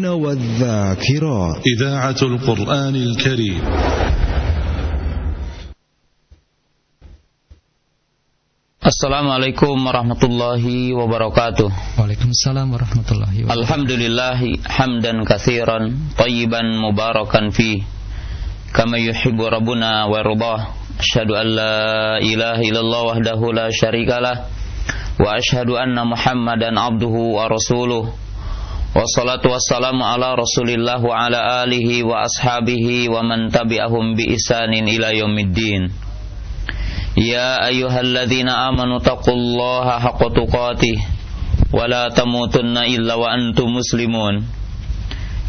الذاكرين والذاكرات إذاعة القرآن الكريم Assalamualaikum warahmatullahi wabarakatuh. Waalaikumsalam warahmatullahi wabarakatuh. Alhamdulillah hamdan katsiran tayyiban mubarakan fi kama yuhibbu rabbuna wa yardah. Asyhadu an la ilaha illallah wahdahu la syarikalah wa asyhadu anna Muhammadan abduhu wa rasuluh. Wassalatu wassalamu ala rasulillah wa ala alihi wa ashabihi wa man tabi'ahum bi isanin ila yaumiddin. Ya ayyuhalladzina amanu taqullaha haqqa tuqatih wa la tamutunna illa wa antum muslimun.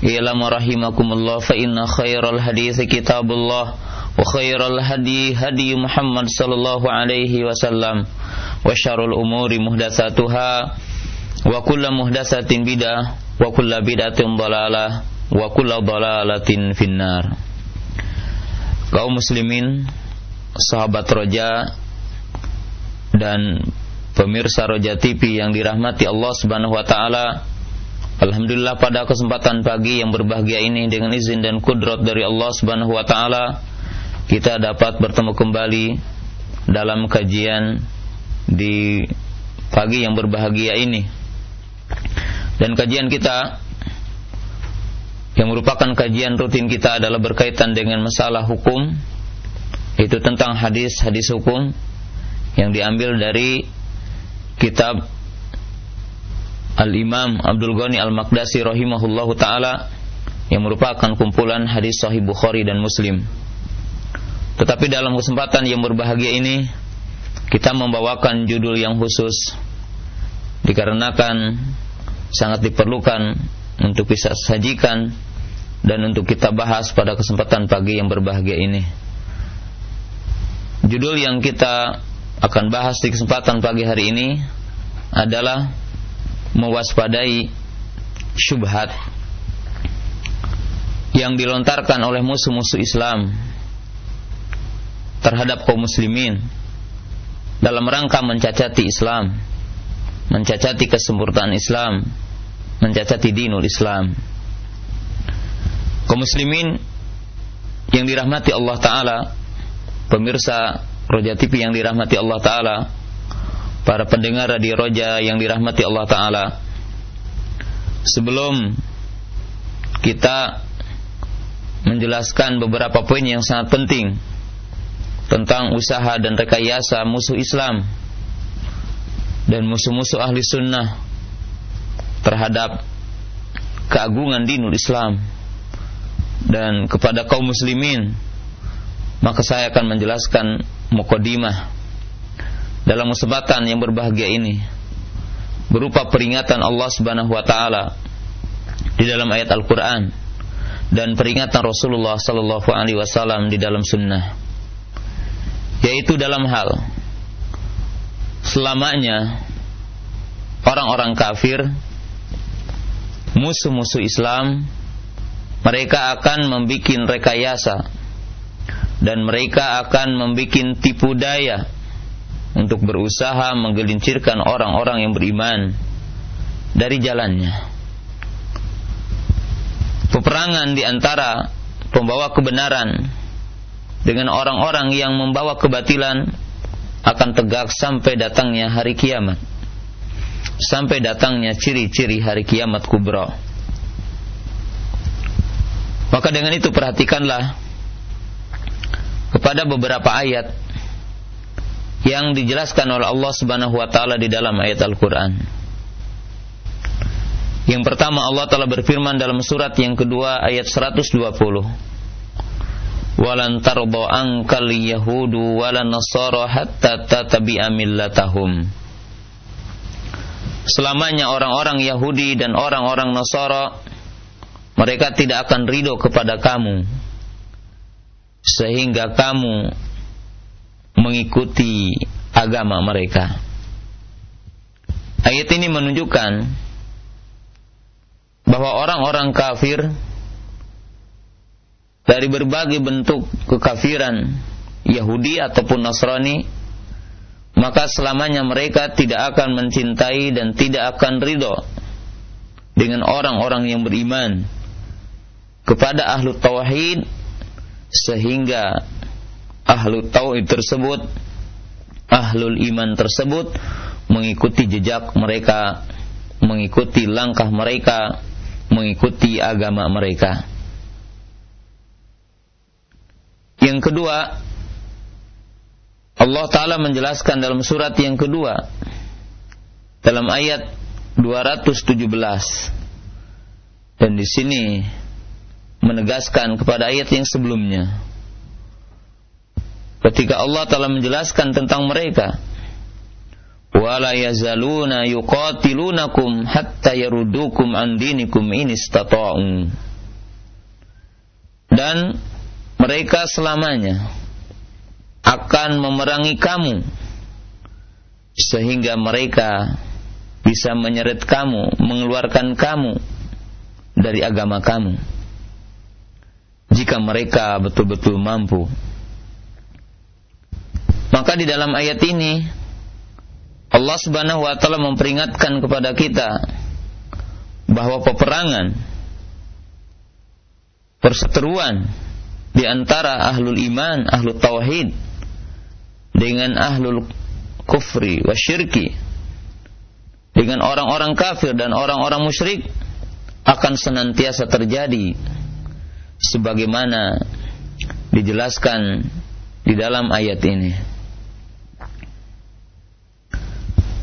Ilamu rahimakumullah fa inna khairal hadithi kitabullah wa khairal hadi hadi Muhammad sallallahu alaihi wasallam wa syarul umuri muhdatsatuha wa bid'ah wa kulla bid'atin dalalah wa kulla dalalatin finnar. Kaum muslimin sahabat roja dan pemirsa roja TV yang dirahmati Allah subhanahu wa ta'ala Alhamdulillah pada kesempatan pagi yang berbahagia ini dengan izin dan kudrat dari Allah subhanahu wa ta'ala kita dapat bertemu kembali dalam kajian di pagi yang berbahagia ini. Dan kajian kita yang merupakan kajian rutin kita adalah berkaitan dengan masalah hukum itu tentang hadis-hadis hukum yang diambil dari kitab Al-Imam Abdul Ghani Al-Maqdasi rahimahullahu taala yang merupakan kumpulan hadis sahih Bukhari dan Muslim. Tetapi dalam kesempatan yang berbahagia ini kita membawakan judul yang khusus dikarenakan sangat diperlukan untuk bisa sajikan dan untuk kita bahas pada kesempatan pagi yang berbahagia ini. Judul yang kita akan bahas di kesempatan pagi hari ini adalah mewaspadai syubhat yang dilontarkan oleh musuh-musuh Islam terhadap kaum muslimin dalam rangka mencacati Islam, mencacati kesempurnaan Islam, mencacati dinul Islam. Kaum muslimin yang dirahmati Allah taala pemirsa Roja TV yang dirahmati Allah Ta'ala Para pendengar radio Roja yang dirahmati Allah Ta'ala Sebelum kita menjelaskan beberapa poin yang sangat penting Tentang usaha dan rekayasa musuh Islam Dan musuh-musuh ahli sunnah Terhadap keagungan dinul Islam Dan kepada kaum muslimin maka saya akan menjelaskan mukodimah dalam kesempatan yang berbahagia ini berupa peringatan Allah Subhanahu wa taala di dalam ayat Al-Qur'an dan peringatan Rasulullah sallallahu alaihi wasallam di dalam sunnah yaitu dalam hal selamanya orang-orang kafir musuh-musuh Islam mereka akan membuat rekayasa dan mereka akan membuat tipu daya untuk berusaha menggelincirkan orang-orang yang beriman dari jalannya. Peperangan di antara pembawa kebenaran dengan orang-orang yang membawa kebatilan akan tegak sampai datangnya hari kiamat. Sampai datangnya ciri-ciri hari kiamat kubra. Maka dengan itu perhatikanlah kepada beberapa ayat yang dijelaskan oleh Allah Subhanahu wa taala di dalam ayat Al-Qur'an. Yang pertama Allah telah berfirman dalam surat yang kedua ayat 120. Walan tarda ankal yahudu walan nasara hatta tatabi'a millatahum. Selamanya orang-orang Yahudi dan orang-orang Nasara mereka tidak akan ridho kepada kamu sehingga kamu mengikuti agama mereka. Ayat ini menunjukkan bahwa orang-orang kafir dari berbagai bentuk kekafiran Yahudi ataupun Nasrani maka selamanya mereka tidak akan mencintai dan tidak akan ridho dengan orang-orang yang beriman kepada ahlu tauhid sehingga ahlu tauhid tersebut ahlul iman tersebut mengikuti jejak mereka mengikuti langkah mereka mengikuti agama mereka yang kedua Allah taala menjelaskan dalam surat yang kedua dalam ayat 217 dan di sini menegaskan kepada ayat yang sebelumnya. Ketika Allah telah menjelaskan tentang mereka wala yazaluna yuqatilunakum hatta yarudukum an dinikum dan mereka selamanya akan memerangi kamu sehingga mereka bisa menyeret kamu, mengeluarkan kamu dari agama kamu. Jika mereka betul-betul mampu. Maka di dalam ayat ini Allah Subhanahu wa taala memperingatkan kepada kita bahwa peperangan perseteruan di antara ahlul iman, ahlul tauhid dengan ahlul kufri wa syirki dengan orang-orang kafir dan orang-orang musyrik akan senantiasa terjadi sebagaimana dijelaskan di dalam ayat ini.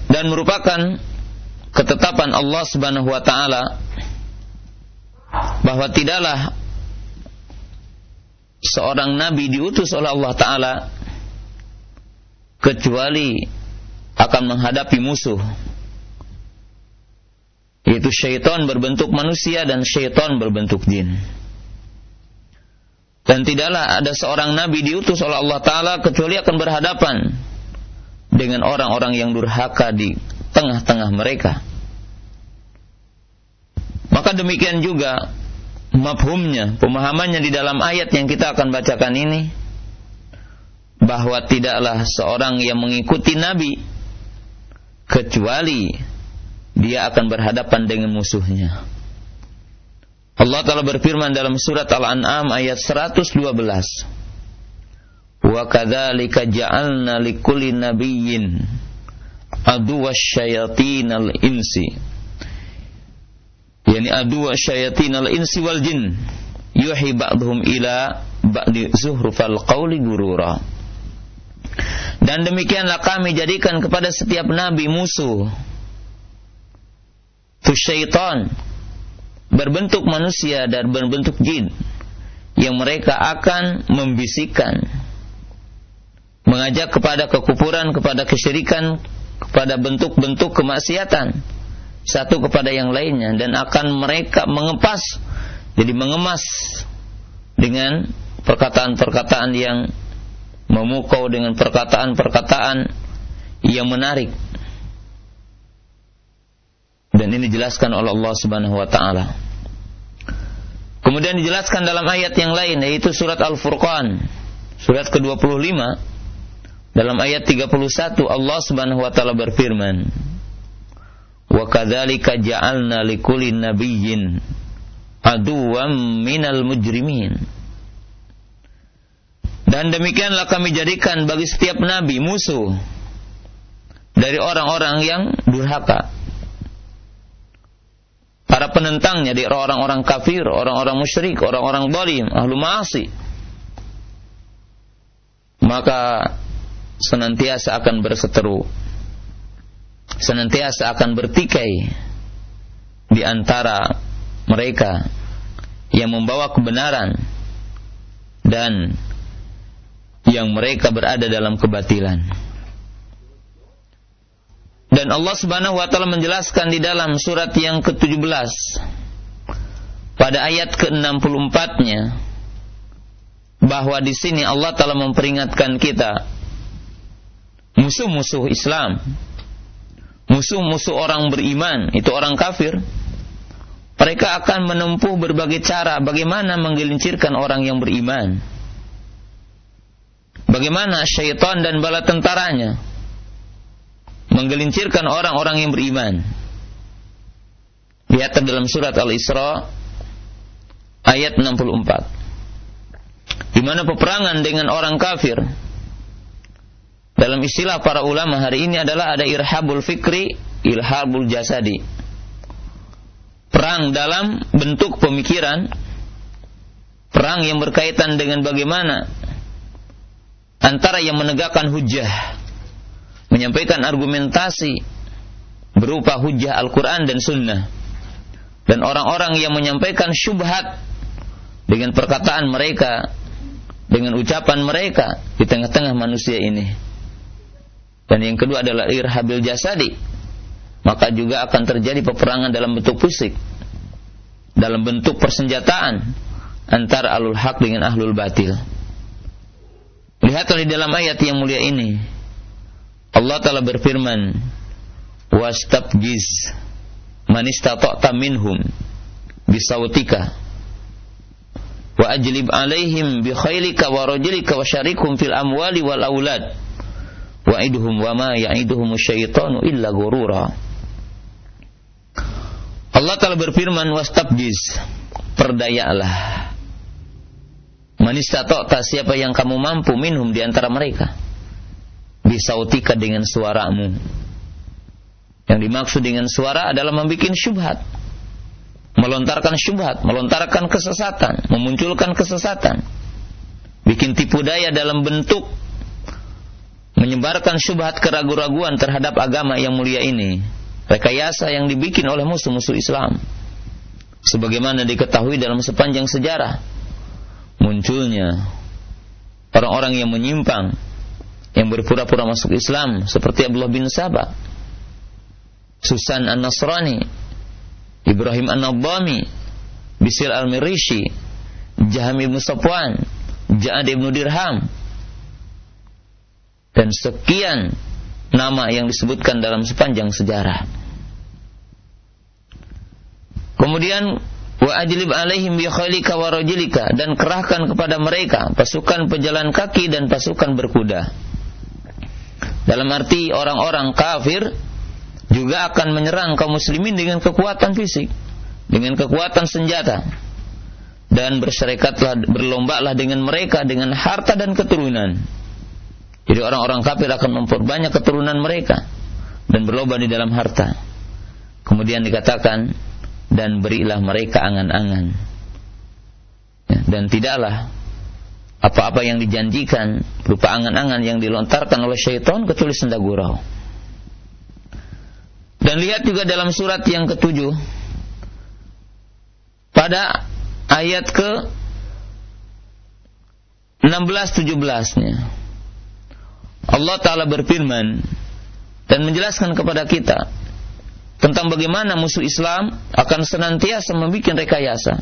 Dan merupakan ketetapan Allah Subhanahu wa taala bahwa tidaklah seorang nabi diutus oleh Allah taala kecuali akan menghadapi musuh yaitu syaitan berbentuk manusia dan syaitan berbentuk jin. Dan tidaklah ada seorang nabi diutus oleh Allah Ta'ala kecuali akan berhadapan dengan orang-orang yang durhaka di tengah-tengah mereka. Maka demikian juga mafhumnya, pemahamannya di dalam ayat yang kita akan bacakan ini bahwa tidaklah seorang yang mengikuti nabi kecuali dia akan berhadapan dengan musuhnya. Allah Ta'ala berfirman dalam surat Al-An'am ayat 112. Wa kadzalika ja'alna likulli nabiyyin aduwwa syayatin al-insi. Yani aduwwa syayatin al-insi wal jin. Yuhi ba'dhum ila ba'di zuhrufal qawli gurura. Dan demikianlah kami jadikan kepada setiap nabi musuh. Itu syaitan. Berbentuk manusia dan berbentuk jin. Yang mereka akan membisikkan. Mengajak kepada kekufuran, kepada kesyirikan, kepada bentuk-bentuk kemaksiatan satu kepada yang lainnya dan akan mereka mengepas jadi mengemas dengan perkataan-perkataan yang memukau dengan perkataan-perkataan yang menarik dan ini dijelaskan oleh Allah Subhanahu wa taala. Kemudian dijelaskan dalam ayat yang lain yaitu surat Al-Furqan, surat ke-25 dalam ayat 31 Allah Subhanahu wa taala berfirman, "Wa kadzalika ja'alna likulli nabiyyin minal mujrimin." Dan demikianlah kami jadikan bagi setiap nabi musuh dari orang-orang yang durhaka para penentangnya di orang-orang kafir, orang-orang musyrik, orang-orang zalim, ahlu ma'asi. Maka senantiasa akan berseteru. Senantiasa akan bertikai di antara mereka yang membawa kebenaran dan yang mereka berada dalam kebatilan. Dan Allah Subhanahu wa taala menjelaskan di dalam surat yang ke-17 pada ayat ke-64-nya bahwa di sini Allah telah memperingatkan kita musuh-musuh Islam, musuh-musuh orang beriman, itu orang kafir. Mereka akan menempuh berbagai cara bagaimana menggelincirkan orang yang beriman. Bagaimana syaitan dan bala tentaranya menggelincirkan orang-orang yang beriman. Lihat dalam surat Al-Isra ayat 64. Di mana peperangan dengan orang kafir dalam istilah para ulama hari ini adalah ada irhabul fikri, irhabul jasadi. Perang dalam bentuk pemikiran, perang yang berkaitan dengan bagaimana antara yang menegakkan hujah, menyampaikan argumentasi berupa hujah Al-Quran dan Sunnah dan orang-orang yang menyampaikan syubhat dengan perkataan mereka, dengan ucapan mereka di tengah-tengah manusia ini. Dan yang kedua adalah irhabil jasadi. Maka juga akan terjadi peperangan dalam bentuk fisik. Dalam bentuk persenjataan antara alul haq dengan ahlul batil. Lihatlah di dalam ayat yang mulia ini. Allah Ta'ala berfirman, "Wastabjiz man istata'ta minhum bisautika wa ajlib alaihim bi khailika wa rajulika wa syarikum fil amwali wal aulad wa idhum wa ma ya'iduhum syaitanu illa gurura Allah telah berfirman wastabjiz perdayalah manistata'ta siapa yang kamu mampu minhum di antara mereka bisautika dengan suaramu yang dimaksud dengan suara adalah membuat syubhat. Melontarkan syubhat, melontarkan kesesatan, memunculkan kesesatan. Bikin tipu daya dalam bentuk menyebarkan syubhat keraguan-raguan terhadap agama yang mulia ini. Rekayasa yang dibikin oleh musuh-musuh Islam. Sebagaimana diketahui dalam sepanjang sejarah munculnya orang-orang yang menyimpang yang berpura-pura masuk Islam seperti Abdullah bin Sabah Susan An-Nasrani, Ibrahim An-Nabami, Bisir Al-Mirishi, Jaham Ibn Safwan, Ja'ad Ibn Dirham, dan sekian nama yang disebutkan dalam sepanjang sejarah. Kemudian wa ajlib alaihim bi wa rajulika dan kerahkan kepada mereka pasukan pejalan kaki dan pasukan berkuda. Dalam arti orang-orang kafir juga akan menyerang kaum muslimin dengan kekuatan fisik, dengan kekuatan senjata. Dan bersyarikatlah, berlombalah dengan mereka dengan harta dan keturunan. Jadi orang-orang kafir akan memperbanyak keturunan mereka dan berlomba di dalam harta. Kemudian dikatakan dan berilah mereka angan-angan. Ya, dan tidaklah apa-apa yang dijanjikan berupa angan-angan yang dilontarkan oleh syaitan kecuali senda gurau. Dan lihat juga dalam surat yang ketujuh pada ayat ke 16-17-nya. Allah Ta'ala berfirman dan menjelaskan kepada kita tentang bagaimana musuh Islam akan senantiasa membuat rekayasa.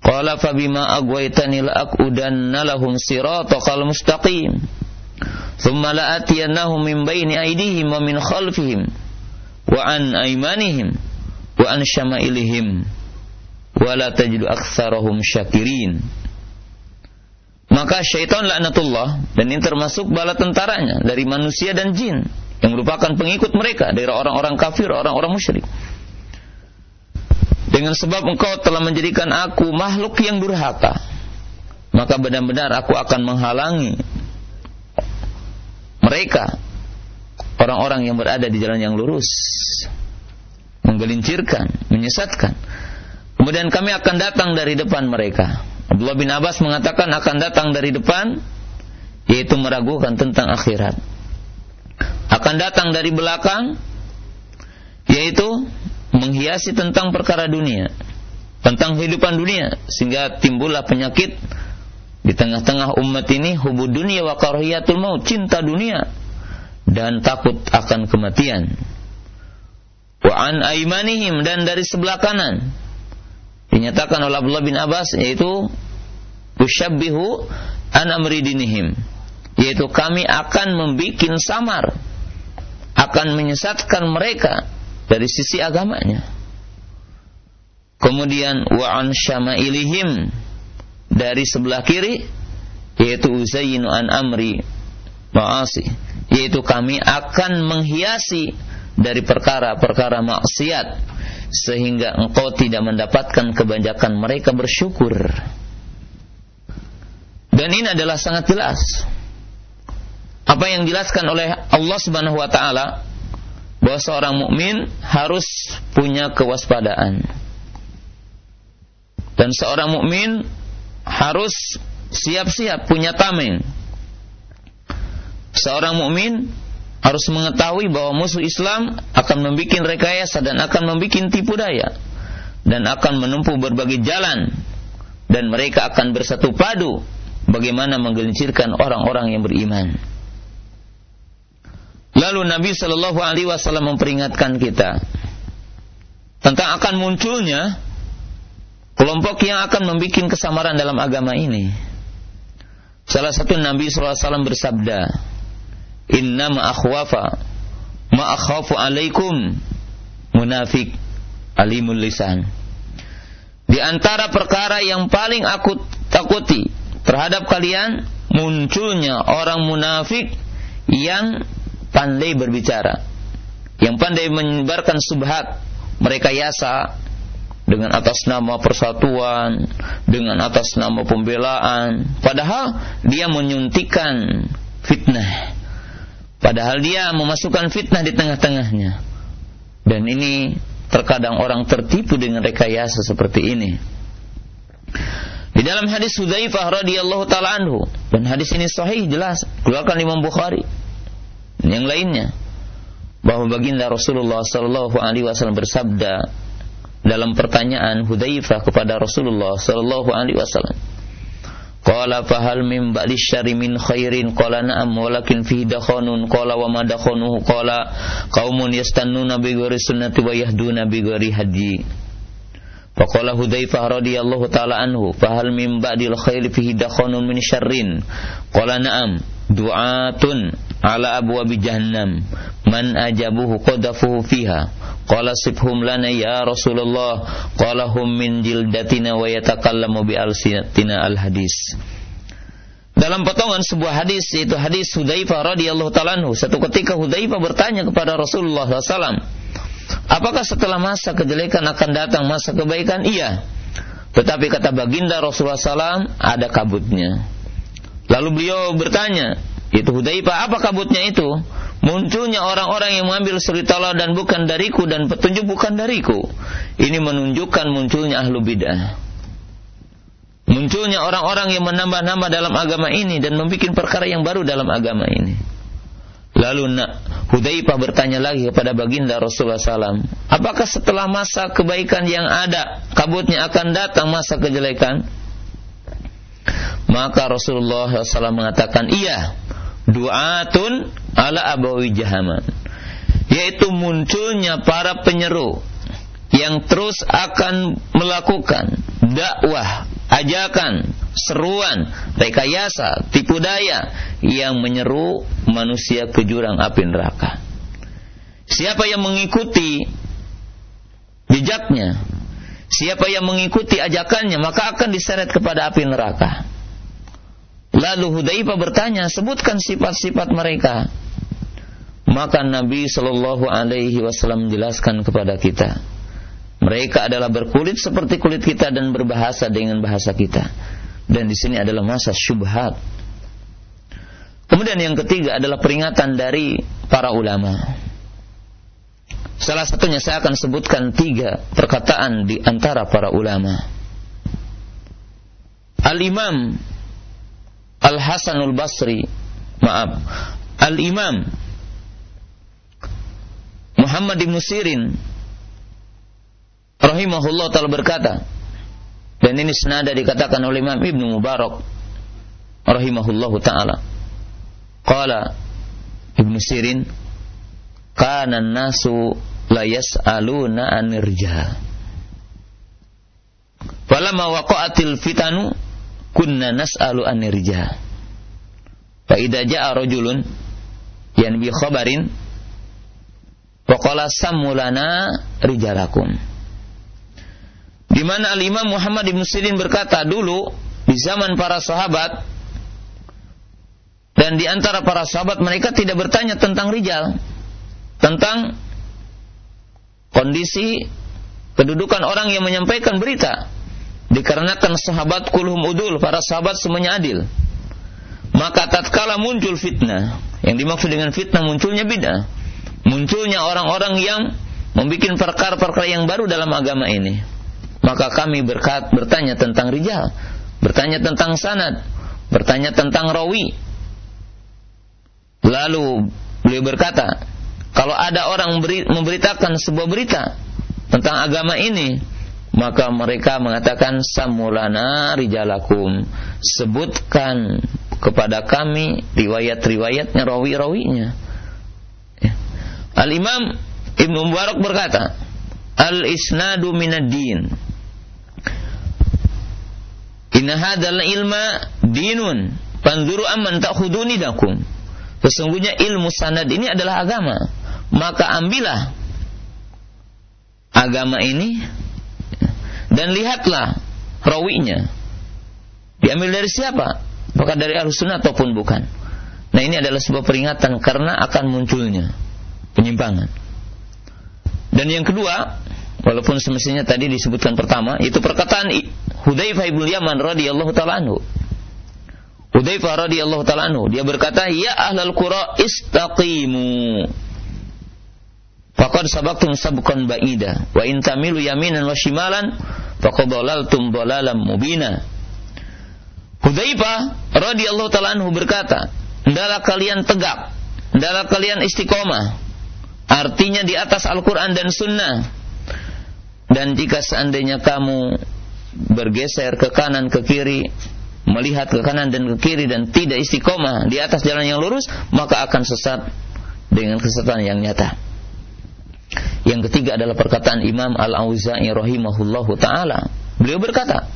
Qala fabima agwaitani la'aqudanna lahum siratakal mustaqim. Thumma la'atiyannahum min baini aydihim wa min khalfihim wa an aimanihim wa an syama'ilihim wa la tajidu aktsarahum syakirin maka syaitan laknatullah dan ini termasuk bala tentaranya dari manusia dan jin yang merupakan pengikut mereka dari orang-orang kafir, orang-orang musyrik. Dengan sebab engkau telah menjadikan aku makhluk yang durhaka, maka benar-benar aku akan menghalangi mereka orang-orang yang berada di jalan yang lurus menggelincirkan, menyesatkan. Kemudian kami akan datang dari depan mereka. Abdullah bin Abbas mengatakan akan datang dari depan yaitu meragukan tentang akhirat. Akan datang dari belakang yaitu menghiasi tentang perkara dunia, tentang kehidupan dunia sehingga timbullah penyakit di tengah-tengah umat ini hubud dunia wa karahiyatul maut, cinta dunia dan takut akan kematian. Wa an aimanihim dan dari sebelah kanan. Dinyatakan oleh Abdullah bin Abbas yaitu usyabbihu an amri. Yaitu kami akan membikin samar akan menyesatkan mereka dari sisi agamanya. Kemudian wa an syama'ilihim dari sebelah kiri yaitu uzayyinu an amri ma'asi yaitu kami akan menghiasi dari perkara-perkara maksiat sehingga engkau tidak mendapatkan kebanyakan mereka bersyukur. Dan ini adalah sangat jelas. Apa yang dijelaskan oleh Allah Subhanahu wa taala bahwa seorang mukmin harus punya kewaspadaan. Dan seorang mukmin harus siap-siap punya tameng. Seorang mukmin harus mengetahui bahwa musuh Islam akan membuat rekayasa dan akan membuat tipu daya dan akan menempuh berbagai jalan dan mereka akan bersatu padu bagaimana menggelincirkan orang-orang yang beriman. Lalu Nabi Shallallahu Alaihi Wasallam memperingatkan kita tentang akan munculnya kelompok yang akan membuat kesamaran dalam agama ini. Salah satu Nabi Shallallahu Alaihi Wasallam bersabda, Inna ma akhwafa ma akhafu alaikum. Munafik alimul lisan. Di antara perkara yang paling aku takuti terhadap kalian munculnya orang munafik yang pandai berbicara, yang pandai menyebarkan subhat, mereka yasa dengan atas nama persatuan, dengan atas nama pembelaan, padahal dia menyuntikkan fitnah Padahal dia memasukkan fitnah di tengah-tengahnya. Dan ini terkadang orang tertipu dengan rekayasa seperti ini. Di dalam hadis Hudzaifah radhiyallahu taala anhu dan hadis ini sahih jelas keluarkan Imam Bukhari dan yang lainnya bahwa baginda Rasulullah sallallahu alaihi wasallam bersabda dalam pertanyaan Hudzaifah kepada Rasulullah sallallahu alaihi wasallam Qala fahal min ba'di syarri min khairin qala na'am walakin fihi dakhanun qala wa ma dakhanuhu qala qaumun yastannuna bi ghairi sunnati wa yahduna bi ghairi hadi Faqala Hudzaifah radhiyallahu taala anhu fahal min ba'dil khairi fihi dakhanun min syarrin qala na'am du'atun ala abwabi jahannam. Man ajabuhu qadafuhu fiha. Qala sibhum lana ya Rasulullah. Qala hum min jildatina wa yatakallamu bi alsinatina al hadis dalam potongan sebuah hadis yaitu hadis Hudzaifah radhiyallahu taala satu ketika Hudzaifah bertanya kepada Rasulullah SAW apakah setelah masa kejelekan akan datang masa kebaikan? Iya. Tetapi kata baginda Rasulullah SAW ada kabutnya. Lalu beliau bertanya itu Hudzaifah apa kabutnya itu munculnya orang-orang yang mengambil cerita dan bukan dariku dan petunjuk bukan dariku. Ini menunjukkan munculnya ahlu bidah. Munculnya orang-orang yang menambah-nambah dalam agama ini dan membuat perkara yang baru dalam agama ini. Lalu nak Hudzaifah bertanya lagi kepada baginda Rasulullah SAW, apakah setelah masa kebaikan yang ada, kabutnya akan datang masa kejelekan? Maka Rasulullah SAW mengatakan, iya, du'atun ala abawi jahaman yaitu munculnya para penyeru yang terus akan melakukan dakwah, ajakan, seruan, rekayasa, tipu daya yang menyeru manusia ke jurang api neraka. Siapa yang mengikuti jejaknya, siapa yang mengikuti ajakannya, maka akan diseret kepada api neraka. Lalu Hudzaifah bertanya, sebutkan sifat-sifat mereka. Maka Nabi Shallallahu Alaihi Wasallam menjelaskan kepada kita, mereka adalah berkulit seperti kulit kita dan berbahasa dengan bahasa kita. Dan di sini adalah masa syubhat. Kemudian yang ketiga adalah peringatan dari para ulama. Salah satunya saya akan sebutkan tiga perkataan di antara para ulama. Al-Imam Al-Hasanul Basri maaf Al-Imam Muhammad bin Sirin rahimahullah taala berkata dan ini senada dikatakan oleh Imam Ibnu Mubarak rahimahullahu taala. Qala Ibnu Sirin kana nasu la yas'aluna anirja. Falamma waqa'atil fitanu kunna nas'alu an nirja fa idza jaa rajulun yan bi khabarin wa qala samulana rijalakum. Di mana Al Imam Muhammad bin Sirin berkata dulu di zaman para sahabat dan di antara para sahabat mereka tidak bertanya tentang rijal tentang kondisi kedudukan orang yang menyampaikan berita dikarenakan sahabat kulhum udul para sahabat semuanya adil. Maka tatkala muncul fitnah yang dimaksud dengan fitnah munculnya bid'ah. Munculnya orang-orang yang membuat perkara-perkara yang baru dalam agama ini. Maka kami berkat, bertanya tentang rijal bertanya tentang sanad bertanya tentang rawi. Lalu beliau berkata kalau ada orang memberitakan sebuah berita tentang agama ini maka mereka mengatakan samulana rijalakum. Sebutkan kepada kami riwayat-riwayatnya rawi-rawinya. Ya. Al-Imam Ibn Mubarak berkata Al-isnadu minad din Inna hadal ilma dinun Panzuru amman ta'khuduni dakum Sesungguhnya ilmu sanad ini adalah agama. Maka ambillah Agama ini dan lihatlah rawinya. Diambil dari siapa? Apakah dari ahlu sunnah ataupun bukan? Nah ini adalah sebuah peringatan karena akan munculnya penyimpangan. Dan yang kedua, walaupun semestinya tadi disebutkan pertama, itu perkataan Hudzaifah ibn Yaman radhiyallahu taala anhu. Hudzaifah radhiyallahu taala anhu, dia berkata, "Ya ahlal qura istaqimu." Faqad sabaqtum sabqan ba'ida wa in tamilu yaminan wa shimalan faqad dhalaltum dhalalan mubina. Hudzaifah radhiyallahu taala anhu berkata, "Hendaklah kalian tegak, hendaklah kalian istiqomah." Artinya di atas Al-Qur'an dan Sunnah. Dan jika seandainya kamu bergeser ke kanan ke kiri, melihat ke kanan dan ke kiri dan tidak istiqomah di atas jalan yang lurus, maka akan sesat dengan kesesatan yang nyata. Yang ketiga adalah perkataan Imam Al-Auza'i rahimahullahu taala. Beliau berkata,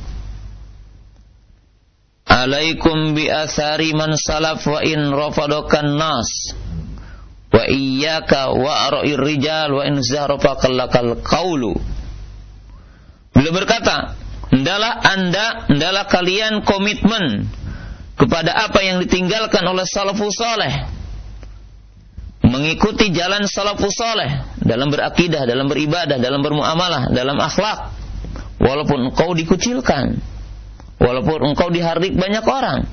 Alaikum bi asari man salaf wa in rafadakan nas wa iyyaka wa ara'ir rijal wa in zahrafaka lakal qawlu. Beliau berkata, hendaklah Anda, hendaklah kalian komitmen kepada apa yang ditinggalkan oleh salafus saleh mengikuti jalan salafus saleh dalam berakidah, dalam beribadah, dalam bermuamalah, dalam akhlak. Walaupun engkau dikucilkan, walaupun engkau dihardik banyak orang.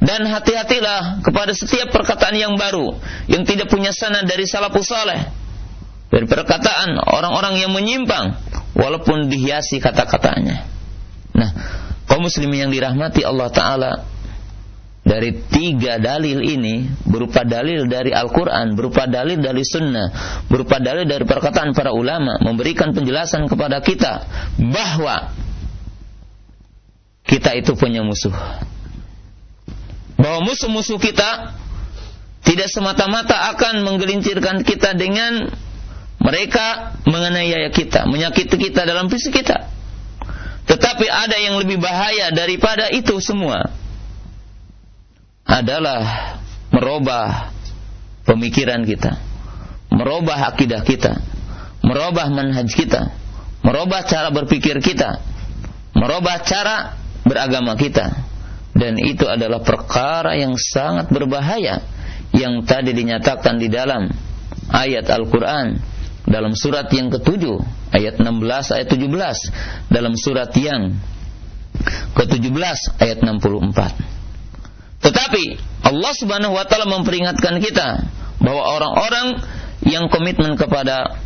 Dan hati-hatilah kepada setiap perkataan yang baru yang tidak punya sanad dari salafus saleh. Dari perkataan orang-orang yang menyimpang walaupun dihiasi kata-katanya. Nah, kaum muslimin yang dirahmati Allah taala, dari tiga dalil ini berupa dalil dari Al-Quran, berupa dalil dari Sunnah, berupa dalil dari perkataan para ulama memberikan penjelasan kepada kita bahwa kita itu punya musuh. Bahwa musuh-musuh kita tidak semata-mata akan menggelincirkan kita dengan mereka menganiaya kita, menyakiti kita dalam fisik kita. Tetapi ada yang lebih bahaya daripada itu semua adalah merubah pemikiran kita, merubah akidah kita, merubah manhaj kita, merubah cara berpikir kita, merubah cara beragama kita. Dan itu adalah perkara yang sangat berbahaya yang tadi dinyatakan di dalam ayat Al-Quran dalam surat yang ketujuh ayat 16 ayat 17 dalam surat yang ke-17 ayat 64 tetapi Allah Subhanahu wa taala memperingatkan kita bahwa orang-orang yang komitmen kepada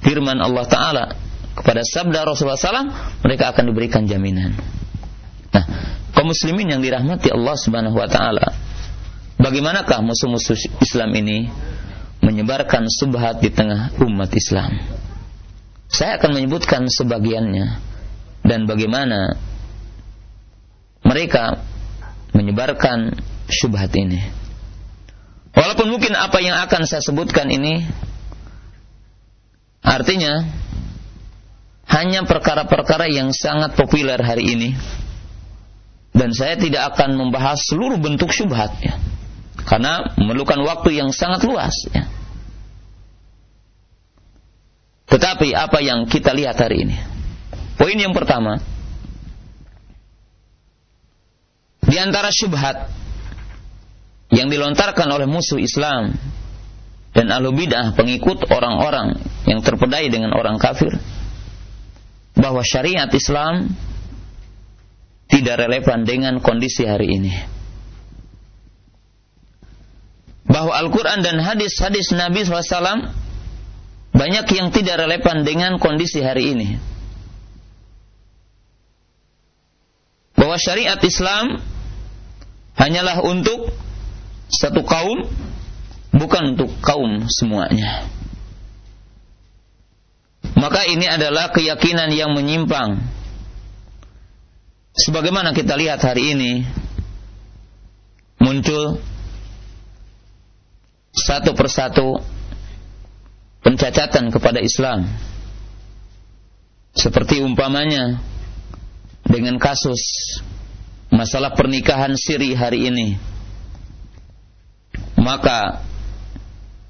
firman Allah taala, kepada sabda Rasulullah SAW, mereka akan diberikan jaminan. Nah, kaum muslimin yang dirahmati Allah Subhanahu wa taala, bagaimanakah musuh-musuh Islam ini menyebarkan subhat di tengah umat Islam? Saya akan menyebutkan sebagiannya dan bagaimana mereka menyebarkan syubhat ini. Walaupun mungkin apa yang akan saya sebutkan ini artinya hanya perkara-perkara yang sangat populer hari ini dan saya tidak akan membahas seluruh bentuk syubhat ya. Karena memerlukan waktu yang sangat luas ya. Tetapi apa yang kita lihat hari ini? Poin yang pertama, Di antara syubhat yang dilontarkan oleh musuh Islam dan ahlu bidah pengikut orang-orang yang terpedaya dengan orang kafir bahwa syariat Islam tidak relevan dengan kondisi hari ini. Bahwa Al-Quran dan hadis-hadis Nabi SAW banyak yang tidak relevan dengan kondisi hari ini. Bahwa syariat Islam hanyalah untuk satu kaum, bukan untuk kaum semuanya. Maka ini adalah keyakinan yang menyimpang sebagaimana kita lihat hari ini muncul satu persatu pencacatan kepada Islam seperti umpamanya dengan kasus masalah pernikahan siri hari ini maka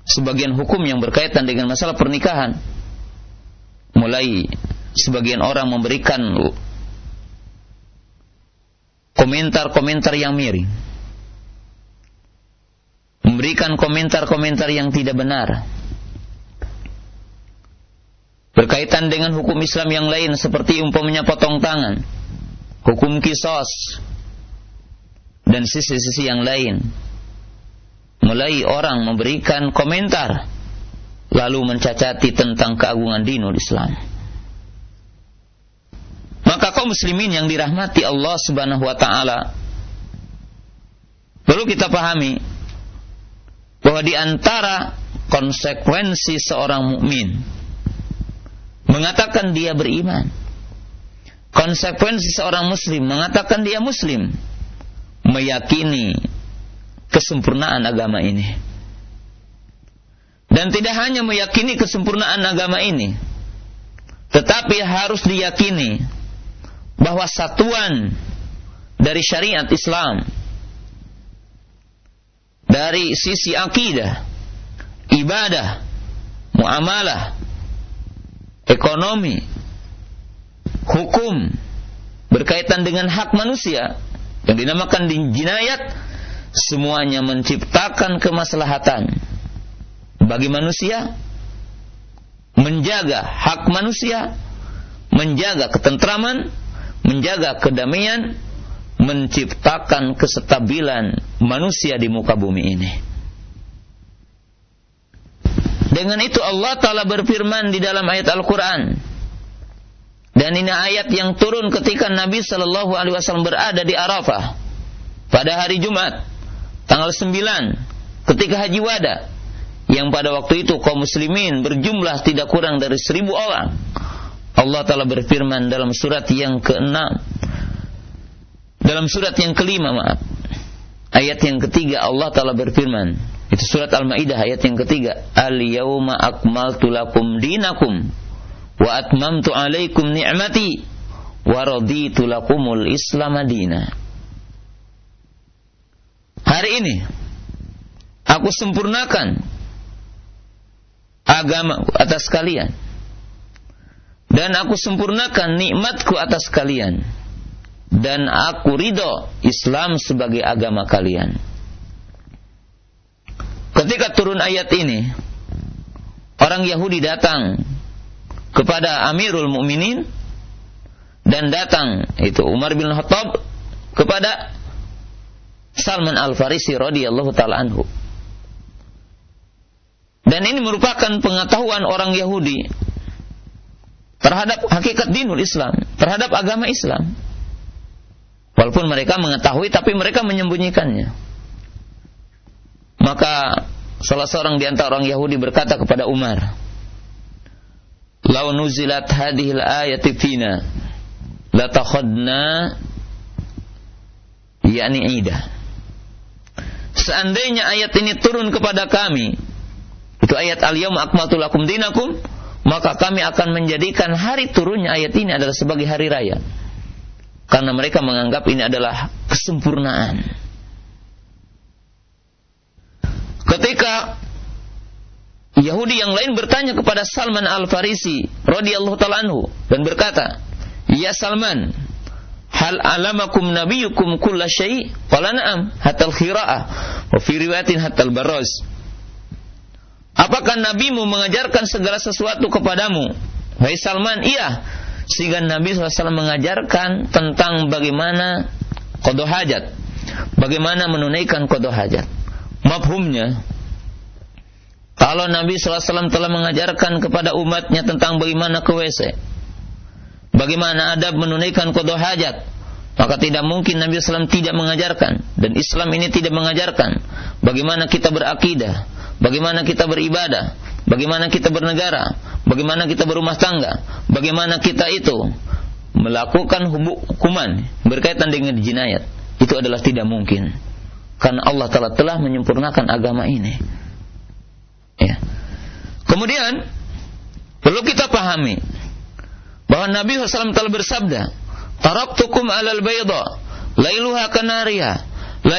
sebagian hukum yang berkaitan dengan masalah pernikahan mulai sebagian orang memberikan komentar-komentar yang miring. Memberikan komentar-komentar yang tidak benar. Berkaitan dengan hukum Islam yang lain seperti umpamanya potong tangan, hukum kisos, dan sisi-sisi yang lain. Mulai orang memberikan komentar, lalu mencacati tentang keagungan dinul Islam maka kaum muslimin yang dirahmati Allah Subhanahu wa taala perlu kita pahami bahwa di antara konsekuensi seorang mukmin mengatakan dia beriman konsekuensi seorang muslim mengatakan dia muslim meyakini kesempurnaan agama ini. Dan tidak hanya meyakini kesempurnaan agama ini tetapi harus diyakini bahwa satuan dari syariat Islam dari sisi akidah, ibadah, muamalah, ekonomi, hukum berkaitan dengan hak manusia yang dinamakan jinayat semuanya menciptakan kemaslahatan bagi manusia menjaga hak manusia menjaga ketentraman menjaga kedamaian, menciptakan kestabilan manusia di muka bumi ini. Dengan itu Allah Ta'ala berfirman di dalam ayat Al-Quran. Dan ini ayat yang turun ketika Nabi Shallallahu Alaihi Wasallam berada di Arafah pada hari Jumat tanggal 9 ketika Haji Wada yang pada waktu itu kaum muslimin berjumlah tidak kurang dari seribu orang. Allah Ta'ala berfirman dalam surat yang ke-6 dalam surat yang kelima maaf. Ayat yang ketiga Allah Ta'ala berfirman itu surat Al-Ma'idah ayat yang ketiga Al-yawma akmaltu lakum dinakum wa atmamtu alaikum ni'mati wa raditu lakumul islam adina hari ini aku sempurnakan agama atas kalian. Dan aku sempurnakan nikmatku atas kalian. Dan aku ridho Islam sebagai agama kalian. Ketika turun ayat ini, orang Yahudi datang kepada Amirul Mukminin dan datang itu Umar bin Khattab kepada Salman Al Farisi radhiyallahu taala anhu. Dan ini merupakan pengetahuan orang Yahudi terhadap hakikat dinul Islam, terhadap agama Islam. Walaupun mereka mengetahui tapi mereka menyembunyikannya. Maka salah seorang di antara orang Yahudi berkata kepada Umar, "Lau nuzilat hadhil ayati fina la takhadna yakni ida." Seandainya ayat ini turun kepada kami, itu ayat al-yaum akmaltu lakum dinakum, maka kami akan menjadikan hari turunnya ayat ini adalah sebagai hari raya. Karena mereka menganggap ini adalah kesempurnaan. Ketika Yahudi yang lain bertanya kepada Salman Al-Farisi radhiyallahu taala anhu dan berkata, "Ya Salman, hal alamakum nabiyukum kulla syai?" Qala na'am, hatta al-khira'ah wa fi riwayatin hatta al-baraz. Apakah nabimu mengajarkan segala sesuatu kepadamu? Hai Salman, iya. Sehingga Nabi SAW mengajarkan tentang bagaimana kodoh hajat. Bagaimana menunaikan kodoh hajat. Mafhumnya, kalau Nabi SAW telah mengajarkan kepada umatnya tentang bagaimana ke WC, bagaimana adab menunaikan kodoh hajat, maka tidak mungkin Nabi SAW tidak mengajarkan dan Islam ini tidak mengajarkan bagaimana kita berakidah, bagaimana kita beribadah, bagaimana kita bernegara, bagaimana kita berumah tangga, bagaimana kita itu melakukan hukuman berkaitan dengan jinayat. Itu adalah tidak mungkin. Karena Allah telah telah menyempurnakan agama ini. Ya. Kemudian perlu kita pahami bahwa Nabi SAW telah bersabda, Taraktukum alal bayda lailuha kanariha la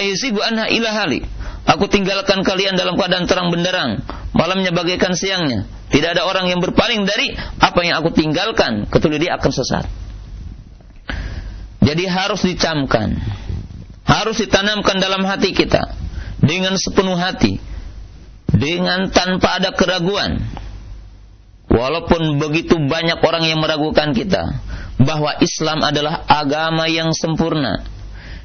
anha ila hali. Aku tinggalkan kalian dalam keadaan terang benderang, malamnya bagaikan siangnya. Tidak ada orang yang berpaling dari apa yang aku tinggalkan kecuali dia akan sesat. Jadi harus dicamkan, harus ditanamkan dalam hati kita dengan sepenuh hati, dengan tanpa ada keraguan. Walaupun begitu banyak orang yang meragukan kita, bahwa Islam adalah agama yang sempurna.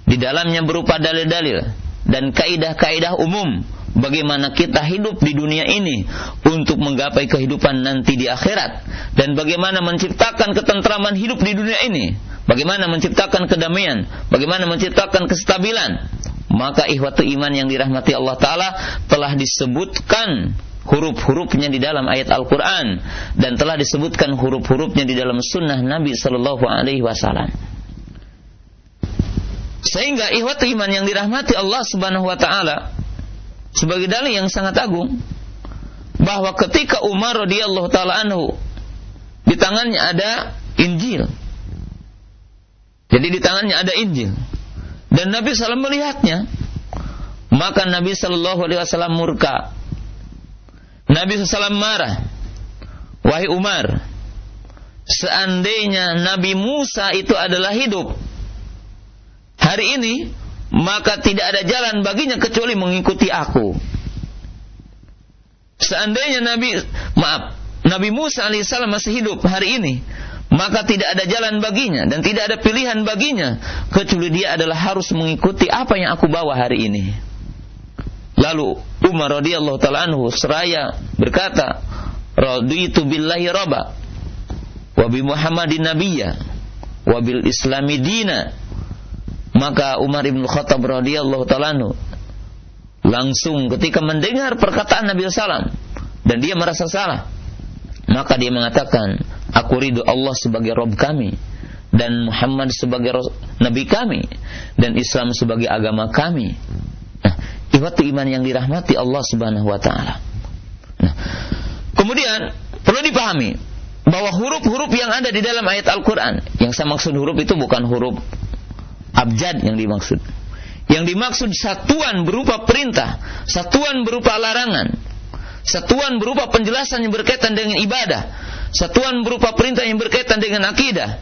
Di dalamnya berupa dalil-dalil dan kaidah-kaidah umum bagaimana kita hidup di dunia ini untuk menggapai kehidupan nanti di akhirat dan bagaimana menciptakan ketentraman hidup di dunia ini, bagaimana menciptakan kedamaian, bagaimana menciptakan kestabilan. Maka ihwatu iman yang dirahmati Allah taala telah disebutkan huruf-hurufnya di dalam ayat Al-Quran dan telah disebutkan huruf-hurufnya di dalam sunnah Nabi Sallallahu Alaihi Wasallam. Sehingga ihwat iman yang dirahmati Allah Subhanahu Wa Taala sebagai dalil yang sangat agung bahwa ketika Umar radhiyallahu taala anhu di tangannya ada Injil. Jadi di tangannya ada Injil. Dan Nabi SAW melihatnya. Maka Nabi Sallallahu Alaihi Wasallam murka Nabi SAW marah. Wahai Umar, seandainya Nabi Musa itu adalah hidup hari ini, maka tidak ada jalan baginya kecuali mengikuti aku. Seandainya Nabi, maaf, Nabi Musa alaihissalam masih hidup hari ini, maka tidak ada jalan baginya dan tidak ada pilihan baginya kecuali dia adalah harus mengikuti apa yang aku bawa hari ini. Lalu Umar radhiyallahu taala anhu seraya berkata, "Raditu billahi rabba wa bi Muhammadin nabiyya wa bil islami dina." Maka Umar bin Khattab radhiyallahu taala anhu langsung ketika mendengar perkataan Nabi sallam dan dia merasa salah, maka dia mengatakan, "Aku ridho Allah sebagai Rob kami." dan Muhammad sebagai nabi kami dan Islam sebagai agama kami. Nah, Ikhwatu iman yang dirahmati Allah Subhanahu wa taala. Nah, kemudian perlu dipahami bahwa huruf-huruf yang ada di dalam ayat Al-Qur'an, yang saya maksud huruf itu bukan huruf abjad yang dimaksud. Yang dimaksud satuan berupa perintah, satuan berupa larangan, satuan berupa penjelasan yang berkaitan dengan ibadah, satuan berupa perintah yang berkaitan dengan akidah,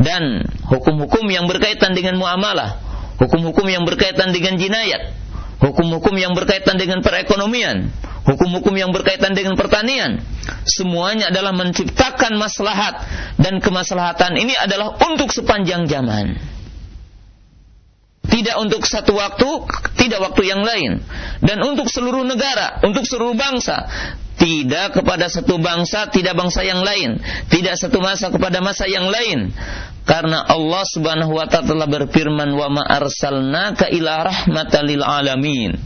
dan hukum-hukum yang berkaitan dengan muamalah, hukum-hukum yang berkaitan dengan jinayat, hukum-hukum yang berkaitan dengan perekonomian, hukum-hukum yang berkaitan dengan pertanian, semuanya adalah menciptakan maslahat dan kemaslahatan ini adalah untuk sepanjang zaman. Tidak untuk satu waktu, tidak waktu yang lain. Dan untuk seluruh negara, untuk seluruh bangsa. Tidak kepada satu bangsa, tidak bangsa yang lain. Tidak satu masa kepada masa yang lain. Karena Allah Subhanahu wa taala telah berfirman wa ma arsalnaka ila rahmatan lil alamin.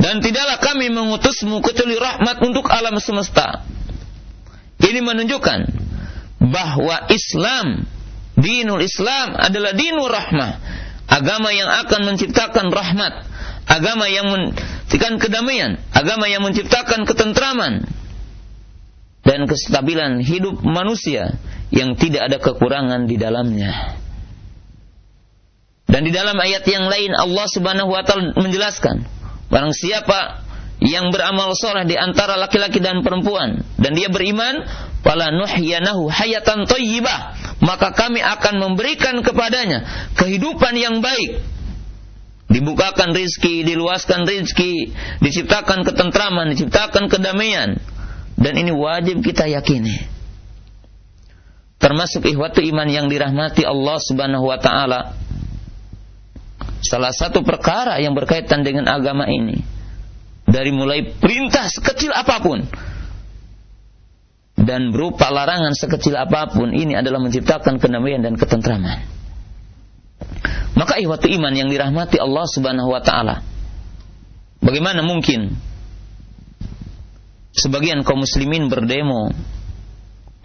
Dan tidaklah kami mengutusmu kecuali rahmat untuk alam semesta. Ini menunjukkan bahwa Islam, dinul Islam adalah dinul rahmah. Agama yang akan menciptakan rahmat, agama yang menciptakan kedamaian, agama yang menciptakan ketentraman dan kestabilan hidup manusia yang tidak ada kekurangan di dalamnya. Dan di dalam ayat yang lain Allah Subhanahu wa taala menjelaskan, barang siapa yang beramal soleh di antara laki-laki dan perempuan dan dia beriman, fala nuhyanahu hayatan thayyibah, maka kami akan memberikan kepadanya kehidupan yang baik. Dibukakan rizki, diluaskan rizki, diciptakan ketentraman, diciptakan kedamaian. Dan ini wajib kita yakini. termasuk ihwatu iman yang dirahmati Allah Subhanahu wa taala salah satu perkara yang berkaitan dengan agama ini dari mulai perintah sekecil apa pun dan berupa larangan sekecil apa pun ini adalah menciptakan kedamaian dan ketentraman. Maka ihwatu iman yang dirahmati Allah Subhanahu wa taala. Bagaimana mungkin sebagian kaum muslimin berdemo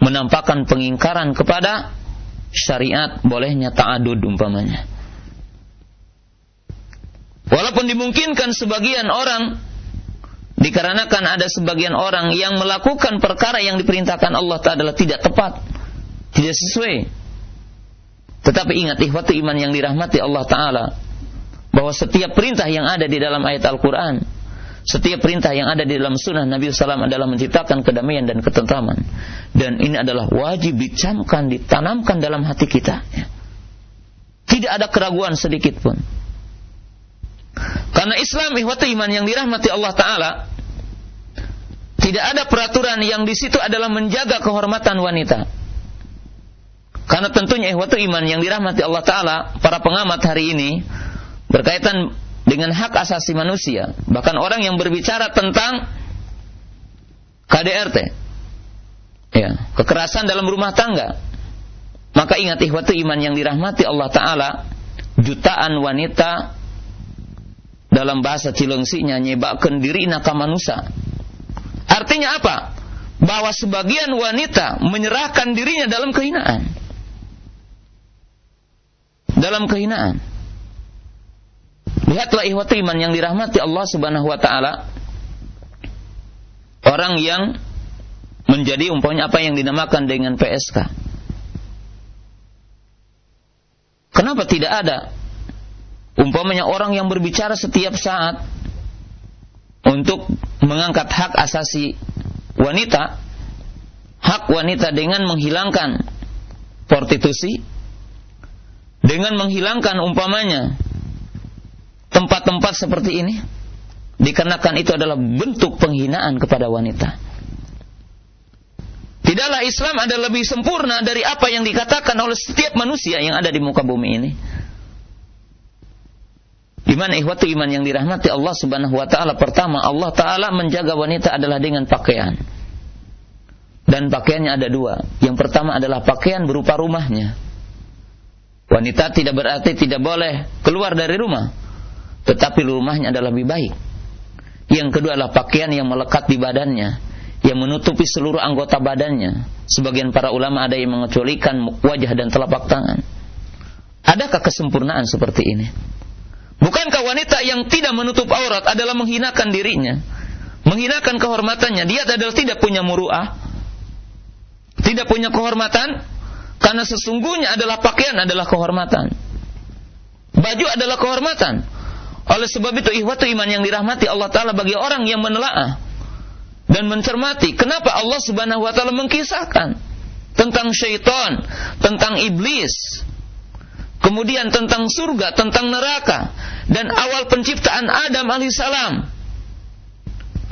menampakkan pengingkaran kepada syariat bolehnya ta'adud umpamanya. Walaupun dimungkinkan sebagian orang Dikarenakan ada sebagian orang yang melakukan perkara yang diperintahkan Allah adalah tidak tepat, tidak sesuai. Tetapi ingat ikhwatu iman yang dirahmati Allah Ta'ala bahwa setiap perintah yang ada di dalam ayat Al-Quran setiap perintah yang ada di dalam sunnah Nabi SAW adalah menciptakan kedamaian dan ketentraman. Dan ini adalah wajib dicamkan ditanamkan dalam hati kita. Tidak ada keraguan sedikit pun. Karena Islam ihwatu iman yang dirahmati Allah Ta'ala tidak ada peraturan yang di situ adalah menjaga kehormatan wanita. Karena tentunya ihwatu iman yang dirahmati Allah Ta'ala, para pengamat hari ini, berkaitan dengan hak asasi manusia. Bahkan orang yang berbicara tentang KDRT. Ya, kekerasan dalam rumah tangga. Maka ingat ihwatu iman yang dirahmati Allah Ta'ala, jutaan wanita dalam bahasa Cilengsinya nyebakkan diri nakamanusa. Artinya apa? Bahwa sebagian wanita menyerahkan dirinya dalam kehinaan. Dalam kehinaan. Lihatlah ihwati iman yang dirahmati Allah Subhanahu wa taala. Orang yang menjadi umpamanya apa yang dinamakan dengan PSK. Kenapa tidak ada Umpamanya orang yang berbicara setiap saat untuk mengangkat hak asasi wanita, hak wanita dengan menghilangkan prostitusi, dengan menghilangkan umpamanya tempat-tempat seperti ini, dikarenakan itu adalah bentuk penghinaan kepada wanita. Tidaklah Islam ada lebih sempurna dari apa yang dikatakan oleh setiap manusia yang ada di muka bumi ini. Di mana ikhwatu iman yang dirahmati Allah Subhanahu wa taala pertama Allah taala menjaga wanita adalah dengan pakaian. Dan pakaiannya ada dua. Yang pertama adalah pakaian berupa rumahnya. Wanita tidak berarti tidak boleh keluar dari rumah, tetapi rumahnya adalah lebih baik. Yang kedua adalah pakaian yang melekat di badannya, yang menutupi seluruh anggota badannya. Sebagian para ulama ada yang mengecualikan wajah dan telapak tangan. Adakah kesempurnaan seperti ini? Bukankah wanita yang tidak menutup aurat adalah menghinakan dirinya? Menghinakan kehormatannya. Dia adalah tidak punya muruah. Tidak punya kehormatan. Karena sesungguhnya adalah pakaian adalah kehormatan. Baju adalah kehormatan. Oleh sebab itu ihwatu iman yang dirahmati Allah Ta'ala bagi orang yang menelaah. Dan mencermati. Kenapa Allah Subhanahu Wa Ta'ala mengkisahkan. Tentang syaitan. Tentang iblis kemudian tentang surga, tentang neraka, dan awal penciptaan Adam alaihissalam.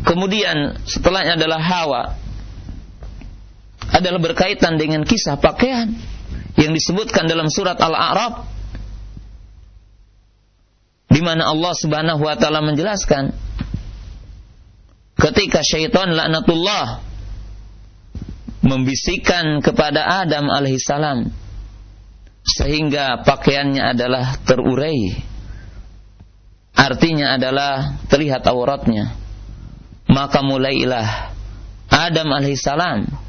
Kemudian setelahnya adalah Hawa. Adalah berkaitan dengan kisah pakaian yang disebutkan dalam surat Al-A'raf di mana Allah Subhanahu wa taala menjelaskan ketika syaitan laknatullah membisikkan kepada Adam alaihissalam sehingga pakaiannya adalah terurai. Artinya adalah terlihat auratnya. Maka mulailah Adam alaihissalam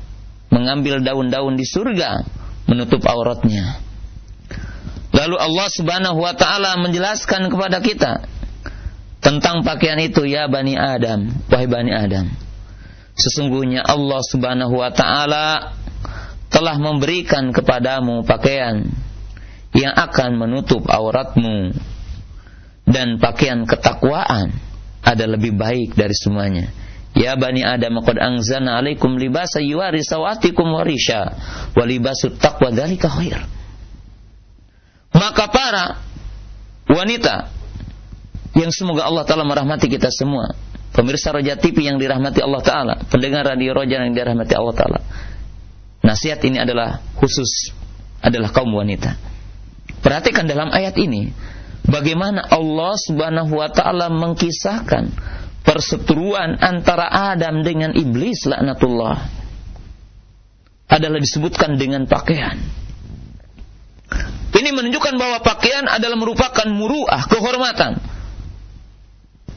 mengambil daun-daun di surga menutup auratnya. Lalu Allah Subhanahu wa taala menjelaskan kepada kita tentang pakaian itu ya Bani Adam, wahai Bani Adam. Sesungguhnya Allah Subhanahu wa taala telah memberikan kepadamu pakaian yang akan menutup auratmu dan pakaian ketakwaan ada lebih baik dari semuanya. Ya bani Adam qad anzalna alaikum libasa yuwari sawatikum warisha wa libasut taqwa dzalika khair. Maka para wanita yang semoga Allah taala merahmati kita semua, pemirsa Roja TV yang dirahmati Allah taala, pendengar radio Roja yang dirahmati Allah taala Nasihat ini adalah khusus adalah kaum wanita. Perhatikan dalam ayat ini bagaimana Allah Subhanahu wa taala mengkisahkan perseteruan antara Adam dengan iblis laknatullah adalah disebutkan dengan pakaian. Ini menunjukkan bahwa pakaian adalah merupakan muruah, kehormatan.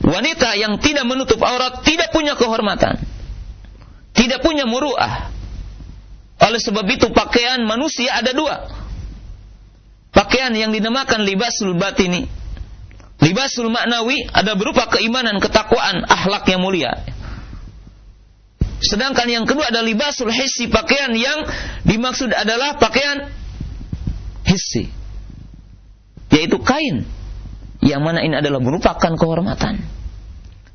Wanita yang tidak menutup aurat tidak punya kehormatan. Tidak punya muruah. Oleh sebab itu pakaian manusia ada dua. Pakaian yang dinamakan libasul batini. Libasul maknawi ada berupa keimanan, ketakwaan, akhlak yang mulia. Sedangkan yang kedua adalah libasul hissi, pakaian yang dimaksud adalah pakaian hissi. Yaitu kain. Yang mana ini adalah merupakan kehormatan.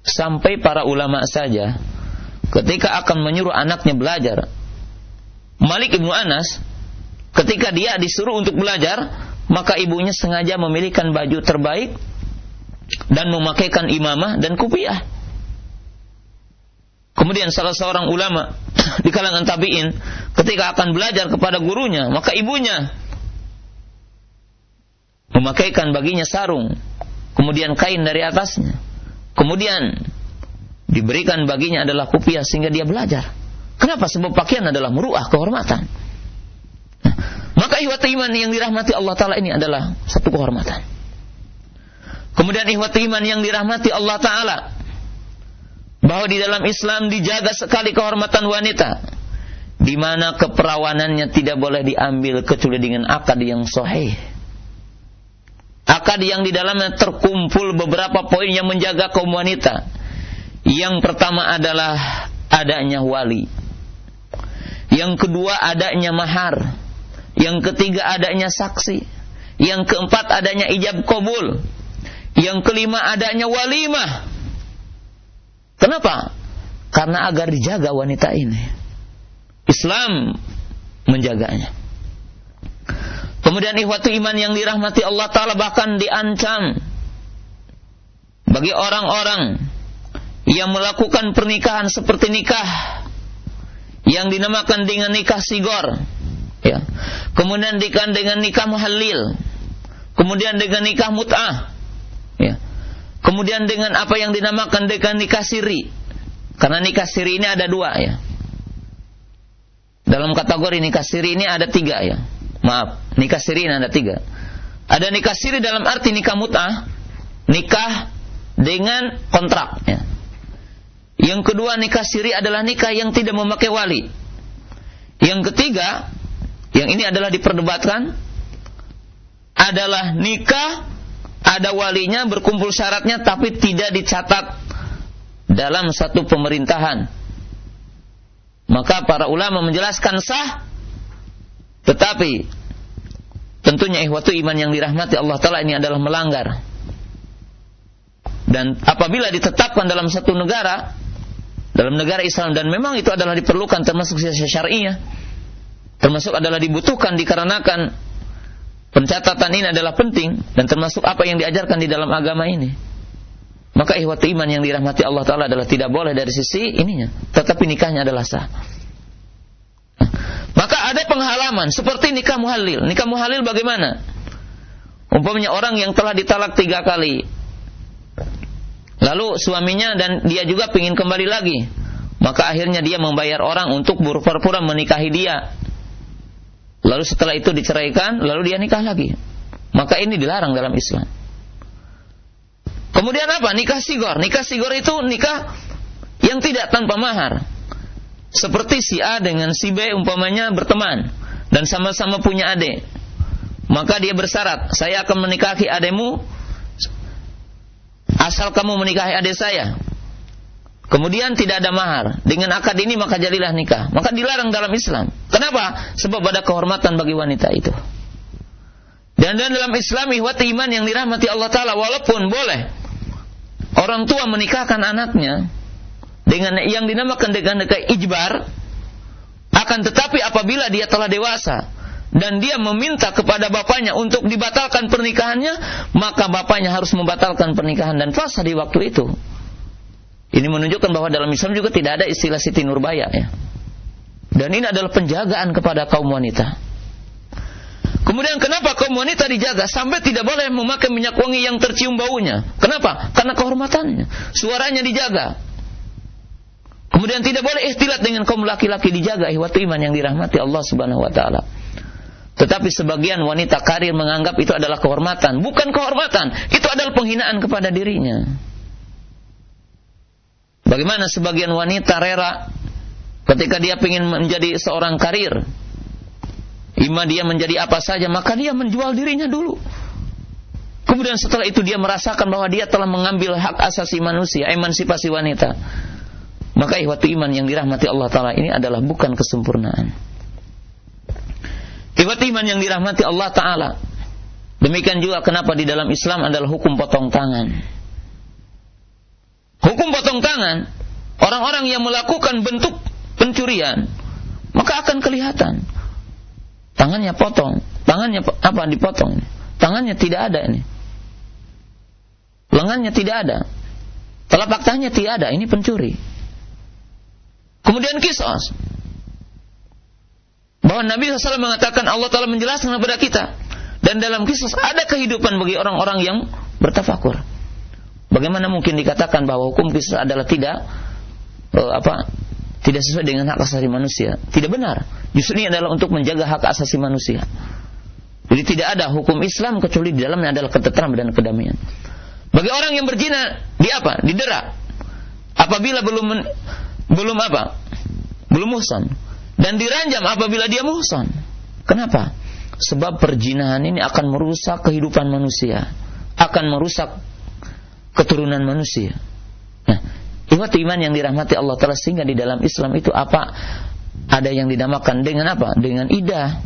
Sampai para ulama saja ketika akan menyuruh anaknya belajar. Malik ibnu Anas ketika dia disuruh untuk belajar, maka ibunya sengaja memilihkan baju terbaik dan memakaikan imamah dan kupiah. Kemudian salah seorang ulama di kalangan tabi'in ketika akan belajar kepada gurunya, maka ibunya memakaikan baginya sarung, kemudian kain dari atasnya. Kemudian diberikan baginya adalah kupiah sehingga dia belajar. Kenapa? Sebab pakaian adalah meruah kehormatan. Nah, maka ihwat iman yang dirahmati Allah Ta'ala ini adalah satu kehormatan. Kemudian ihwat iman yang dirahmati Allah Ta'ala bahwa di dalam Islam dijaga sekali kehormatan wanita di mana keperawanannya tidak boleh diambil kecuali dengan akad yang sahih. Akad yang di dalamnya terkumpul beberapa poin yang menjaga kaum wanita. Yang pertama adalah adanya wali. Yang kedua adanya mahar. Yang ketiga adanya saksi. Yang keempat adanya ijab kabul. Yang kelima adanya walimah. Kenapa? Karena agar dijaga wanita ini. Islam menjaganya. Kemudian ikhwatu iman yang dirahmati Allah Ta'ala bahkan diancam bagi orang-orang yang melakukan pernikahan seperti nikah yang dinamakan dengan nikah sigor ya. kemudian dengan nikah muhallil kemudian dengan nikah mut'ah. Kemudian dengan apa yang dinamakan dengan nikah siri. Karena nikah siri ini ada dua ya. Dalam kategori nikah siri ini ada tiga ya. Maaf, nikah siri ini ada tiga. Ada nikah siri dalam arti nikah mut'ah. Nikah dengan kontrak ya. Yang kedua nikah siri adalah nikah yang tidak memakai wali. Yang ketiga, yang ini adalah diperdebatkan, adalah nikah ada walinya berkumpul syaratnya tapi tidak dicatat dalam satu pemerintahan. Maka para ulama menjelaskan sah tetapi tentunya ihwatu iman yang dirahmati Allah taala ini adalah melanggar. Dan apabila ditetapkan dalam satu negara dalam negara Islam dan memang itu adalah diperlukan termasuk syariah termasuk adalah dibutuhkan dikarenakan Pencatatan ini adalah penting dan termasuk apa yang diajarkan di dalam agama ini. Maka ihwati iman yang dirahmati Allah Ta'ala adalah tidak boleh dari sisi ininya. Tetapi nikahnya adalah sah. Maka ada penghalaman seperti nikah muhalil. Nikah muhalil bagaimana? Umpamanya orang yang telah ditalak tiga kali. Lalu suaminya dan dia juga ingin kembali lagi. Maka akhirnya dia membayar orang untuk berpura-pura menikahi dia Lalu setelah itu diceraikan, lalu dia nikah lagi. Maka ini dilarang dalam Islam. Kemudian apa? Nikah sigor. Nikah sigor itu nikah yang tidak tanpa mahar. Seperti si A dengan si B umpamanya berteman dan sama-sama punya adik. Maka dia bersyarat, saya akan menikahi ademu asal kamu menikahi adik saya. Kemudian tidak ada mahar. Dengan akad ini maka jadilah nikah. Maka dilarang dalam Islam. Kenapa? Sebab ada kehormatan bagi wanita itu. Dan, dalam Islam ihwat iman yang dirahmati Allah Ta'ala walaupun boleh orang tua menikahkan anaknya dengan yang dinamakan dengan nikah ijbar akan tetapi apabila dia telah dewasa dan dia meminta kepada bapaknya untuk dibatalkan pernikahannya maka bapaknya harus membatalkan pernikahan dan fasa di waktu itu ini menunjukkan bahwa dalam Islam juga tidak ada istilah Siti Nurbaya ya. Dan ini adalah penjagaan kepada kaum wanita. Kemudian kenapa kaum wanita dijaga sampai tidak boleh memakai minyak wangi yang tercium baunya? Kenapa? Karena kehormatannya. Suaranya dijaga. Kemudian tidak boleh istilat dengan kaum laki-laki dijaga ihwatu iman yang dirahmati Allah Subhanahu wa taala. Tetapi sebagian wanita karir menganggap itu adalah kehormatan. Bukan kehormatan, itu adalah penghinaan kepada dirinya. Bagaimana sebagian wanita rela ketika dia ingin menjadi seorang karir, ima dia menjadi apa saja, maka dia menjual dirinya dulu. Kemudian setelah itu dia merasakan bahwa dia telah mengambil hak asasi manusia, emansipasi wanita. Maka ihwatu iman yang dirahmati Allah Ta'ala ini adalah bukan kesempurnaan. Ikhwat iman yang dirahmati Allah Ta'ala. Demikian juga kenapa di dalam Islam adalah hukum potong tangan. Hukum potong tangan, orang-orang yang melakukan bentuk pencurian, maka akan kelihatan. Tangannya potong, tangannya apa dipotong? Tangannya tidak ada ini. Lengannya tidak ada. Telapak tangannya tidak ada, ini pencuri. Kemudian kisos bahwa Nabi SAW mengatakan Allah Ta'ala menjelaskan kepada kita. Dan dalam kisah ada kehidupan bagi orang-orang yang bertafakur. Bagaimana mungkin dikatakan bahwa hukum kisah adalah tidak uh, apa tidak sesuai dengan hak asasi manusia? Tidak benar. Justru ini adalah untuk menjaga hak asasi manusia. Jadi tidak ada hukum Islam kecuali di dalamnya adalah ketentraman dan kedamaian. Bagi orang yang berzina, di apa? Didera. Apabila belum belum apa? Belum muhsan dan diranjam apabila dia muhsan. Kenapa? Sebab perjinahan ini akan merusak kehidupan manusia, akan merusak keturunan manusia. Nah, imat iman yang dirahmati Allah Taala sehingga di dalam Islam itu apa? Ada yang dinamakan dengan apa? Dengan idah.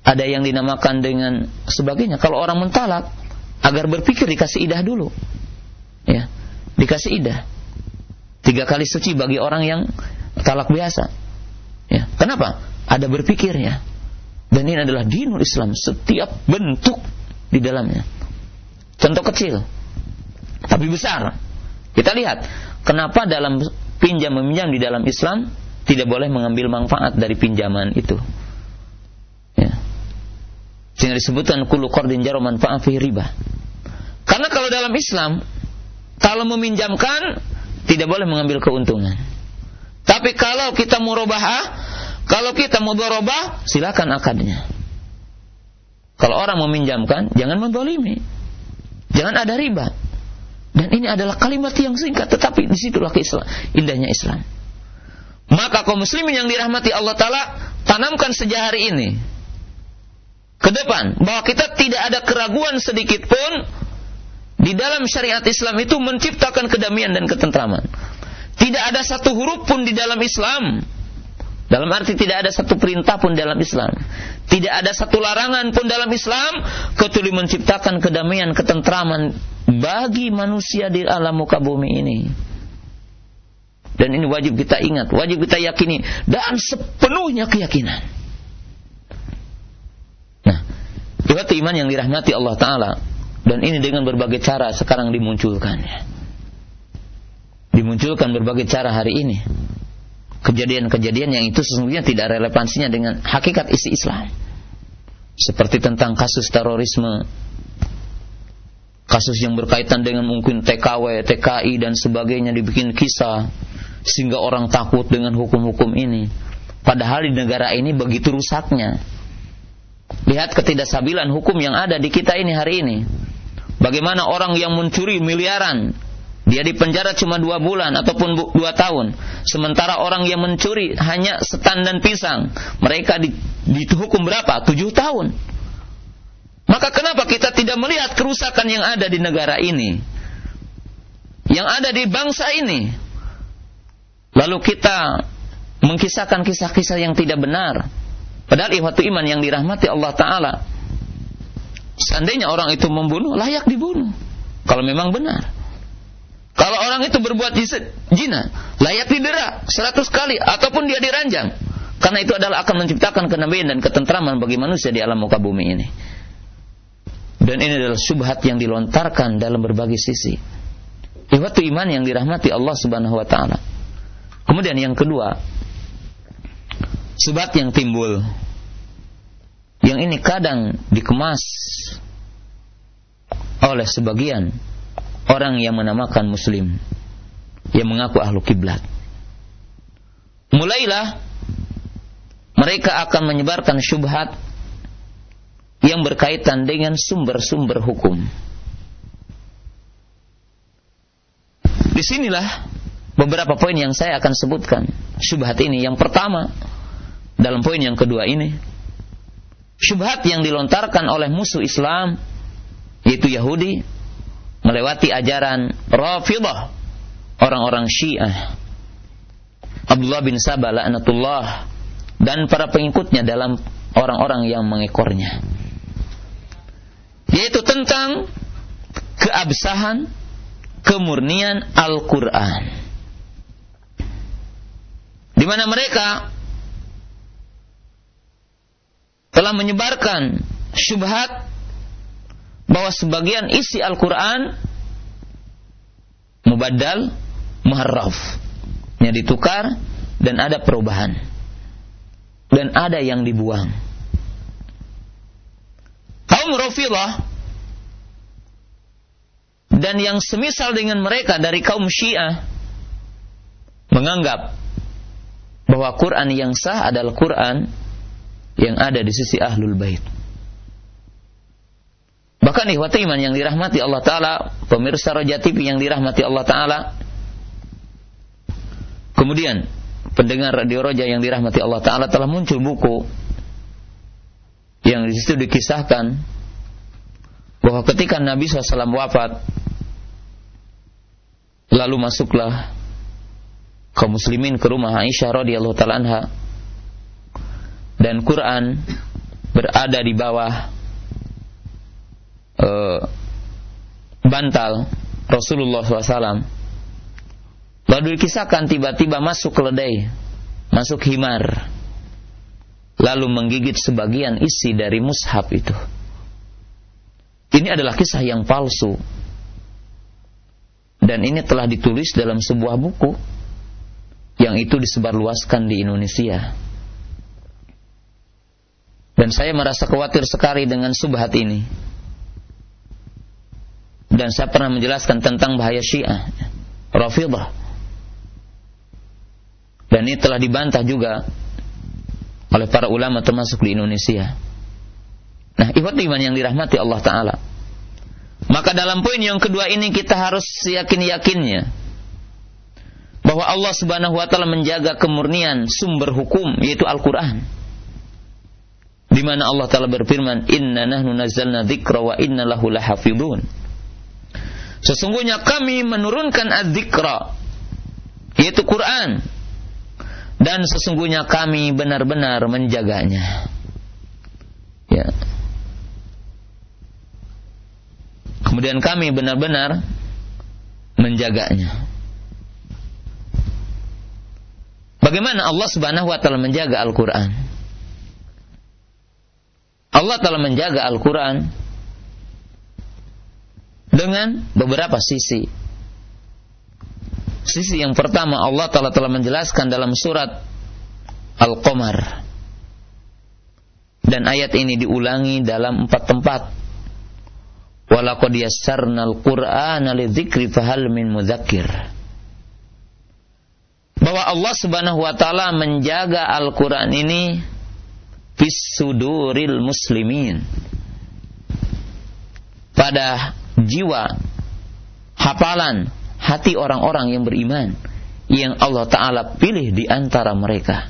Ada yang dinamakan dengan sebagainya. Kalau orang mentalak, agar berpikir dikasih idah dulu. Ya, dikasih idah. Tiga kali suci bagi orang yang talak biasa. Ya, kenapa? Ada berpikirnya. Dan ini adalah dinul Islam, setiap bentuk di dalamnya. Contoh kecil, tapi besar. Kita lihat, kenapa dalam pinjam meminjam di dalam Islam tidak boleh mengambil manfaat dari pinjaman itu. Ya. Sehingga disebutkan kulu qardin jarum manfaat fi riba. Karena kalau dalam Islam, kalau meminjamkan tidak boleh mengambil keuntungan. Tapi kalau kita murabahah, kalau kita mudharabah, silakan akadnya. Kalau orang meminjamkan, jangan mendolimi. Jangan ada riba. Dan ini adalah kalimat yang singkat, tetapi di situlah Islam, indahnya Islam. Maka kaum muslimin yang dirahmati Allah Ta'ala, tanamkan sejak hari ini. Ke depan, bahwa kita tidak ada keraguan sedikit pun di dalam syariat Islam itu menciptakan kedamaian dan ketentraman. Tidak ada satu huruf pun di dalam Islam. Dalam arti tidak ada satu perintah pun dalam Islam. Tidak ada satu larangan pun dalam Islam kecuali menciptakan kedamaian, ketentraman bagi manusia di alam muka bumi ini. Dan ini wajib kita ingat, wajib kita yakini dan sepenuhnya keyakinan. Nah, itu iman yang dirahmati Allah Taala dan ini dengan berbagai cara sekarang dimunculkannya dimunculkan berbagai cara hari ini. Kejadian-kejadian yang itu sesungguhnya tidak relevansinya dengan hakikat isi Islam. Seperti tentang kasus terorisme, kasus yang berkaitan dengan mungkin TKW, TKI dan sebagainya dibikin kisah sehingga orang takut dengan hukum-hukum ini. Padahal di negara ini begitu rusaknya. Lihat ketidakstabilan hukum yang ada di kita ini hari ini. Bagaimana orang yang mencuri miliaran dia dipenjara cuma dua bulan ataupun dua tahun. Sementara orang yang mencuri hanya setan dan pisang. Mereka dihukum berapa? Tujuh tahun. Maka kenapa kita tidak melihat kerusakan yang ada di negara ini? Yang ada di bangsa ini? Lalu kita mengkisahkan kisah-kisah yang tidak benar. Padahal ihwatu iman yang dirahmati Allah Ta'ala. Seandainya orang itu membunuh, layak dibunuh. Kalau memang benar. Kalau orang itu berbuat zina, layak didera seratus kali ataupun dia diranjang. Karena itu adalah akan menciptakan kenabian dan ketentraman bagi manusia di alam muka bumi ini. Dan ini adalah subhat yang dilontarkan dalam berbagai sisi. Iwatu iman yang dirahmati Allah Subhanahu wa taala. Kemudian yang kedua, Subhat yang timbul. Yang ini kadang dikemas oleh sebagian orang yang menamakan muslim yang mengaku ahlu kiblat. Mulailah mereka akan menyebarkan syubhat yang berkaitan dengan sumber-sumber hukum. Di sinilah beberapa poin yang saya akan sebutkan. Syubhat ini yang pertama dalam poin yang kedua ini. Syubhat yang dilontarkan oleh musuh Islam yaitu Yahudi melewati ajaran Rafidah orang-orang Syiah Abdullah bin Sabah la'natullah dan para pengikutnya dalam orang-orang yang mengekornya yaitu tentang keabsahan kemurnian Al-Qur'an. Di mana mereka telah menyebarkan syubhat bahwa sebagian isi Al-Qur'an mubaddal muharraf. Yang ditukar dan ada perubahan. Dan ada yang dibuang kaum Rafidah dan yang semisal dengan mereka dari kaum Syiah menganggap bahwa Quran yang sah adalah Quran yang ada di sisi Ahlul Bait. Bahkan ikhwati iman yang dirahmati Allah Ta'ala, pemirsa Roja TV yang dirahmati Allah Ta'ala, kemudian pendengar Radio Roja yang dirahmati Allah Ta'ala telah muncul buku yang di situ dikisahkan bahwa ketika Nabi SAW wafat lalu masuklah kaum muslimin ke rumah Aisyah radhiyallahu taala dan Quran berada di bawah uh, bantal Rasulullah SAW. Lalu dikisahkan tiba-tiba masuk keledai, masuk himar, lalu menggigit sebagian isi dari mushaf itu. Ini adalah kisah yang palsu. Dan ini telah ditulis dalam sebuah buku yang itu disebarluaskan di Indonesia. Dan saya merasa khawatir sekali dengan subhat ini. Dan saya pernah menjelaskan tentang bahaya Syiah, Rafidah. Dan ini telah dibantah juga oleh para ulama termasuk di Indonesia. Nah, ibadah iman yang dirahmati Allah Ta'ala. Maka dalam poin yang kedua ini kita harus yakin-yakinnya bahwa Allah Subhanahu wa taala menjaga kemurnian sumber hukum yaitu Al-Qur'an. Di mana Allah taala berfirman, "Inna nahnu nazzalna dzikra wa inna lahu lahafidun." Sesungguhnya kami menurunkan adzikra yaitu Quran dan sesungguhnya kami benar-benar menjaganya. Ya. Kemudian kami benar-benar menjaganya. Bagaimana Allah Subhanahu wa taala menjaga Al-Qur'an? Allah telah menjaga Al-Qur'an dengan beberapa sisi. Sisi yang pertama Allah telah telah menjelaskan dalam surat Al-Qamar. Dan ayat ini diulangi dalam empat tempat Walaqad yassarnal Qur'ana lidzikri fahal min mudzakir. Bahwa Allah Subhanahu wa taala menjaga Al-Qur'an ini fis suduril muslimin. Pada jiwa hafalan hati orang-orang yang beriman yang Allah taala pilih di antara mereka.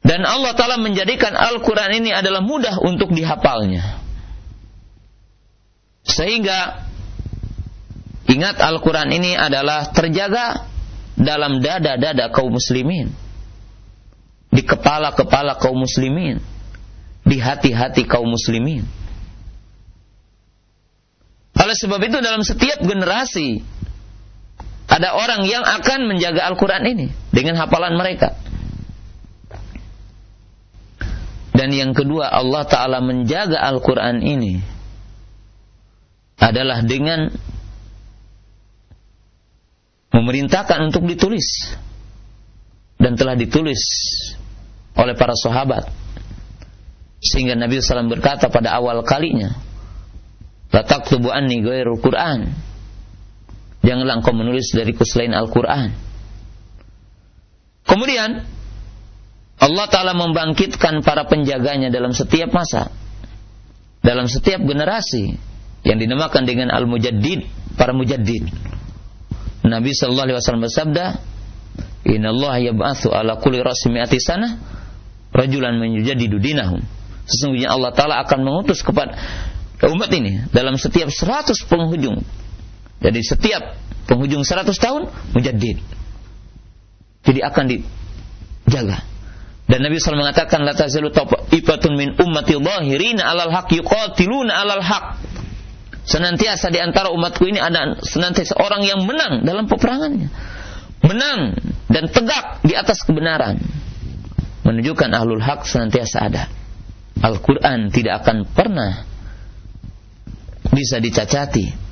Dan Allah taala menjadikan Al-Qur'an ini adalah mudah untuk dihafalnya. Sehingga ingat Al-Quran ini adalah terjaga dalam dada-dada kaum muslimin. Di kepala-kepala kaum muslimin. Di hati-hati kaum muslimin. Oleh sebab itu dalam setiap generasi ada orang yang akan menjaga Al-Quran ini dengan hafalan mereka. Dan yang kedua Allah Ta'ala menjaga Al-Quran ini adalah dengan memerintahkan untuk ditulis dan telah ditulis oleh para sahabat. Sehingga Nabi SAW berkata pada awal kalinya, La taktubu anni ghairul Qur'an. Janganlah engkau menulis dariku selain Al-Quran. Kemudian, Allah Ta'ala membangkitkan para penjaganya dalam setiap masa. Dalam setiap generasi. Yang dinamakan dengan Al-Mujaddid, para Mujaddid. Nabi Sallallahu Alaihi Wasallam bersabda, Inna Allah yab'athu ala kulli rasi mi'ati sana rajulan menyujadidu dinahum. Sesungguhnya Allah Ta'ala akan mengutus kepada umat ini dalam setiap 100 penghujung. Jadi setiap penghujung 100 tahun mujaddid. Jadi akan dijaga. Dan Nabi SAW mengatakan la tazalu ifatun min ummati dhahirina alal haq yuqatiluna alal haq. Senantiasa di antara umatku ini ada senantiasa orang yang menang dalam peperangannya. Menang dan tegak di atas kebenaran. Menunjukkan ahlul haq senantiasa ada. Al-Quran tidak akan pernah bisa dicacati.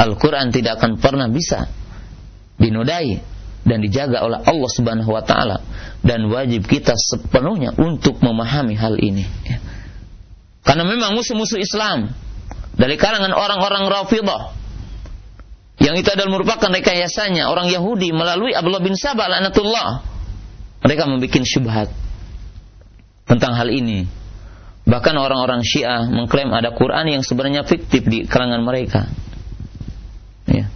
Al-Quran tidak akan pernah bisa dinodai dan dijaga oleh Allah Subhanahu wa taala dan wajib kita sepenuhnya untuk memahami hal ini. Karena memang musuh-musuh Islam dari kalangan orang-orang Rafidah yang itu adalah merupakan rekayasanya orang Yahudi melalui Abdullah bin Sabah laknatullah. Mereka membuat syubhat tentang hal ini. Bahkan orang-orang Syiah mengklaim ada Quran yang sebenarnya fiktif di kalangan mereka. Ya.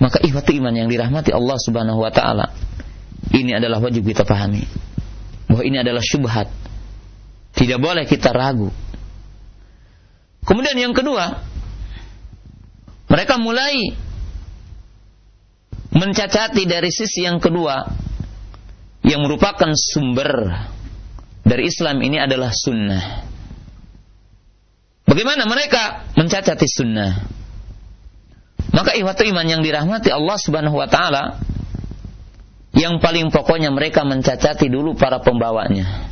Maka ihwatu iman yang dirahmati Allah Subhanahu wa taala. Ini adalah wajib kita pahami. Bahwa ini adalah syubhat. Tidak boleh kita ragu. Kemudian yang kedua, mereka mulai mencacati dari sisi yang kedua yang merupakan sumber dari Islam ini adalah sunnah. Bagaimana mereka mencacati sunnah? Maka ihwatu iman yang dirahmati Allah Subhanahu wa taala yang paling pokoknya mereka mencacati dulu para pembawanya.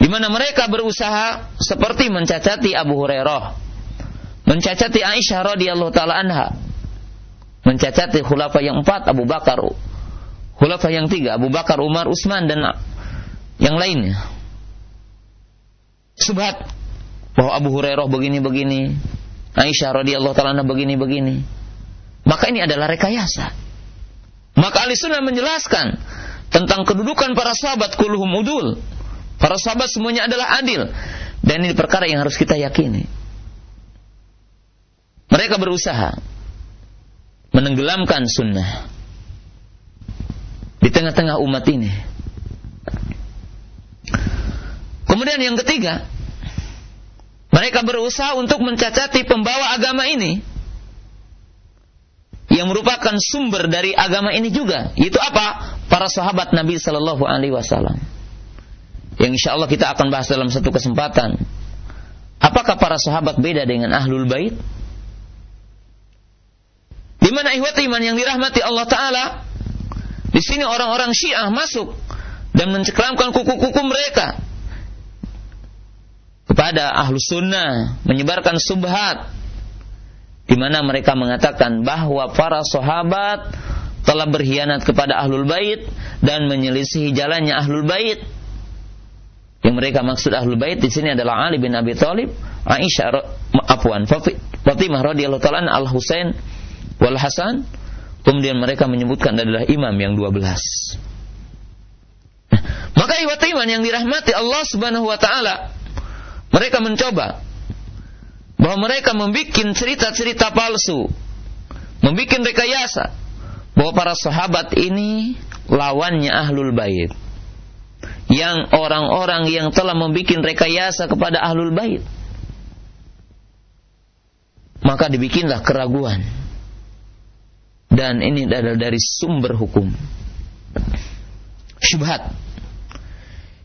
Di mana mereka berusaha seperti mencacati Abu Hurairah, mencacati Aisyah radhiyallahu taala anha, mencacati khulafa yang empat Abu Bakar, khulafa yang tiga Abu Bakar, Umar, Utsman dan yang lainnya. Subhat bahwa Abu Hurairah begini-begini, Aisyah radhiyallahu taala begini-begini. Maka ini adalah rekayasa. Maka ahli sunnah menjelaskan tentang kedudukan para sahabat kulluhum udul. Para sahabat semuanya adalah adil. Dan ini perkara yang harus kita yakini. Mereka berusaha menenggelamkan sunnah di tengah-tengah umat ini. Kemudian yang ketiga, mereka berusaha untuk mencacati pembawa agama ini yang merupakan sumber dari agama ini juga. Itu apa? Para sahabat Nabi Sallallahu Alaihi Wasallam. Yang insya Allah kita akan bahas dalam satu kesempatan. Apakah para sahabat beda dengan ahlul bait? Di mana ihwat iman yang dirahmati Allah Taala? Di sini orang-orang Syiah masuk dan mencekramkan kuku-kuku mereka kepada ahlu sunnah menyebarkan subhat di mana mereka mengatakan bahwa para sahabat telah berkhianat kepada ahlul bait dan menyelisihi jalannya ahlul bait yang mereka maksud ahlul bait di sini adalah Ali bin Abi Thalib, Aisyah afwan, Fatimah radhiyallahu taala Al Husain wal Hasan. Kemudian mereka menyebutkan adalah imam yang 12. maka iwat iman yang dirahmati Allah Subhanahu wa taala mereka mencoba bahwa mereka membuat cerita-cerita palsu, membuat rekayasa bahwa para sahabat ini lawannya ahlul bait. Yang orang-orang yang telah membuat rekayasa kepada ahlul bait. Maka dibikinlah keraguan. Dan ini adalah dari sumber hukum. Syubhat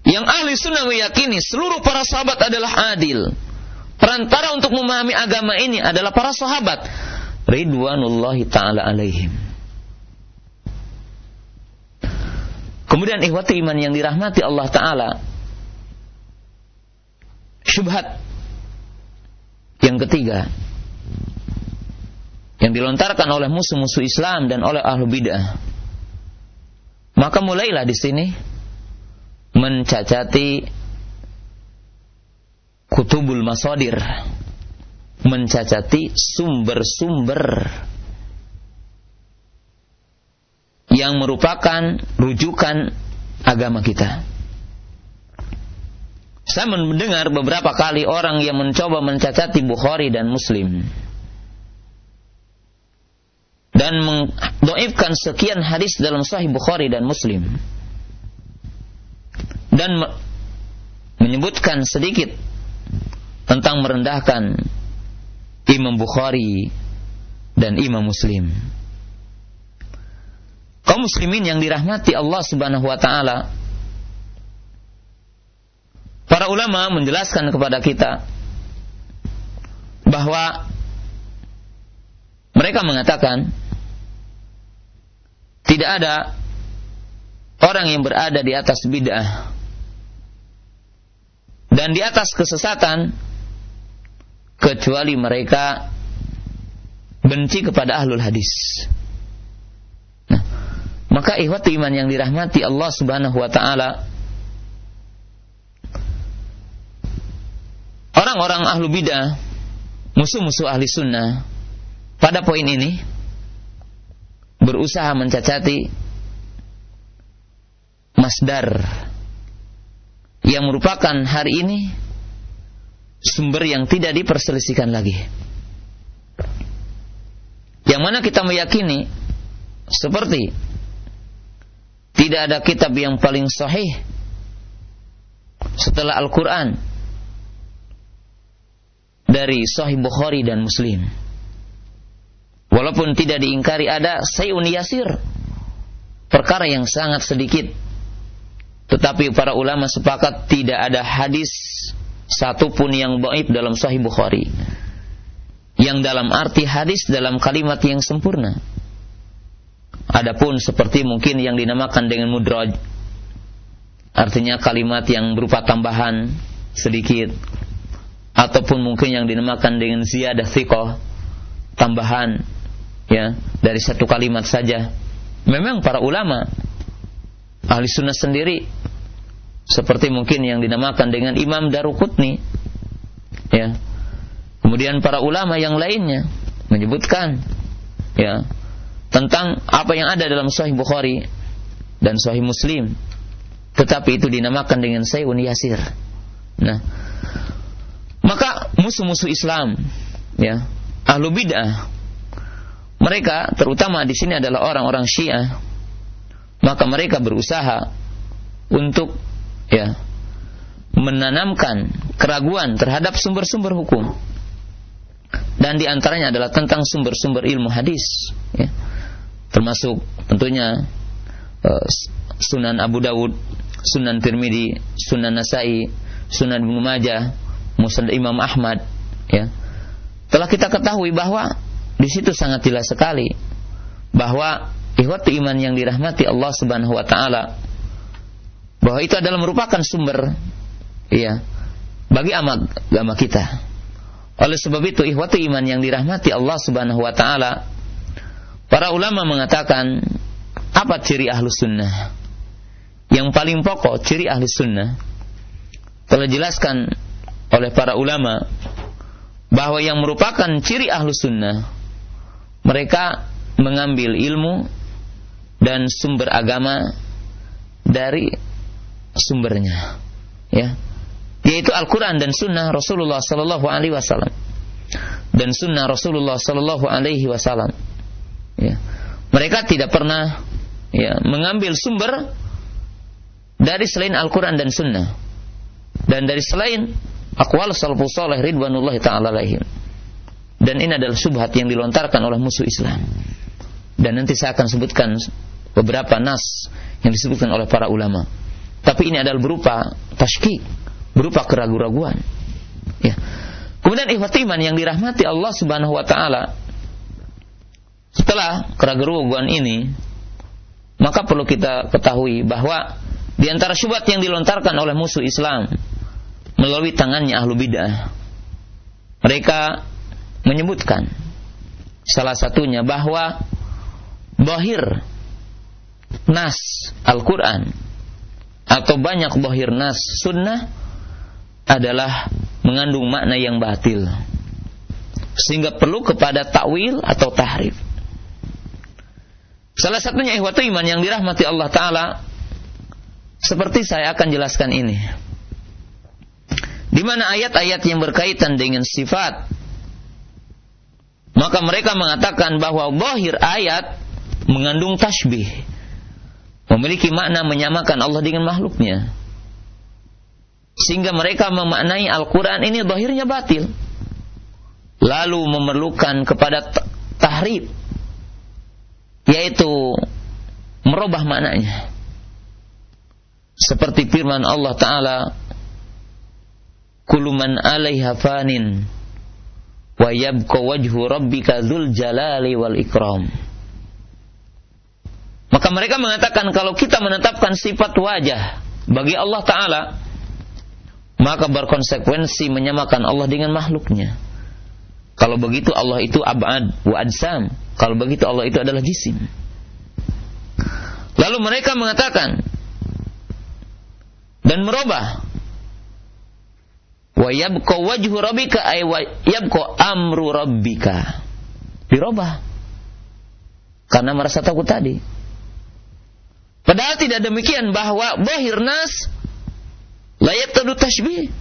yang ahli sunnah meyakini seluruh para sahabat adalah adil. Perantara untuk memahami agama ini adalah para sahabat. Ridwanullahi ta'ala alaihim. Kemudian ikhwati iman yang dirahmati Allah Ta'ala. Syubhat. Yang ketiga. Yang dilontarkan oleh musuh-musuh Islam dan oleh ahlu bid'ah. Maka mulailah di sini mencacati kutubul masodir mencacati sumber-sumber yang merupakan rujukan agama kita. Saya mendengar beberapa kali orang yang mencoba mencacati Bukhari dan Muslim dan mendoifkan sekian hadis dalam Sahih Bukhari dan Muslim dan menyebutkan sedikit tentang merendahkan Imam Bukhari dan Imam Muslim. Kaum muslimin yang dirahmati Allah Subhanahu wa taala Para ulama menjelaskan kepada kita bahwa mereka mengatakan tidak ada orang yang berada di atas bid'ah dan di atas kesesatan kecuali mereka benci kepada ahlul hadis. Nah, maka ikhwati iman yang dirahmati Allah Subhanahu wa taala orang-orang ahlu bidah, musuh-musuh ahli sunnah, pada poin ini berusaha mencacati masdar yang merupakan hari ini sumber yang tidak diperselisihkan lagi. Yang mana kita meyakini seperti tidak ada kitab yang paling sahih setelah Al-Quran dari Sahih Bukhari dan Muslim. Walaupun tidak diingkari ada sayun yasir, perkara yang sangat sedikit. Tetapi para ulama sepakat tidak ada hadis satupun yang baik dalam Sahih Bukhari. Yang dalam arti hadis dalam kalimat yang sempurna. Adapun seperti mungkin yang dinamakan dengan mudraj. Artinya kalimat yang berupa tambahan sedikit ataupun mungkin yang dinamakan dengan ziyadah thiqah tambahan ya dari satu kalimat saja memang para ulama ahli sunnah sendiri seperti mungkin yang dinamakan dengan Imam Darukutni ya. Kemudian para ulama yang lainnya menyebutkan ya tentang apa yang ada dalam Sahih Bukhari dan Sahih Muslim. Tetapi itu dinamakan dengan Sayyun Yasir. Nah maka musuh-musuh Islam, ya, ahlu bid'ah, mereka terutama di sini adalah orang-orang Syiah, maka mereka berusaha untuk ya menanamkan keraguan terhadap sumber-sumber hukum dan di antaranya adalah tentang sumber-sumber ilmu hadis ya. termasuk tentunya uh, Sunan Abu Dawud, Sunan Tirmidzi, Sunan Nasai, Sunan Ibnu Majah, Musnad Imam Ahmad ya telah kita ketahui bahwa di situ sangat jelas sekali bahwa ihwati iman yang dirahmati Allah Subhanahu wa taala bahwa itu adalah merupakan sumber ya bagi agama kita. Oleh sebab itu ihwati iman yang dirahmati Allah Subhanahu wa taala para ulama mengatakan apa ciri ahlu sunnah? Yang paling pokok ciri ahli sunnah telah jelaskan oleh para ulama bahwa yang merupakan ciri ahlu sunnah mereka mengambil ilmu dan sumber agama dari sumbernya ya yaitu Al-Quran dan Sunnah Rasulullah Sallallahu Alaihi Wasallam dan Sunnah Rasulullah Sallallahu Alaihi Wasallam ya mereka tidak pernah ya mengambil sumber dari selain Al-Quran dan Sunnah dan dari selain Akwal salafus salih ridwanullahi ta'ala alaihim. Dan ini adalah subhat yang dilontarkan oleh musuh Islam. Dan nanti saya akan sebutkan beberapa nas yang disebutkan oleh para ulama. Tapi ini adalah berupa tashkik, berupa keraguan-raguan. Ya. Kemudian ikhwatiman yang dirahmati Allah Subhanahu wa taala setelah keraguan-raguan ini maka perlu kita ketahui bahwa di antara syubhat yang dilontarkan oleh musuh Islam melalui tangannya ahlu bidah. Mereka menyebutkan salah satunya bahwa bahir nas Al-Quran atau banyak bohir nas sunnah adalah mengandung makna yang batil. Sehingga perlu kepada takwil atau tahrif. Salah satunya ihwatu iman yang dirahmati Allah Ta'ala seperti saya akan jelaskan ini. Di mana ayat-ayat yang berkaitan dengan sifat maka mereka mengatakan bahwa bohir ayat mengandung tasbih memiliki makna menyamakan Allah dengan makhluknya. Sehingga mereka memaknai Al-Quran ini bohirnya batil. Lalu memerlukan kepada tahrib. Yaitu merubah maknanya. Seperti firman Allah taala kuluman alaiha fanin wa yabqa wajhu rabbika dzul jalali wal ikram maka mereka mengatakan kalau kita menetapkan sifat wajah bagi Allah taala maka berkonsekuensi menyamakan Allah dengan makhluknya kalau begitu Allah itu abad wa adsam kalau begitu Allah itu adalah jisim. Lalu mereka mengatakan dan merubah wa yabqa wajhu rabbika ay wa yabqa amru rabbika. Dirubah. Karena merasa takut tadi. Padahal tidak demikian bahwa bahir nas layak tadu tashbih.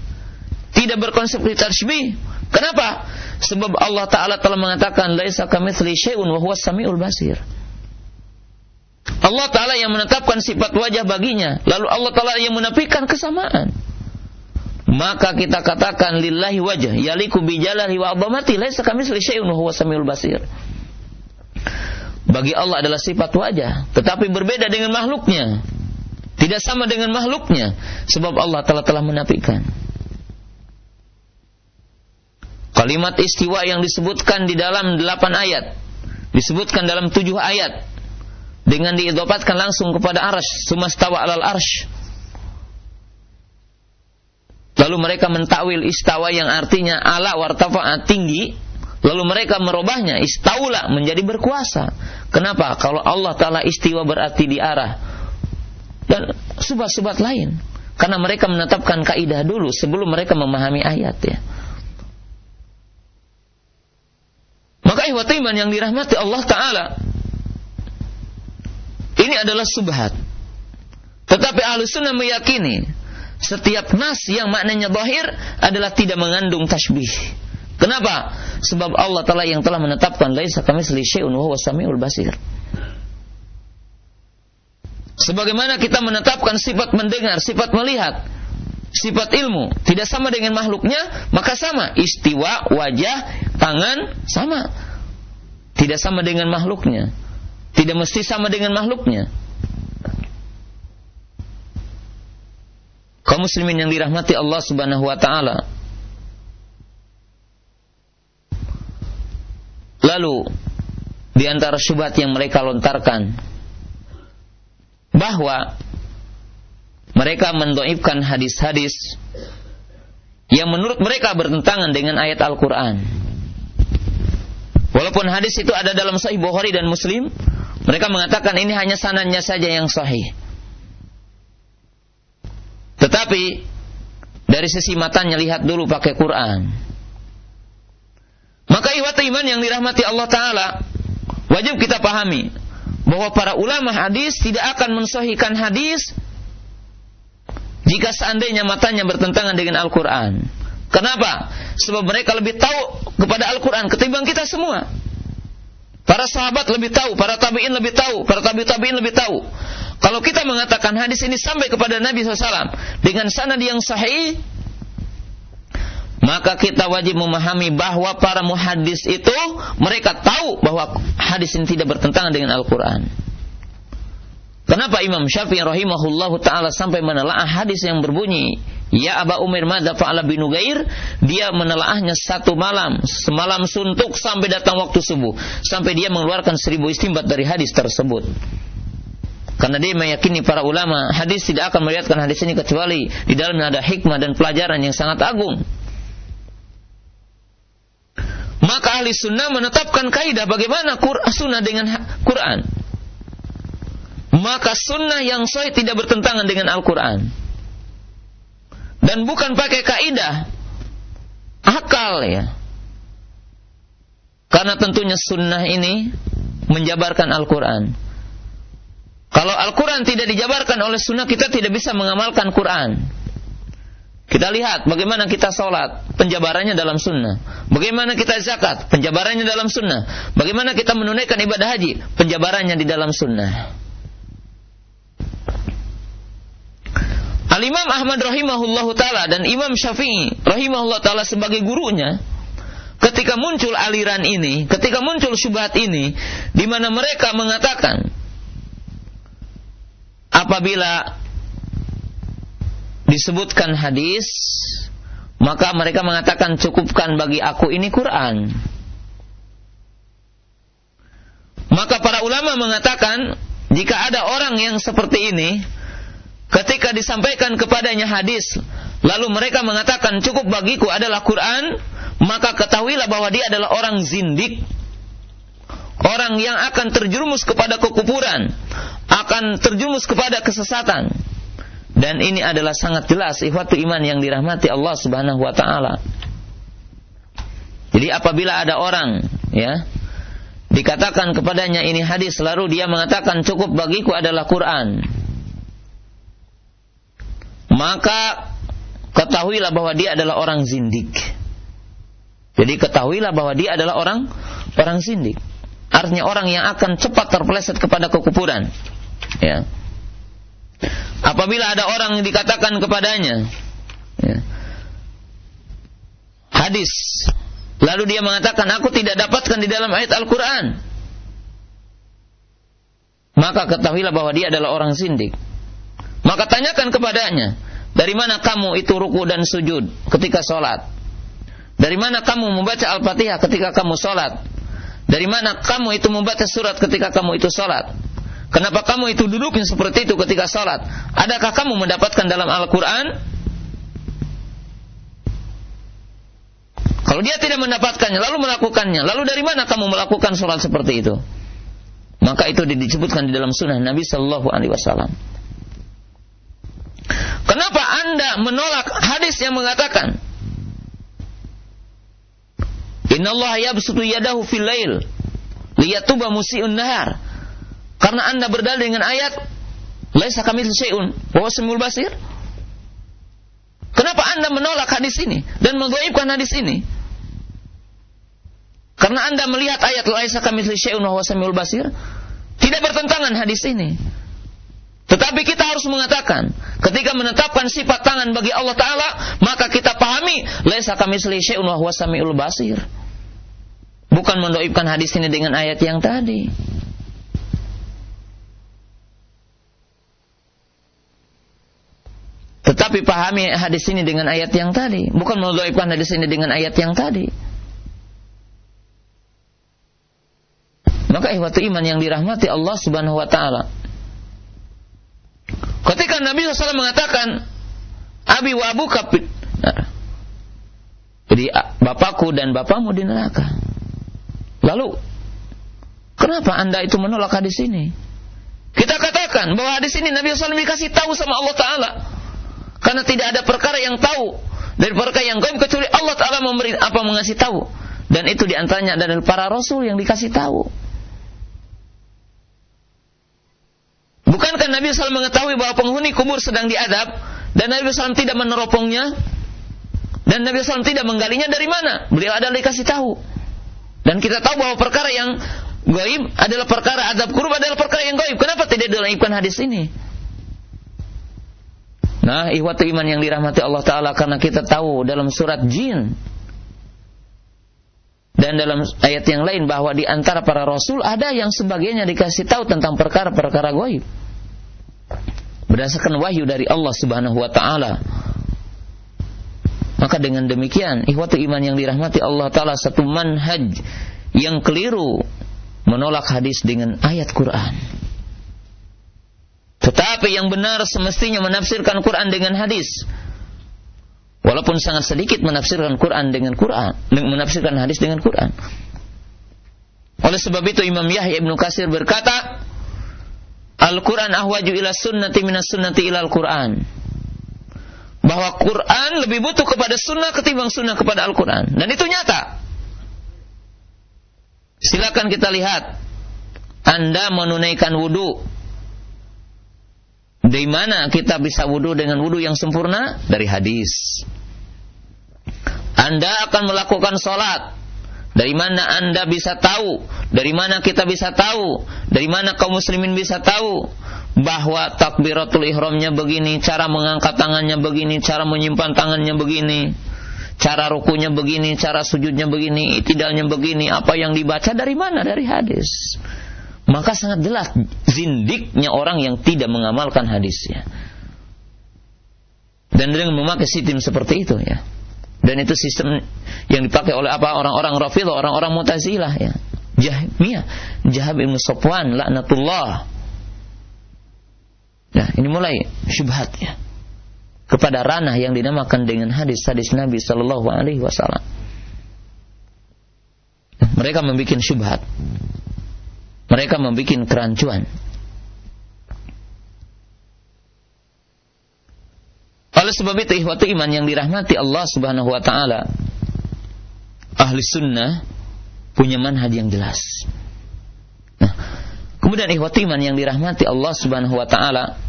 Tidak berkonsep tashbih. Kenapa? Sebab Allah Ta'ala telah mengatakan Laisa kamitsli syai'un wa huwas samiul basir. Allah Ta'ala yang menetapkan sifat wajah baginya. Lalu Allah Ta'ala yang menafikan kesamaan. Maka kita katakan lillahi wajah yaliku bijalali wa abamati laisa kamitsli syai'un wa huwas samiul basir. Bagi Allah adalah sifat wajah, tetapi berbeda dengan makhluknya. Tidak sama dengan makhluknya sebab Allah telah telah menafikan. Kalimat istiwa yang disebutkan di dalam delapan ayat, disebutkan dalam tujuh ayat, dengan diidopatkan langsung kepada arsh, sumastawa alal arsh. Lalu mereka mentakwil istawa yang artinya ala wartafa tinggi, lalu mereka merubahnya istaula menjadi berkuasa. Kenapa? Kalau Allah Ta'ala istiwa berarti di arah dan subat-subat lain. Karena mereka menetapkan kaidah dulu sebelum mereka memahami ayat ya. Maka ihwat iman yang dirahmati Allah Ta'ala ini adalah subhat. Tetapi ahlu sunnah meyakini setiap nas yang maknanya bahir adalah tidak mengandung tasbih. Kenapa? Sebab Allah Ta'ala yang telah menetapkan laisa kamitsli syai'un wa huwa samiul basir. Sebagaimana kita menetapkan sifat mendengar, sifat melihat, sifat ilmu tidak sama dengan makhluknya, maka sama istiwa, wajah, tangan sama. Tidak sama dengan makhluknya. Tidak mesti sama dengan makhluknya. Kaum muslimin yang dirahmati Allah Subhanahu wa taala. Lalu di antara syubhat yang mereka lontarkan bahwa mereka mendoibkan hadis-hadis yang menurut mereka bertentangan dengan ayat Al-Quran. Walaupun hadis itu ada dalam Sahih Bukhari dan Muslim, mereka mengatakan ini hanya sanannya saja yang sahih. Tetapi dari sisi matanya lihat dulu pakai Quran. Maka iwat iman yang dirahmati Allah Ta'ala Wajib kita pahami Bahwa para ulama hadis tidak akan mensahihkan hadis jika seandainya matanya bertentangan dengan Al-Quran. Kenapa? Sebab mereka lebih tahu kepada Al-Quran ketimbang kita semua. Para sahabat lebih tahu, para tabi'in lebih tahu, para tabi tabi'in lebih tahu. Kalau kita mengatakan hadis ini sampai kepada Nabi SAW dengan sanad yang sahih, maka kita wajib memahami bahwa para muhadis itu mereka tahu bahwa hadis ini tidak bertentangan dengan Al-Quran. Kenapa Imam Syafi'i rahimahullah taala sampai menelaah hadis yang berbunyi Ya Aba Umar Mada fa'ala bin Ugair Dia menelaahnya satu malam Semalam suntuk sampai datang waktu subuh Sampai dia mengeluarkan seribu istimbat dari hadis tersebut. Karena dia meyakini para ulama Hadis tidak akan melihatkan hadis ini kecuali Di dalamnya ada hikmah dan pelajaran yang sangat agung Maka ahli sunnah menetapkan kaidah bagaimana sunnah dengan Quran maka sunnah yang sahih tidak bertentangan dengan Al-Quran. Dan bukan pakai kaidah akal ya. Karena tentunya sunnah ini menjabarkan Al-Quran. Kalau Al-Quran tidak dijabarkan oleh sunnah, kita tidak bisa mengamalkan Quran. Kita lihat bagaimana kita sholat, penjabarannya dalam sunnah. Bagaimana kita zakat, penjabarannya dalam sunnah. Bagaimana kita menunaikan ibadah haji, penjabarannya di dalam sunnah. Al-Imam Ahmad rahimahullahu taala dan Imam Syafi'i rahimahullah taala sebagai gurunya ketika muncul aliran ini, ketika muncul syubhat ini di mana mereka mengatakan apabila disebutkan hadis maka mereka mengatakan cukupkan bagi aku ini Quran. Maka para ulama mengatakan jika ada orang yang seperti ini ketika disampaikan kepadanya hadis lalu mereka mengatakan cukup bagiku adalah Quran maka ketahuilah bahwa dia adalah orang zindik orang yang akan terjerumus kepada kekufuran akan terjerumus kepada kesesatan dan ini adalah sangat jelas ikhwatu iman yang dirahmati Allah Subhanahu wa taala. Jadi apabila ada orang ya dikatakan kepadanya ini hadis lalu dia mengatakan cukup bagiku adalah Quran. Maka ketahuilah bahwa dia adalah orang zindik. Jadi ketahuilah bahwa dia adalah orang orang zindik. Artinya orang yang akan cepat terpeleset kepada kekufuran. Ya. Apabila ada orang yang dikatakan kepadanya ya, hadis, lalu dia mengatakan aku tidak dapatkan di dalam ayat Al-Quran, maka ketahuilah bahwa dia adalah orang sindik. Maka tanyakan kepadanya, dari mana kamu itu ruku dan sujud ketika sholat? Dari mana kamu membaca Al-Fatihah ketika kamu sholat? Dari mana kamu itu membaca surat ketika kamu itu sholat? Kenapa kamu itu duduknya seperti itu ketika salat? Adakah kamu mendapatkan dalam Al-Quran? Kalau dia tidak mendapatkannya, lalu melakukannya, lalu dari mana kamu melakukan salat seperti itu? Maka itu disebutkan di dalam sunnah Nabi Shallallahu Alaihi Wasallam. Kenapa anda menolak hadis yang mengatakan Inna Allah yabsutu yadahu fil lail liyatuba musi'un nahar karena Anda berdalil dengan ayat Laisa kami syai'un wa semul basir. Kenapa Anda menolak hadis ini dan menggoibkan hadis ini? Karena Anda melihat ayat Laisa kami syai'un wa semul basir tidak bertentangan hadis ini. Tetapi kita harus mengatakan, ketika menetapkan sifat tangan bagi Allah Ta'ala, maka kita pahami, Laisa kami syai'un wa basir. Bukan mendoibkan hadis ini dengan ayat yang tadi. Tetapi pahami hadis ini dengan ayat yang tadi. Bukan mendoibkan hadis ini dengan ayat yang tadi. Maka ihwatu iman yang dirahmati Allah subhanahu wa ta'ala. Ketika Nabi SAW mengatakan, Abi wa abu kapit. Nah, jadi bapakku dan bapakmu di neraka. Lalu, kenapa anda itu menolak hadis ini? Kita katakan bahwa hadis ini Nabi SAW dikasih tahu sama Allah Ta'ala. Karena tidak ada perkara yang tahu dari perkara yang gaib kecuali Allah Taala memberi apa mengasih tahu. Dan itu di antaranya adalah para rasul yang dikasih tahu. Bukankah Nabi SAW mengetahui bahwa penghuni kubur sedang diadab dan Nabi SAW tidak meneropongnya dan Nabi SAW tidak menggalinya dari mana? Beliau adalah dikasih tahu. Dan kita tahu bahwa perkara yang gaib adalah perkara adab kubur adalah perkara yang gaib. Kenapa tidak dilakukan hadis ini? Nah, ihwatu iman yang dirahmati Allah Ta'ala karena kita tahu dalam surat jin dan dalam ayat yang lain bahwa di antara para rasul ada yang sebagainya dikasih tahu tentang perkara-perkara gaib. Berdasarkan wahyu dari Allah Subhanahu wa taala. Maka dengan demikian, ihwatu iman yang dirahmati Allah taala satu manhaj yang keliru menolak hadis dengan ayat Quran. Tetapi yang benar semestinya menafsirkan Quran dengan hadis. Walaupun sangat sedikit menafsirkan Quran dengan Quran, menafsirkan hadis dengan Quran. Oleh sebab itu Imam Yahya Ibnu Kasir berkata, Al-Quran ahwaju ila sunnati minas sunnati ila Al-Quran. Bahwa Quran lebih butuh kepada sunnah ketimbang sunnah kepada Al-Quran. Dan itu nyata. Silakan kita lihat. Anda menunaikan wudhu. Dari mana kita bisa wudhu dengan wudhu yang sempurna? Dari hadis. Anda akan melakukan sholat dari mana Anda bisa tahu? Dari mana kita bisa tahu? Dari mana kaum muslimin bisa tahu? Bahwa takbiratul ihramnya begini, cara mengangkat tangannya begini, cara menyimpan tangannya begini, cara rukunya begini, cara sujudnya begini, itidalnya begini, apa yang dibaca dari mana? Dari hadis. Maka sangat jelas zindiknya orang yang tidak mengamalkan hadisnya. Dan dengan memakai sistem seperti itu ya. Dan itu sistem yang dipakai oleh apa orang-orang Rafidhah, orang-orang Mu'tazilah ya. Jahmiyah, Jahab bin Safwan laknatullah. Nah, ini mulai syubhat ya. Kepada ranah yang dinamakan dengan hadis-hadis Nabi sallallahu alaihi wasallam. Mereka membuat syubhat. Mereka membuat kerancuan. Oleh sebab itu ihwatu iman yang dirahmati Allah Subhanahu wa taala. Ahli sunnah punya manhaj yang jelas. Nah, kemudian ihwatu iman yang dirahmati Allah Subhanahu wa taala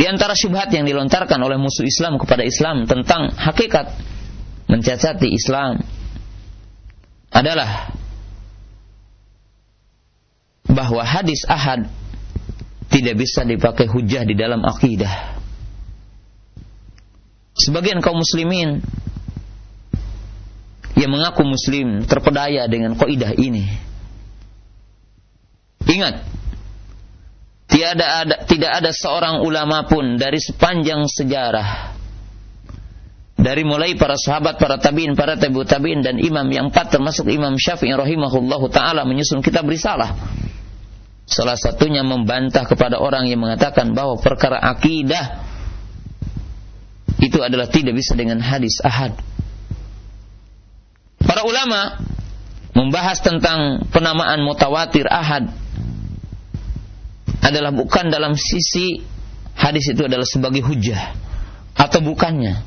di antara syubhat yang dilontarkan oleh musuh Islam kepada Islam tentang hakikat mencacati Islam adalah bahwa hadis ahad tidak bisa dipakai hujah di dalam akidah sebagian kaum muslimin yang mengaku muslim terpedaya dengan kaidah ini. Ingat, tiada ada tidak ada seorang ulama pun dari sepanjang sejarah dari mulai para sahabat, para tabiin, para tabiut tabiin dan imam yang empat termasuk Imam Syafi'i rahimahullahu taala menyusun kitab risalah. Salah satunya membantah kepada orang yang mengatakan bahwa perkara akidah itu adalah tidak bisa dengan hadis ahad. Para ulama membahas tentang penamaan mutawatir ahad adalah bukan dalam sisi hadis itu adalah sebagai hujah atau bukannya.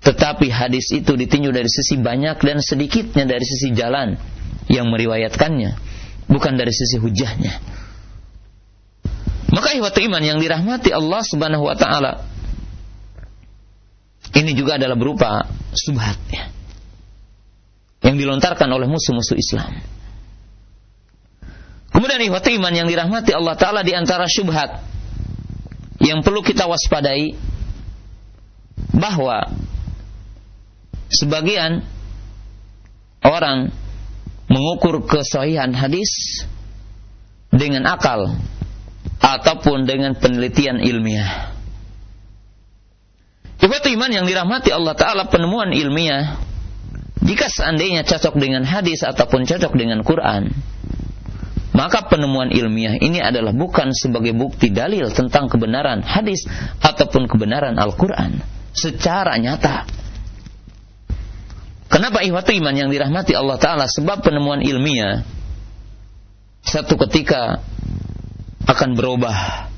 Tetapi hadis itu ditinjau dari sisi banyak dan sedikitnya dari sisi jalan yang meriwayatkannya, bukan dari sisi hujahnya. Maka ihwatu iman yang dirahmati Allah Subhanahu wa taala ini juga adalah berupa subhat ya. Yang dilontarkan oleh musuh-musuh Islam. Kemudian ikhwati iman yang dirahmati Allah Ta'ala di antara syubhat yang perlu kita waspadai bahwa sebagian orang mengukur kesahihan hadis dengan akal ataupun dengan penelitian ilmiah. Ikhwatu iman yang dirahmati Allah Ta'ala penemuan ilmiah jika seandainya cocok dengan hadis ataupun cocok dengan Quran maka penemuan ilmiah ini adalah bukan sebagai bukti dalil tentang kebenaran hadis ataupun kebenaran Al-Quran secara nyata kenapa ihwatu iman yang dirahmati Allah Ta'ala sebab penemuan ilmiah satu ketika akan berubah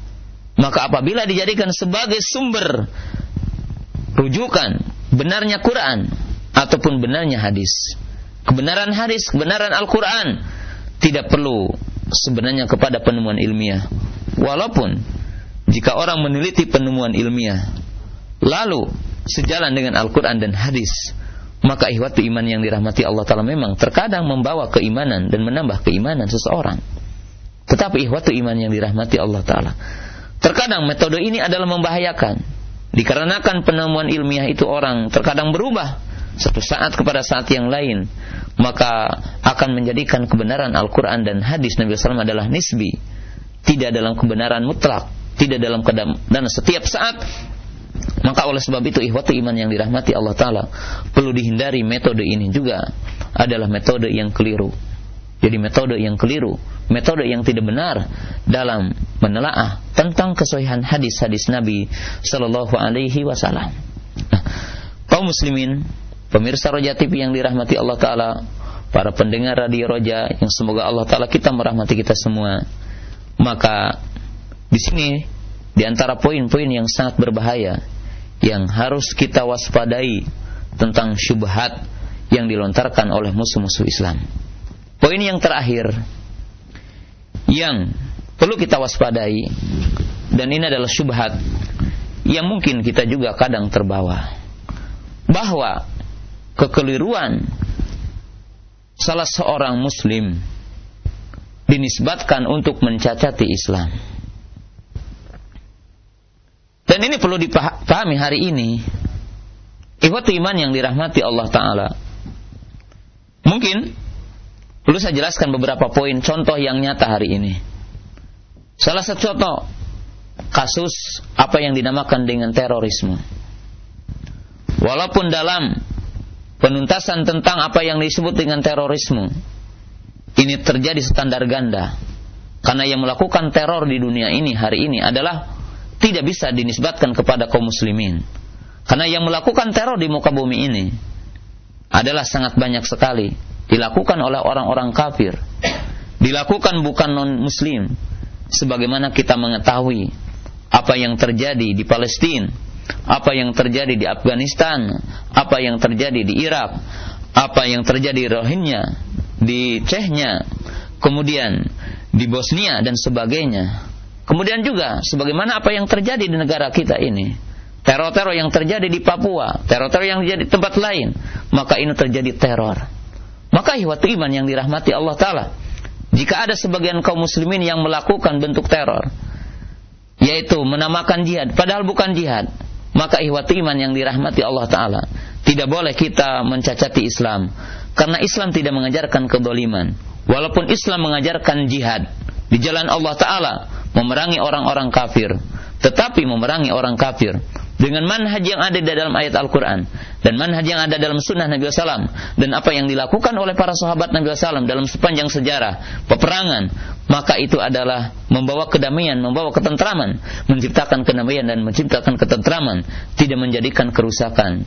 maka apabila dijadikan sebagai sumber rujukan benarnya Quran ataupun benarnya hadis. Kebenaran hadis, kebenaran Al-Quran tidak perlu sebenarnya kepada penemuan ilmiah. Walaupun jika orang meneliti penemuan ilmiah, lalu sejalan dengan Al-Quran dan hadis, maka ihwatu iman yang dirahmati Allah Ta'ala memang terkadang membawa keimanan dan menambah keimanan seseorang. Tetapi ihwatu iman yang dirahmati Allah Ta'ala. Terkadang metode ini adalah membahayakan. Dikarenakan penemuan ilmiah itu orang terkadang berubah satu saat kepada saat yang lain, maka akan menjadikan kebenaran Al-Quran dan hadis Nabi SAW adalah nisbi, tidak dalam kebenaran mutlak, tidak dalam kedam dan setiap saat maka oleh sebab itu ihwatu iman yang dirahmati Allah Ta'ala perlu dihindari metode ini juga adalah metode yang keliru jadi metode yang keliru, metode yang tidak benar dalam menelaah tentang kesohihan hadis-hadis Nabi Shallallahu Alaihi Wasallam. Nah, kaum muslimin, pemirsa Roja TV yang dirahmati Allah Taala, para pendengar radio Roja yang semoga Allah Taala kita merahmati kita semua. Maka di sini di antara poin-poin yang sangat berbahaya yang harus kita waspadai tentang syubhat yang dilontarkan oleh musuh-musuh Islam. Poin yang terakhir yang perlu kita waspadai dan ini adalah syubhat yang mungkin kita juga kadang terbawa bahwa kekeliruan salah seorang muslim dinisbatkan untuk mencacati Islam. Dan ini perlu dipahami hari ini. Ikhwatu iman yang dirahmati Allah Ta'ala. Mungkin perlu saya jelaskan beberapa poin contoh yang nyata hari ini. Salah satu contoh kasus apa yang dinamakan dengan terorisme. Walaupun dalam penuntasan tentang apa yang disebut dengan terorisme ini terjadi standar ganda. Karena yang melakukan teror di dunia ini hari ini adalah tidak bisa dinisbatkan kepada kaum muslimin. Karena yang melakukan teror di muka bumi ini adalah sangat banyak sekali dilakukan oleh orang-orang kafir. Dilakukan bukan non muslim. Sebagaimana kita mengetahui apa yang terjadi di Palestina, apa yang terjadi di Afghanistan, apa yang terjadi di Irak, apa yang terjadi di Rohingya, di Chechnya, kemudian di Bosnia dan sebagainya. Kemudian juga sebagaimana apa yang terjadi di negara kita ini. Teror-teror yang terjadi di Papua, teror-teror yang terjadi di tempat lain, maka ini terjadi teror. Maka ihwatu iman yang dirahmati Allah Ta'ala. Jika ada sebagian kaum muslimin yang melakukan bentuk teror, yaitu menamakan jihad, padahal bukan jihad, maka ihwatu iman yang dirahmati Allah Ta'ala. Tidak boleh kita mencacati Islam. Karena Islam tidak mengajarkan kedoliman. Walaupun Islam mengajarkan jihad di jalan Allah Ta'ala memerangi orang-orang kafir, tetapi memerangi orang kafir dengan manhaj yang ada di dalam ayat Al-Quran dan manhaj yang ada dalam sunnah Nabi SAW dan apa yang dilakukan oleh para sahabat Nabi SAW dalam sepanjang sejarah peperangan maka itu adalah membawa kedamaian, membawa ketentraman menciptakan kedamaian dan menciptakan ketentraman tidak menjadikan kerusakan.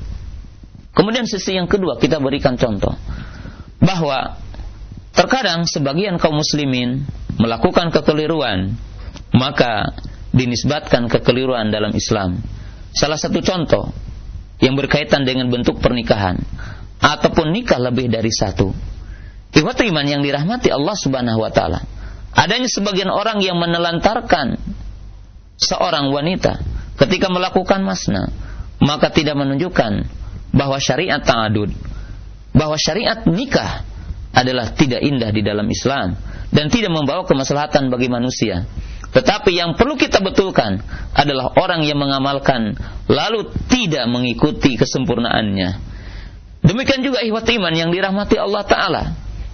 Kemudian sisi yang kedua kita berikan contoh bahwa terkadang sebagian kaum muslimin melakukan kekeliruan maka dinisbatkan kekeliruan dalam Islam. Salah satu contoh yang berkaitan dengan bentuk pernikahan ataupun nikah lebih dari satu. Ikhwatu iman yang dirahmati Allah Subhanahu wa taala. Adanya sebagian orang yang menelantarkan seorang wanita ketika melakukan masna, maka tidak menunjukkan bahwa syariat ta'adud, bahwa syariat nikah adalah tidak indah di dalam Islam dan tidak membawa kemaslahatan bagi manusia. Tetapi yang perlu kita betulkan adalah orang yang mengamalkan lalu tidak mengikuti kesempurnaannya. Demikian juga ihwat iman yang dirahmati Allah Ta'ala.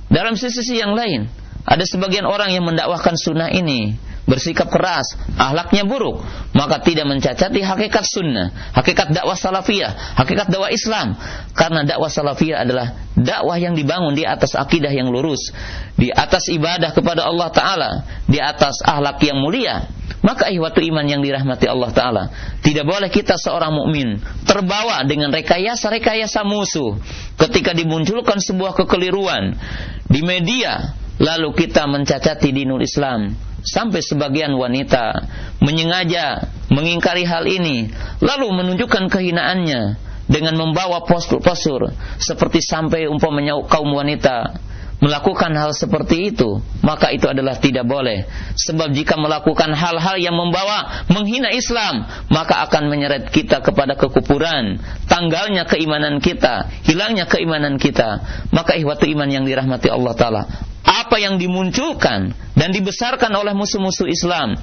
Dalam sisi-sisi yang lain, ada sebagian orang yang mendakwahkan sunnah ini bersikap keras, ahlaknya buruk, maka tidak mencacati hakikat sunnah, hakikat dakwah salafiyah, hakikat dakwah Islam. Karena dakwah salafiyah adalah dakwah yang dibangun di atas akidah yang lurus, di atas ibadah kepada Allah Ta'ala, di atas ahlak yang mulia. Maka ihwatu iman yang dirahmati Allah Ta'ala. Tidak boleh kita seorang mukmin terbawa dengan rekayasa-rekayasa musuh ketika dimunculkan sebuah kekeliruan di media lalu kita mencacati dinul Islam sampai sebagian wanita menyengaja mengingkari hal ini lalu menunjukkan kehinaannya dengan membawa postur-postur seperti sampai umpamanya kaum wanita melakukan hal seperti itu, maka itu adalah tidak boleh. Sebab jika melakukan hal-hal yang membawa menghina Islam, maka akan menyeret kita kepada kekufuran, tanggalnya keimanan kita, hilangnya keimanan kita. Maka ihwatu iman yang dirahmati Allah Ta'ala, apa yang dimunculkan dan dibesarkan oleh musuh-musuh Islam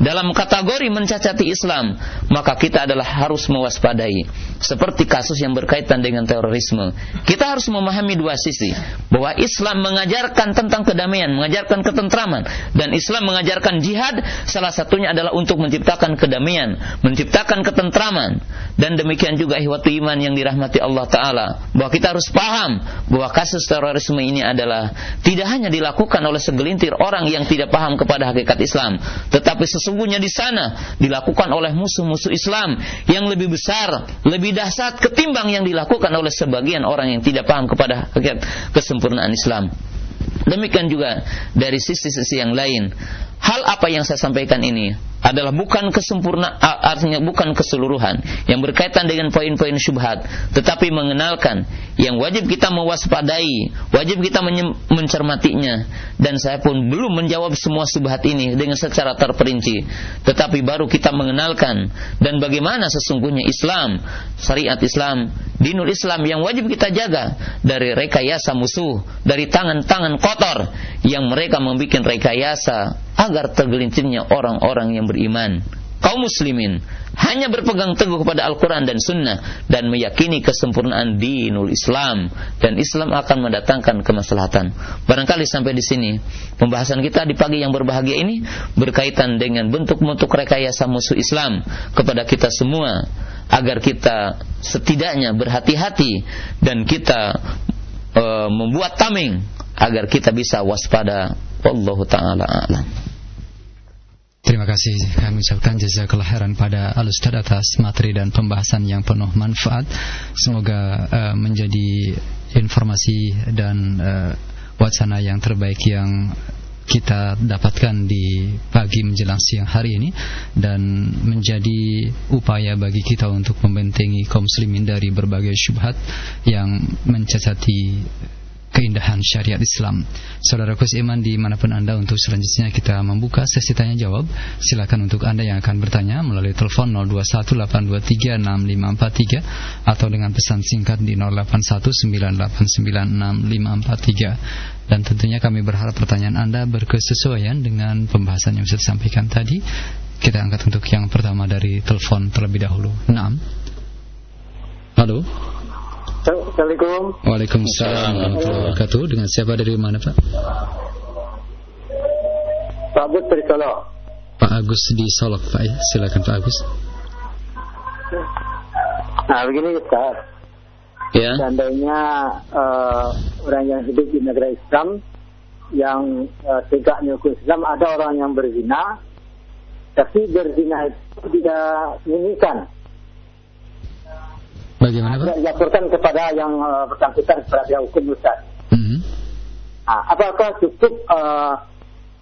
dalam kategori mencacati Islam, maka kita adalah harus mewaspadai. Seperti kasus yang berkaitan dengan terorisme. Kita harus memahami dua sisi. Bahwa Islam mengajarkan tentang kedamaian, mengajarkan ketentraman. Dan Islam mengajarkan jihad, salah satunya adalah untuk menciptakan kedamaian, menciptakan ketentraman. Dan demikian juga ihwatu iman yang dirahmati Allah Ta'ala. Bahwa kita harus paham bahwa kasus terorisme ini adalah tidak hanya dilakukan oleh segelintir orang yang tidak paham kepada hakikat Islam. Tetapi sesungguhnya di sana dilakukan oleh musuh-musuh Islam yang lebih besar, lebih dahsyat ketimbang yang dilakukan oleh sebagian orang yang tidak paham kepada kesempurnaan Islam. Demikian juga dari sisi-sisi yang lain. Hal apa yang saya sampaikan ini adalah bukan kesempurna artinya bukan keseluruhan yang berkaitan dengan poin-poin syubhat tetapi mengenalkan yang wajib kita mewaspadai wajib kita mencermatinya. Dan saya pun belum menjawab semua syubhat ini dengan secara terperinci tetapi baru kita mengenalkan dan bagaimana sesungguhnya Islam syariat Islam dinul Islam yang wajib kita jaga dari rekayasa musuh dari tangan-tangan kotor yang mereka membuat rekayasa agar tergelincirnya orang-orang yang beriman kaum muslimin hanya berpegang teguh kepada Al-Quran dan Sunnah dan meyakini kesempurnaan dinul Islam dan Islam akan mendatangkan kemaslahatan. Barangkali sampai di sini pembahasan kita di pagi yang berbahagia ini berkaitan dengan bentuk-bentuk rekayasa musuh Islam kepada kita semua agar kita setidaknya berhati-hati dan kita e, membuat tameng agar kita bisa waspada. Wallahu taala a'lam. Terima kasih kami ucapkan jazakallah khairan pada Al-Ustaz atas materi dan pembahasan yang penuh manfaat. Semoga uh, menjadi informasi dan uh, wacana yang terbaik yang kita dapatkan di pagi menjelang siang hari ini dan menjadi upaya bagi kita untuk membentengi kaum muslimin dari berbagai syubhat yang mencacati keindahan syariat Islam. Saudara kus iman di mana pun anda untuk selanjutnya kita membuka sesi tanya jawab. Silakan untuk anda yang akan bertanya melalui telepon 0218236543 atau dengan pesan singkat di 0819896543. Dan tentunya kami berharap pertanyaan anda berkesesuaian dengan pembahasan yang sudah disampaikan tadi. Kita angkat untuk yang pertama dari telepon terlebih dahulu. 6. Halo. Assalamualaikum. Waalaikumsalam warahmatullahi wabarakatuh. Dengan siapa dari mana Pak? Pak Agus dari Solok. Pak Agus di Solok Pak ya. Silakan Pak Agus. Nah begini Ustaz. Ya. Seandainya uh, orang yang hidup di negara Islam yang uh, tegaknya hukum Islam ada orang yang berzina, tapi berzina itu tidak menginginkan Bagaimana Pak? Dilaporkan kepada yang uh, bersangkutan kepada pihak hukum Ustaz. Mm-hmm. Nah, apakah cukup uh,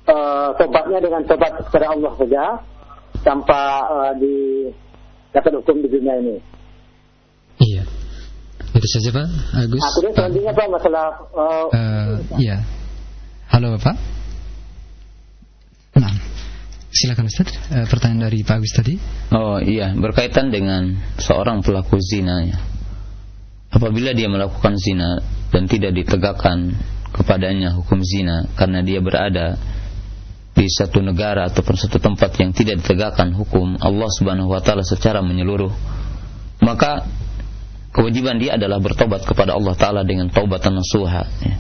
uh, tobatnya dengan tobat kepada Allah saja tanpa uh, di dapat hukum di dunia ini? Iya. Itu saja Pak Agus. Nah, kemudian selanjutnya Pak masalah. Uh, uh, iya. Halo Bapak. Nah. Silakan Ustaz, e, pertanyaan dari Pak Agus tadi. Oh iya, berkaitan dengan seorang pelaku zina ya. Apabila dia melakukan zina dan tidak ditegakkan kepadanya hukum zina karena dia berada di satu negara ataupun satu tempat yang tidak ditegakkan hukum Allah Subhanahu wa taala secara menyeluruh, maka kewajiban dia adalah bertobat kepada Allah taala dengan taubatan nasuha ya.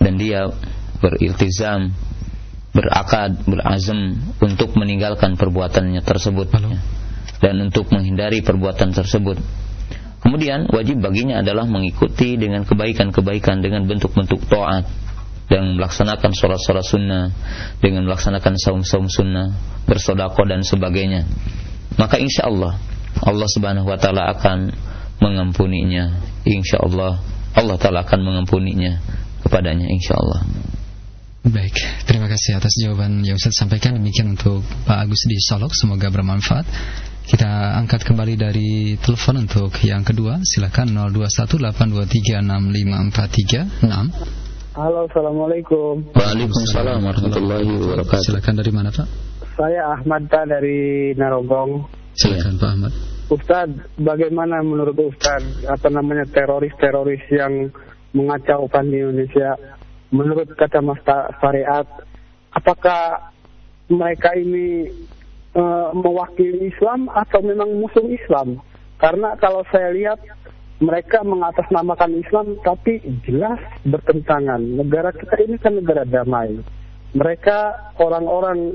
Dan dia beriltizam berakad, berazam untuk meninggalkan perbuatannya tersebut ya. dan untuk menghindari perbuatan tersebut. Kemudian wajib baginya adalah mengikuti dengan kebaikan-kebaikan dengan bentuk-bentuk taat dan melaksanakan sholat-sholat sunnah dengan melaksanakan saum-saum sunnah bersodako dan sebagainya maka insya Allah Allah subhanahu wa ta'ala akan mengampuninya. Insya Allah Allah ta'ala akan mengampuninya kepadanya insya Allah Baik, terima kasih atas jawaban yang Ustaz sampaikan. Demikian untuk Pak Agus di Solok Semoga bermanfaat. Kita angkat kembali dari telepon untuk yang kedua. Silakan 0218236543 6 Halo, Assalamualaikum. Waalaikumsalam warahmatullahi wabarakatuh. Silakan dari mana Pak? Saya Ahmad Ta dari Narogong. Silakan Pak Ahmad Ustaz, bagaimana menurut Ustaz Apa namanya teroris-teroris yang mengacaukan di Indonesia menurut kata kacamata syariat, apakah mereka ini uh, mewakili Islam atau memang musuh Islam? Karena kalau saya lihat mereka mengatasnamakan Islam tapi jelas bertentangan. Negara kita ini kan negara damai. Mereka orang-orang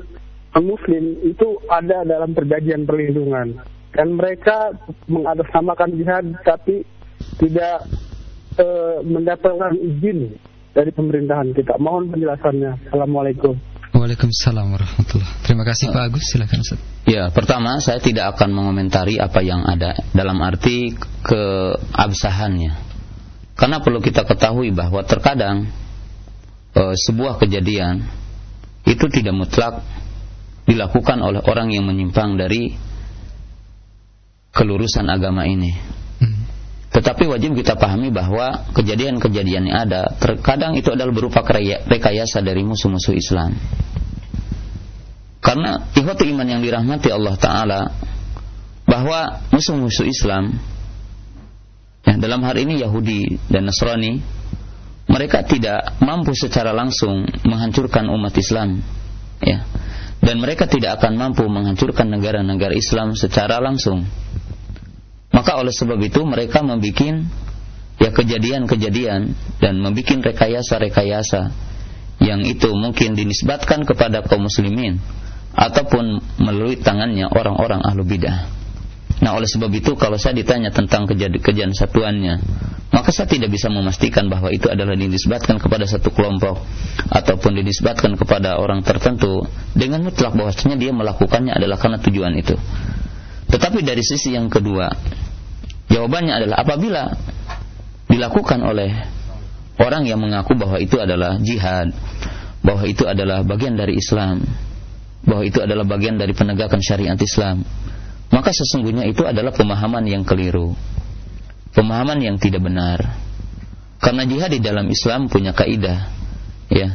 Muslim itu ada dalam perjanjian perlindungan dan mereka mengatasnamakan jihad tapi tidak uh, mendapatkan izin dari pemerintahan kita. Mohon penjelasannya. Assalamualaikum. Waalaikumsalam warahmatullahi Terima kasih Pak Agus, silakan Ustaz. Ya, pertama saya tidak akan mengomentari apa yang ada dalam arti keabsahannya. Karena perlu kita ketahui bahwa terkadang e, sebuah kejadian itu tidak mutlak dilakukan oleh orang yang menyimpang dari kelurusan agama ini. Hmm. Tetapi wajib kita pahami bahwa kejadian-kejadian yang ada terkadang itu adalah berupa rekayasa dari musuh-musuh Islam. Karena ikhwatu iman yang dirahmati Allah Ta'ala bahwa musuh-musuh Islam ya, dalam hal ini Yahudi dan Nasrani mereka tidak mampu secara langsung menghancurkan umat Islam ya dan mereka tidak akan mampu menghancurkan negara-negara Islam secara langsung maka oleh sebab itu mereka membuat ya kejadian-kejadian dan membuat rekayasa-rekayasa yang itu mungkin dinisbatkan kepada kaum muslimin ataupun melalui tangannya orang-orang ahlu bidah. Nah oleh sebab itu kalau saya ditanya tentang kejadian satuannya Maka saya tidak bisa memastikan bahwa itu adalah dinisbatkan kepada satu kelompok Ataupun dinisbatkan kepada orang tertentu Dengan mutlak bahwasanya dia melakukannya adalah karena tujuan itu Tetapi dari sisi yang kedua Jawabannya adalah apabila dilakukan oleh orang yang mengaku bahwa itu adalah jihad Bahwa itu adalah bagian dari Islam Bahwa itu adalah bagian dari penegakan syariat Islam maka sesungguhnya itu adalah pemahaman yang keliru. Pemahaman yang tidak benar. Karena jihad di dalam Islam punya kaidah, ya.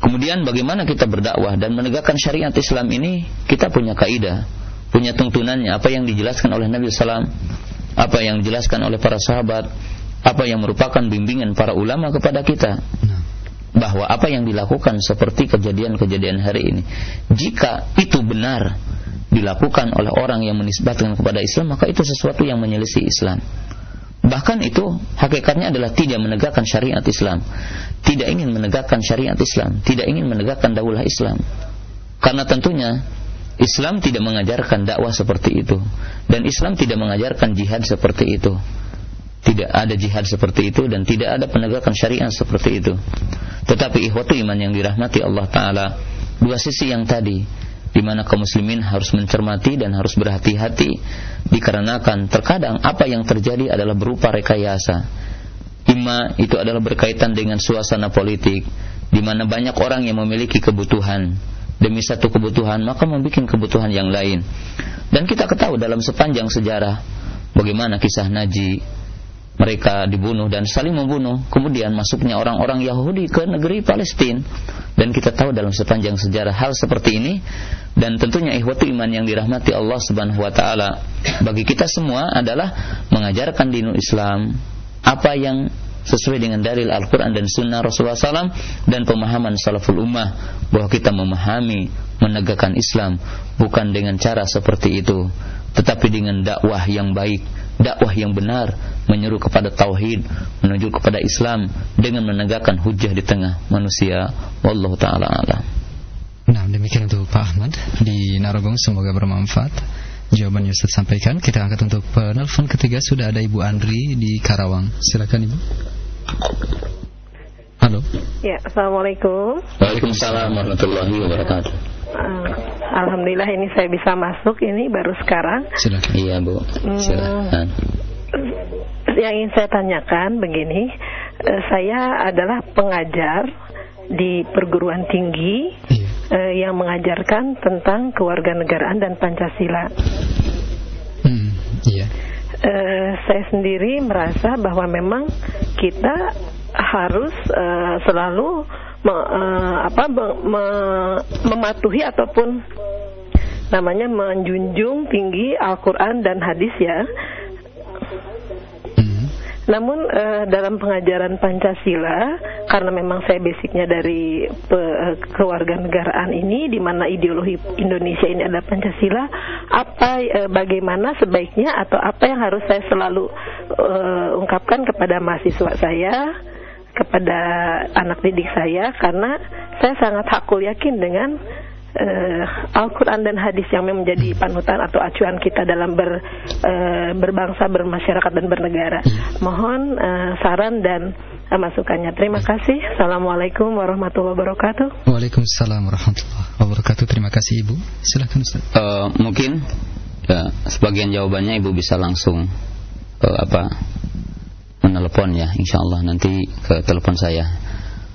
Kemudian bagaimana kita berdakwah dan menegakkan syariat Islam ini, kita punya kaidah, punya tuntunannya apa yang dijelaskan oleh Nabi SAW, apa yang dijelaskan oleh para sahabat, apa yang merupakan bimbingan para ulama kepada kita. Bahwa apa yang dilakukan seperti kejadian-kejadian hari ini, jika itu benar dilakukan oleh orang yang menisbatkan kepada Islam maka itu sesuatu yang menyelisih Islam. Bahkan itu hakikatnya adalah tidak menegakkan syariat Islam. Tidak ingin menegakkan syariat Islam. Tidak ingin menegakkan daulah Islam. Karena tentunya Islam tidak mengajarkan dakwah seperti itu. Dan Islam tidak mengajarkan jihad seperti itu. Tidak ada jihad seperti itu dan tidak ada penegakan syariat seperti itu. Tetapi ikhwatu iman yang dirahmati Allah Ta'ala dua sisi yang tadi di mana kaum muslimin harus mencermati dan harus berhati-hati dikarenakan terkadang apa yang terjadi adalah berupa rekayasa. Ima itu adalah berkaitan dengan suasana politik di mana banyak orang yang memiliki kebutuhan demi satu kebutuhan maka membuat kebutuhan yang lain. Dan kita ketahui dalam sepanjang sejarah bagaimana kisah Naji mereka dibunuh dan saling membunuh. Kemudian masuknya orang-orang Yahudi ke negeri Palestina dan kita tahu dalam sepanjang sejarah hal seperti ini dan tentunya ikhwatu iman yang dirahmati Allah Subhanahu wa taala bagi kita semua adalah mengajarkan dinul Islam apa yang sesuai dengan dalil Al-Quran dan Sunnah Rasulullah SAW dan pemahaman salaful ummah bahwa kita memahami menegakkan Islam bukan dengan cara seperti itu tetapi dengan dakwah yang baik dakwah yang benar menyeru kepada tauhid menuju kepada Islam dengan menegakkan hujah di tengah manusia. Wallahu taala alam. Nah demikian untuk Pak Ahmad di Narogong. Semoga bermanfaat. Jawaban Ustaz sampaikan. Kita angkat untuk penelpon ketiga. Sudah ada Ibu Andri di Karawang. Silakan Ibu Halo Ya Assalamualaikum Waalaikumsalam warahmatullahi wabarakatuh uh, Alhamdulillah ini saya bisa masuk Ini baru sekarang Silakan Iya Bu hmm. Silakan hmm, Yang ingin saya tanyakan begini uh, Saya adalah pengajar di perguruan tinggi iya. uh, yang mengajarkan tentang kewarganegaraan dan Pancasila. Hmm, iya. Uh, saya sendiri merasa bahwa memang kita harus uh, selalu me, uh, apa me, mematuhi ataupun namanya menjunjung tinggi Al-Qur'an dan hadis ya namun uh, dalam pengajaran Pancasila, karena memang saya basicnya dari pe, uh, kewarganegaraan ini, di mana ideologi Indonesia ini adalah Pancasila, apa uh, bagaimana sebaiknya atau apa yang harus saya selalu uh, ungkapkan kepada mahasiswa saya, kepada anak didik saya, karena saya sangat hakul yakin dengan uh, Al-Quran dan hadis yang menjadi panutan atau acuan kita dalam ber, uh, berbangsa, bermasyarakat dan bernegara. Mohon uh, saran dan uh, masukannya. Terima kasih. Assalamualaikum warahmatullahi wabarakatuh. Waalaikumsalam warahmatullahi wabarakatuh. Terima kasih Ibu. Silakan Ustaz. Uh, mungkin ya, sebagian jawabannya Ibu bisa langsung uh, apa menelpon ya, insya Allah nanti ke telepon saya.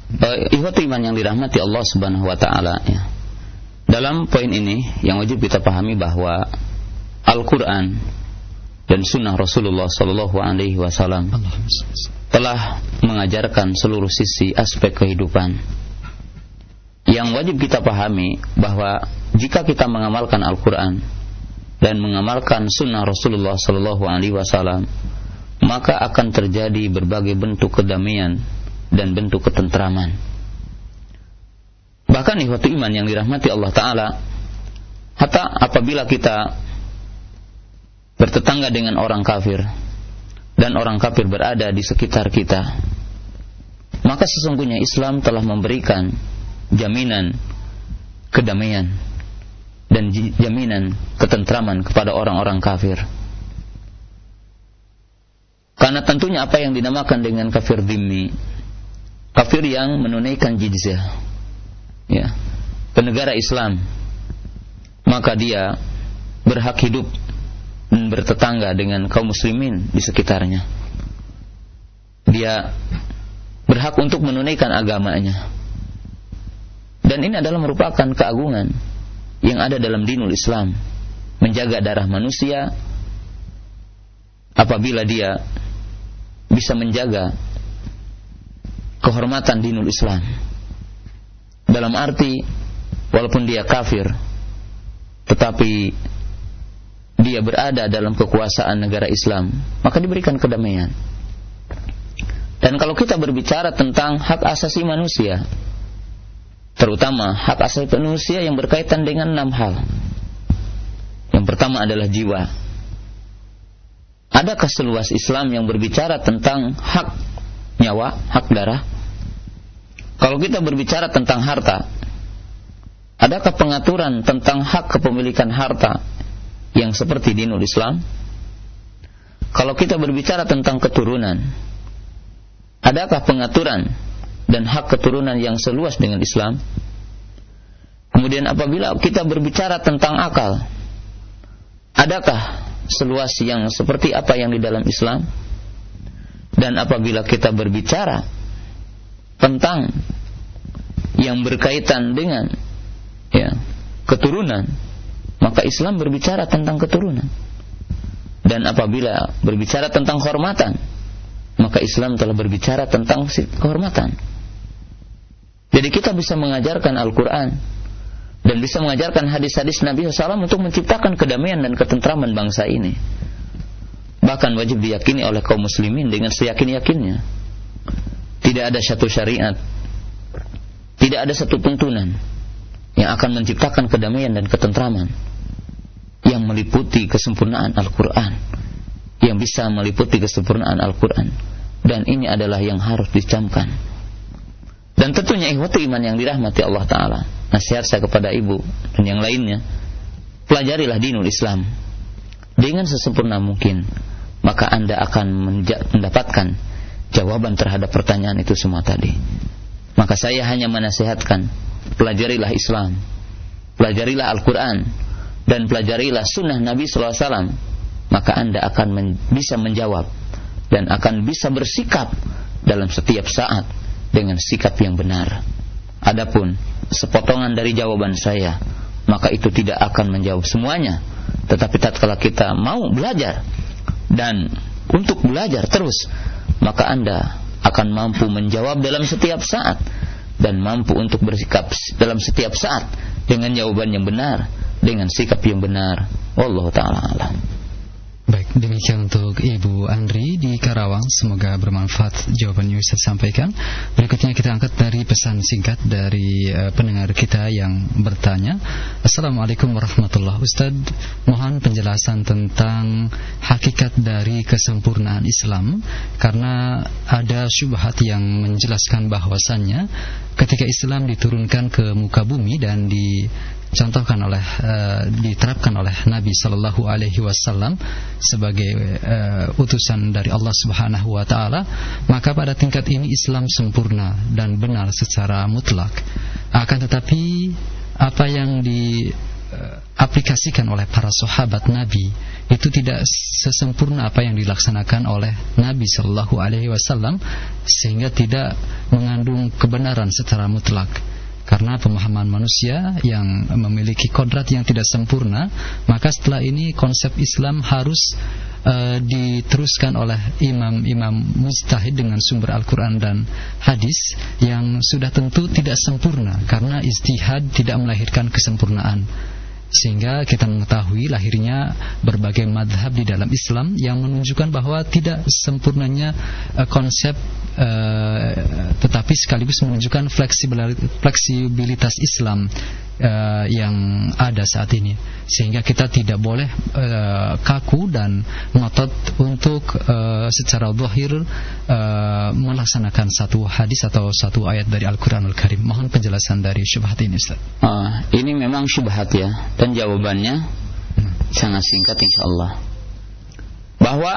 Uh, iman yang dirahmati Allah Subhanahu wa taala ya. Dalam poin ini yang wajib kita pahami bahwa Al-Qur'an dan sunnah Rasulullah sallallahu alaihi wasallam telah mengajarkan seluruh sisi aspek kehidupan. Yang wajib kita pahami bahwa jika kita mengamalkan Al-Qur'an dan mengamalkan sunnah Rasulullah sallallahu alaihi wasallam, maka akan terjadi berbagai bentuk kedamaian dan bentuk ketentraman. Bahkan ikhwatu iman yang dirahmati Allah Ta'ala, hatta apabila kita bertetangga dengan orang kafir, dan orang kafir berada di sekitar kita, maka sesungguhnya Islam telah memberikan jaminan kedamaian dan jaminan ketentraman kepada orang-orang kafir. Karena tentunya apa yang dinamakan dengan kafir dhimmi kafir yang menunaikan jizyah ya. Ke negara Islam maka dia berhak hidup dan bertetangga dengan kaum muslimin di sekitarnya. Dia berhak untuk menunaikan agamanya. Dan ini adalah merupakan keagungan yang ada dalam dinul Islam menjaga darah manusia apabila dia bisa menjaga kehormatan dinul Islam. Dalam arti walaupun dia kafir tetapi dia berada dalam kekuasaan negara Islam, maka diberikan kedamaian. Dan kalau kita berbicara tentang hak asasi manusia, terutama hak asasi manusia yang berkaitan dengan enam hal. Yang pertama adalah jiwa. Adakah seluas Islam yang berbicara tentang hak nyawa, hak darah. Kalau kita berbicara tentang harta, adakah pengaturan tentang hak kepemilikan harta yang seperti di dinul Islam? Kalau kita berbicara tentang keturunan, adakah pengaturan dan hak keturunan yang seluas dengan Islam? Kemudian apabila kita berbicara tentang akal, adakah seluas yang seperti apa yang di dalam Islam? Dan apabila kita berbicara tentang yang berkaitan dengan ya, keturunan, maka Islam berbicara tentang keturunan. Dan apabila berbicara tentang kehormatan, maka Islam telah berbicara tentang kehormatan. Jadi kita bisa mengajarkan Al-Quran dan bisa mengajarkan hadis-hadis Nabi SAW untuk menciptakan kedamaian dan ketentraman bangsa ini bahkan wajib diyakini oleh kaum muslimin dengan seyakin-yakinnya. Tidak ada satu syariat, tidak ada satu tuntunan yang akan menciptakan kedamaian dan ketentraman yang meliputi kesempurnaan Al-Quran, yang bisa meliputi kesempurnaan Al-Quran, dan ini adalah yang harus dicamkan. Dan tentunya ikhwati iman yang dirahmati Allah Ta'ala Nasihat saya kepada ibu dan yang lainnya Pelajarilah dinul Islam. Dengan sesempurna mungkin maka Anda akan mendapatkan jawaban terhadap pertanyaan itu semua tadi. Maka saya hanya menasihatkan, pelajarilah Islam, pelajarilah Al-Quran, dan pelajarilah sunnah Nabi SAW, maka Anda akan men bisa menjawab dan akan bisa bersikap dalam setiap saat dengan sikap yang benar. Adapun sepotongan dari jawaban saya, maka itu tidak akan menjawab semuanya. Tetapi tatkala kita mau belajar, dan untuk belajar terus maka Anda akan mampu menjawab dalam setiap saat dan mampu untuk bersikap dalam setiap saat dengan jawaban yang benar dengan sikap yang benar. Allah taala alam Baik, demikian untuk Ibu Andri di Karawang. Semoga bermanfaat jawaban yang Ustaz sampaikan. Berikutnya kita angkat dari pesan singkat dari uh, pendengar kita yang bertanya. Assalamualaikum warahmatullahi Ustaz, mohon penjelasan tentang hakikat dari kesempurnaan Islam karena ada syubhat yang menjelaskan bahwasannya ketika Islam diturunkan ke muka bumi dan di contohkan oleh uh, diterapkan oleh Nabi Shallallahu Alaihi Wasallam sebagai uh, utusan dari Allah Subhanahu Wa Taala maka pada tingkat ini Islam sempurna dan benar secara mutlak. Akan tetapi apa yang di diaplikasikan oleh para sahabat Nabi itu tidak sesempurna apa yang dilaksanakan oleh Nabi Shallallahu Alaihi Wasallam sehingga tidak mengandung kebenaran secara mutlak karena pemahaman manusia yang memiliki kodrat yang tidak sempurna maka setelah ini konsep Islam harus uh, diteruskan oleh imam-imam mustahid dengan sumber Al-Quran dan hadis yang sudah tentu tidak sempurna karena istihad tidak melahirkan kesempurnaan sehingga kita mengetahui lahirnya berbagai madhab di dalam Islam yang menunjukkan bahwa tidak sempurnanya uh, konsep uh, tetapi sekaligus menunjukkan fleksibilitas Islam uh, yang ada saat ini sehingga kita tidak boleh uh, kaku dan ngotot untuk uh, secara zahir uh, melaksanakan satu hadis atau satu ayat dari Al-Qur'anul Karim. Mohon penjelasan dari syubhat ini Ustaz. Uh, ini memang syubhat ya dan jawabannya hmm. sangat singkat insyaallah. Bahwa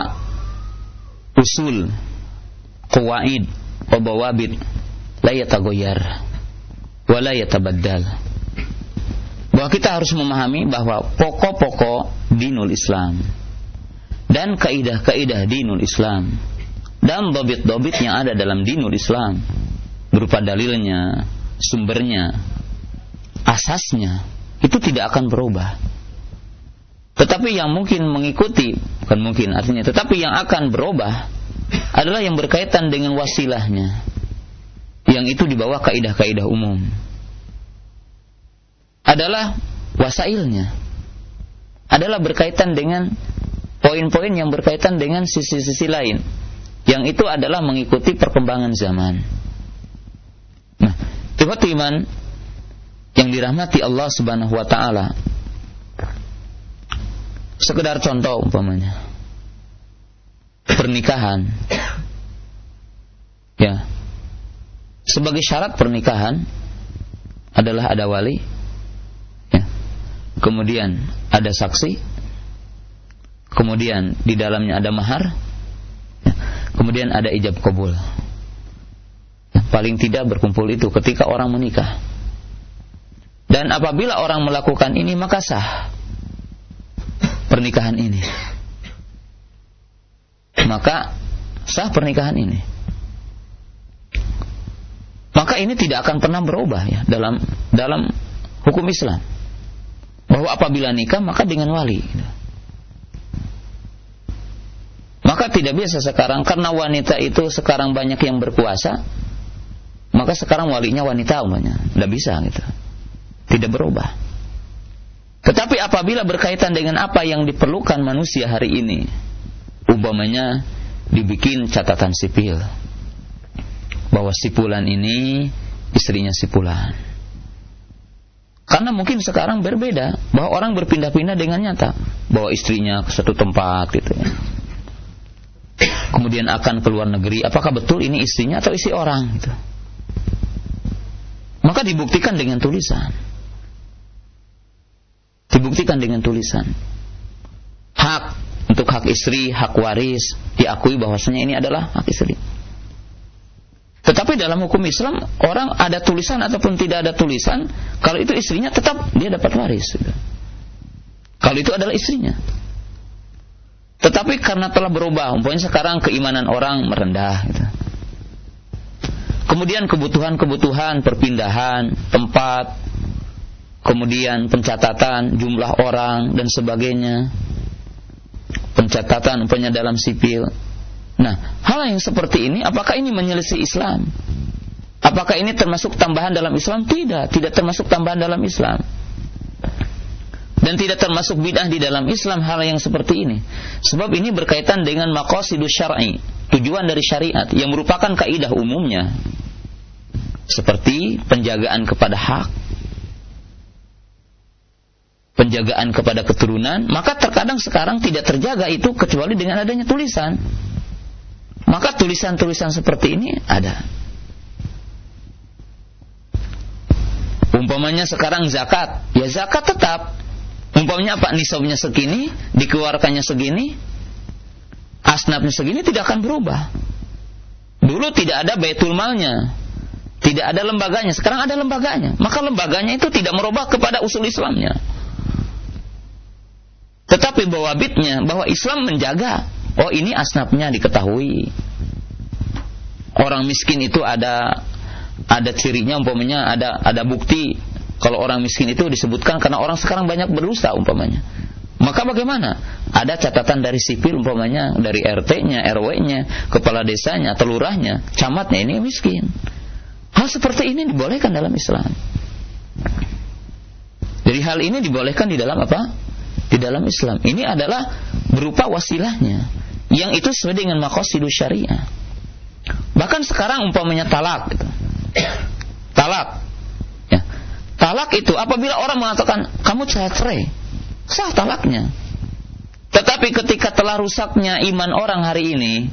usul qawaid wa bawabit la yatagoyar bahwa kita harus memahami bahwa pokok-pokok dinul Islam dan kaidah-kaidah dinul Islam dan dobit-dobit yang ada dalam dinul Islam berupa dalilnya, sumbernya, asasnya itu tidak akan berubah. Tetapi yang mungkin mengikuti, bukan mungkin artinya, tetapi yang akan berubah adalah yang berkaitan dengan wasilahnya. Yang itu di bawah kaidah-kaidah umum adalah wasailnya. Adalah berkaitan dengan poin-poin yang berkaitan dengan sisi-sisi lain. Yang itu adalah mengikuti perkembangan zaman. Nah, tiba iman yang dirahmati Allah Subhanahu wa taala. Sekedar contoh umpamanya. Pernikahan. Ya. Sebagai syarat pernikahan adalah ada wali, kemudian ada saksi, kemudian di dalamnya ada mahar, kemudian ada ijab kabul. Paling tidak berkumpul itu ketika orang menikah. Dan apabila orang melakukan ini maka sah pernikahan ini. Maka sah pernikahan ini. Maka ini tidak akan pernah berubah ya dalam dalam hukum Islam bahwa apabila nikah maka dengan wali. Maka tidak biasa sekarang. Karena wanita itu sekarang banyak yang berkuasa, maka sekarang walinya wanita umumnya, tidak bisa gitu, tidak berubah. Tetapi apabila berkaitan dengan apa yang diperlukan manusia hari ini, umpamanya dibikin catatan sipil. Bahwa sipulan ini istrinya sipulan karena mungkin sekarang berbeda bahwa orang berpindah-pindah dengan nyata bahwa istrinya ke satu tempat gitu ya. Kemudian akan ke luar negeri, apakah betul ini istrinya atau istri orang gitu. Maka dibuktikan dengan tulisan. Dibuktikan dengan tulisan. Hak untuk hak istri, hak waris diakui bahwasanya ini adalah hak istri. Tetapi dalam hukum Islam orang ada tulisan ataupun tidak ada tulisan, kalau itu istrinya tetap dia dapat waris. Kalau itu adalah istrinya. Tetapi karena telah berubah, umpamanya sekarang keimanan orang merendah. Gitu. Kemudian kebutuhan-kebutuhan perpindahan tempat, kemudian pencatatan jumlah orang dan sebagainya, pencatatan umpamanya dalam sipil Nah, hal yang seperti ini apakah ini menyelisih Islam? Apakah ini termasuk tambahan dalam Islam? Tidak, tidak termasuk tambahan dalam Islam. Dan tidak termasuk bid'ah di dalam Islam hal yang seperti ini. Sebab ini berkaitan dengan maqasidus syar'i, tujuan dari syariat yang merupakan kaidah umumnya. Seperti penjagaan kepada hak, penjagaan kepada keturunan, maka terkadang sekarang tidak terjaga itu kecuali dengan adanya tulisan. Maka tulisan-tulisan seperti ini ada. Umpamanya sekarang zakat, ya zakat tetap. Umpamanya apa nisabnya segini, dikeluarkannya segini, asnafnya segini tidak akan berubah. Dulu tidak ada baitul malnya, tidak ada lembaganya. Sekarang ada lembaganya. Maka lembaganya itu tidak merubah kepada usul Islamnya. Tetapi bahwa bitnya bahwa Islam menjaga oh ini asnafnya diketahui. Orang miskin itu ada ada cirinya umpamanya ada ada bukti kalau orang miskin itu disebutkan karena orang sekarang banyak berdusta umpamanya. Maka bagaimana? Ada catatan dari sipil umpamanya dari RT-nya, RW-nya, kepala desanya, telurahnya, camatnya ini miskin. Hal seperti ini dibolehkan dalam Islam. Jadi hal ini dibolehkan di dalam apa? Di dalam Islam. Ini adalah berupa wasilahnya. Yang itu sesuai dengan makosidus syariah. Bahkan sekarang umpamanya talak gitu. Talak. Ya. Talak itu apabila orang mengatakan kamu cerai, sah talaknya. Tetapi ketika telah rusaknya iman orang hari ini,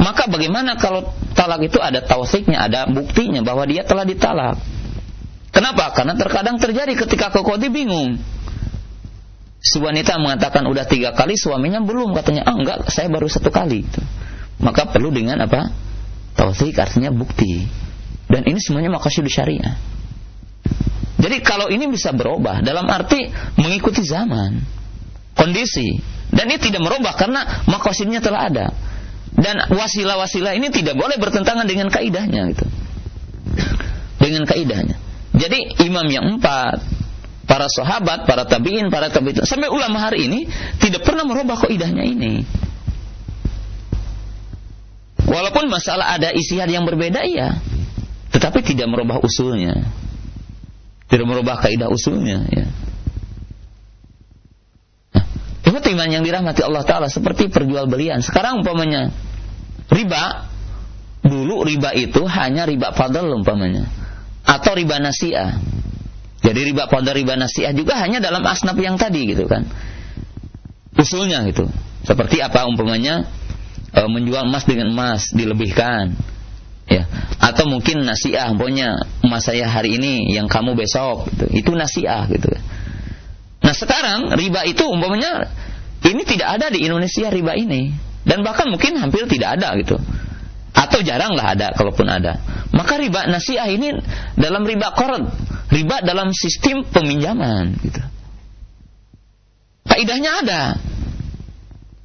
maka bagaimana kalau talak itu ada tausiknya, ada buktinya bahwa dia telah ditalak. Kenapa? Karena terkadang terjadi ketika kekodi bingung. Si wanita mengatakan udah tiga kali, suaminya belum katanya, ah enggak, saya baru satu kali. Maka perlu dengan apa? Tausik artinya bukti. Dan ini semuanya makasih syariah. Jadi kalau ini bisa berubah dalam arti mengikuti zaman, kondisi, dan ini tidak merubah karena makosidnya telah ada. Dan wasilah-wasilah ini tidak boleh bertentangan dengan kaidahnya gitu. Dengan kaidahnya. Jadi imam yang empat, para sahabat, para tabiin, para tabiin, sampai ulama hari ini tidak pernah merubah kaidahnya ini. Walaupun masalah ada isian yang berbeda iya, tetapi tidak merubah usulnya. Tidak merubah kaidah usulnya ya. Nah, iman yang dirahmati Allah Ta'ala seperti perjualbelian. Sekarang umpamanya riba, dulu riba itu hanya riba fadl umpamanya. Atau riba nasiah. Jadi riba fadl, riba nasiah juga hanya dalam asnaf yang tadi gitu kan. Usulnya gitu. Seperti apa umpamanya e, menjual emas dengan emas dilebihkan. Ya. Atau mungkin nasiah punya emas saya hari ini yang kamu besok gitu. itu nasiah gitu. Nah sekarang riba itu umpamanya ini tidak ada di Indonesia riba ini. Dan bahkan mungkin hampir tidak ada gitu. Atau jarang lah ada kalaupun ada. Maka riba nasiah ini dalam riba koran riba dalam sistem peminjaman gitu kaidahnya ada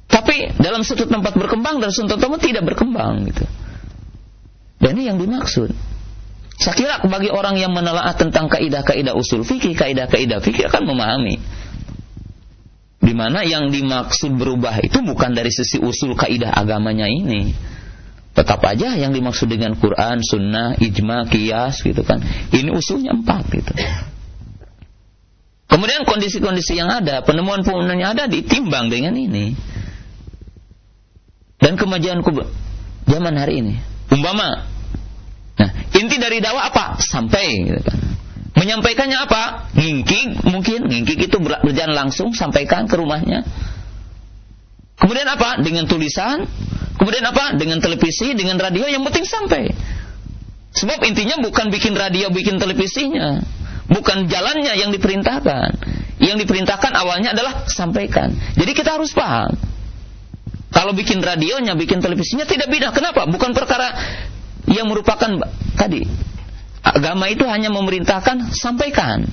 tapi dalam satu tempat berkembang dan satu tempat tidak berkembang gitu dan ini yang dimaksud. Saya kira bagi orang yang menelaah tentang kaidah-kaidah usul fikih, kaidah-kaidah fikih akan memahami. Di mana yang dimaksud berubah itu bukan dari sisi usul kaidah agamanya ini. Tetap aja yang dimaksud dengan Quran, Sunnah, Ijma, Kias gitu kan. Ini usulnya empat gitu. Kemudian kondisi-kondisi yang ada, penemuan-penemuan yang ada ditimbang dengan ini. Dan kemajuan zaman hari ini. Umpama. Nah, inti dari dakwah apa? Sampai gitu kan. Menyampaikannya apa? Ngingkik mungkin, ngingkik itu berjalan langsung sampaikan ke rumahnya. Kemudian apa? Dengan tulisan. Kemudian apa? Dengan televisi, dengan radio yang penting sampai. Sebab intinya bukan bikin radio, bikin televisinya. Bukan jalannya yang diperintahkan. Yang diperintahkan awalnya adalah sampaikan. Jadi kita harus paham. Kalau bikin radionya, bikin televisinya tidak beda. Kenapa? Bukan perkara yang merupakan tadi agama itu hanya memerintahkan sampaikan.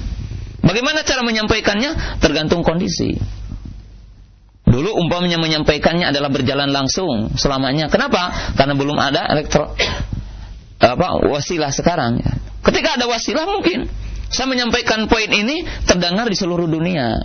Bagaimana cara menyampaikannya? Tergantung kondisi. Dulu umpamanya menyampaikannya adalah berjalan langsung selamanya. Kenapa? Karena belum ada elektro apa wasilah sekarang. Ketika ada wasilah mungkin saya menyampaikan poin ini terdengar di seluruh dunia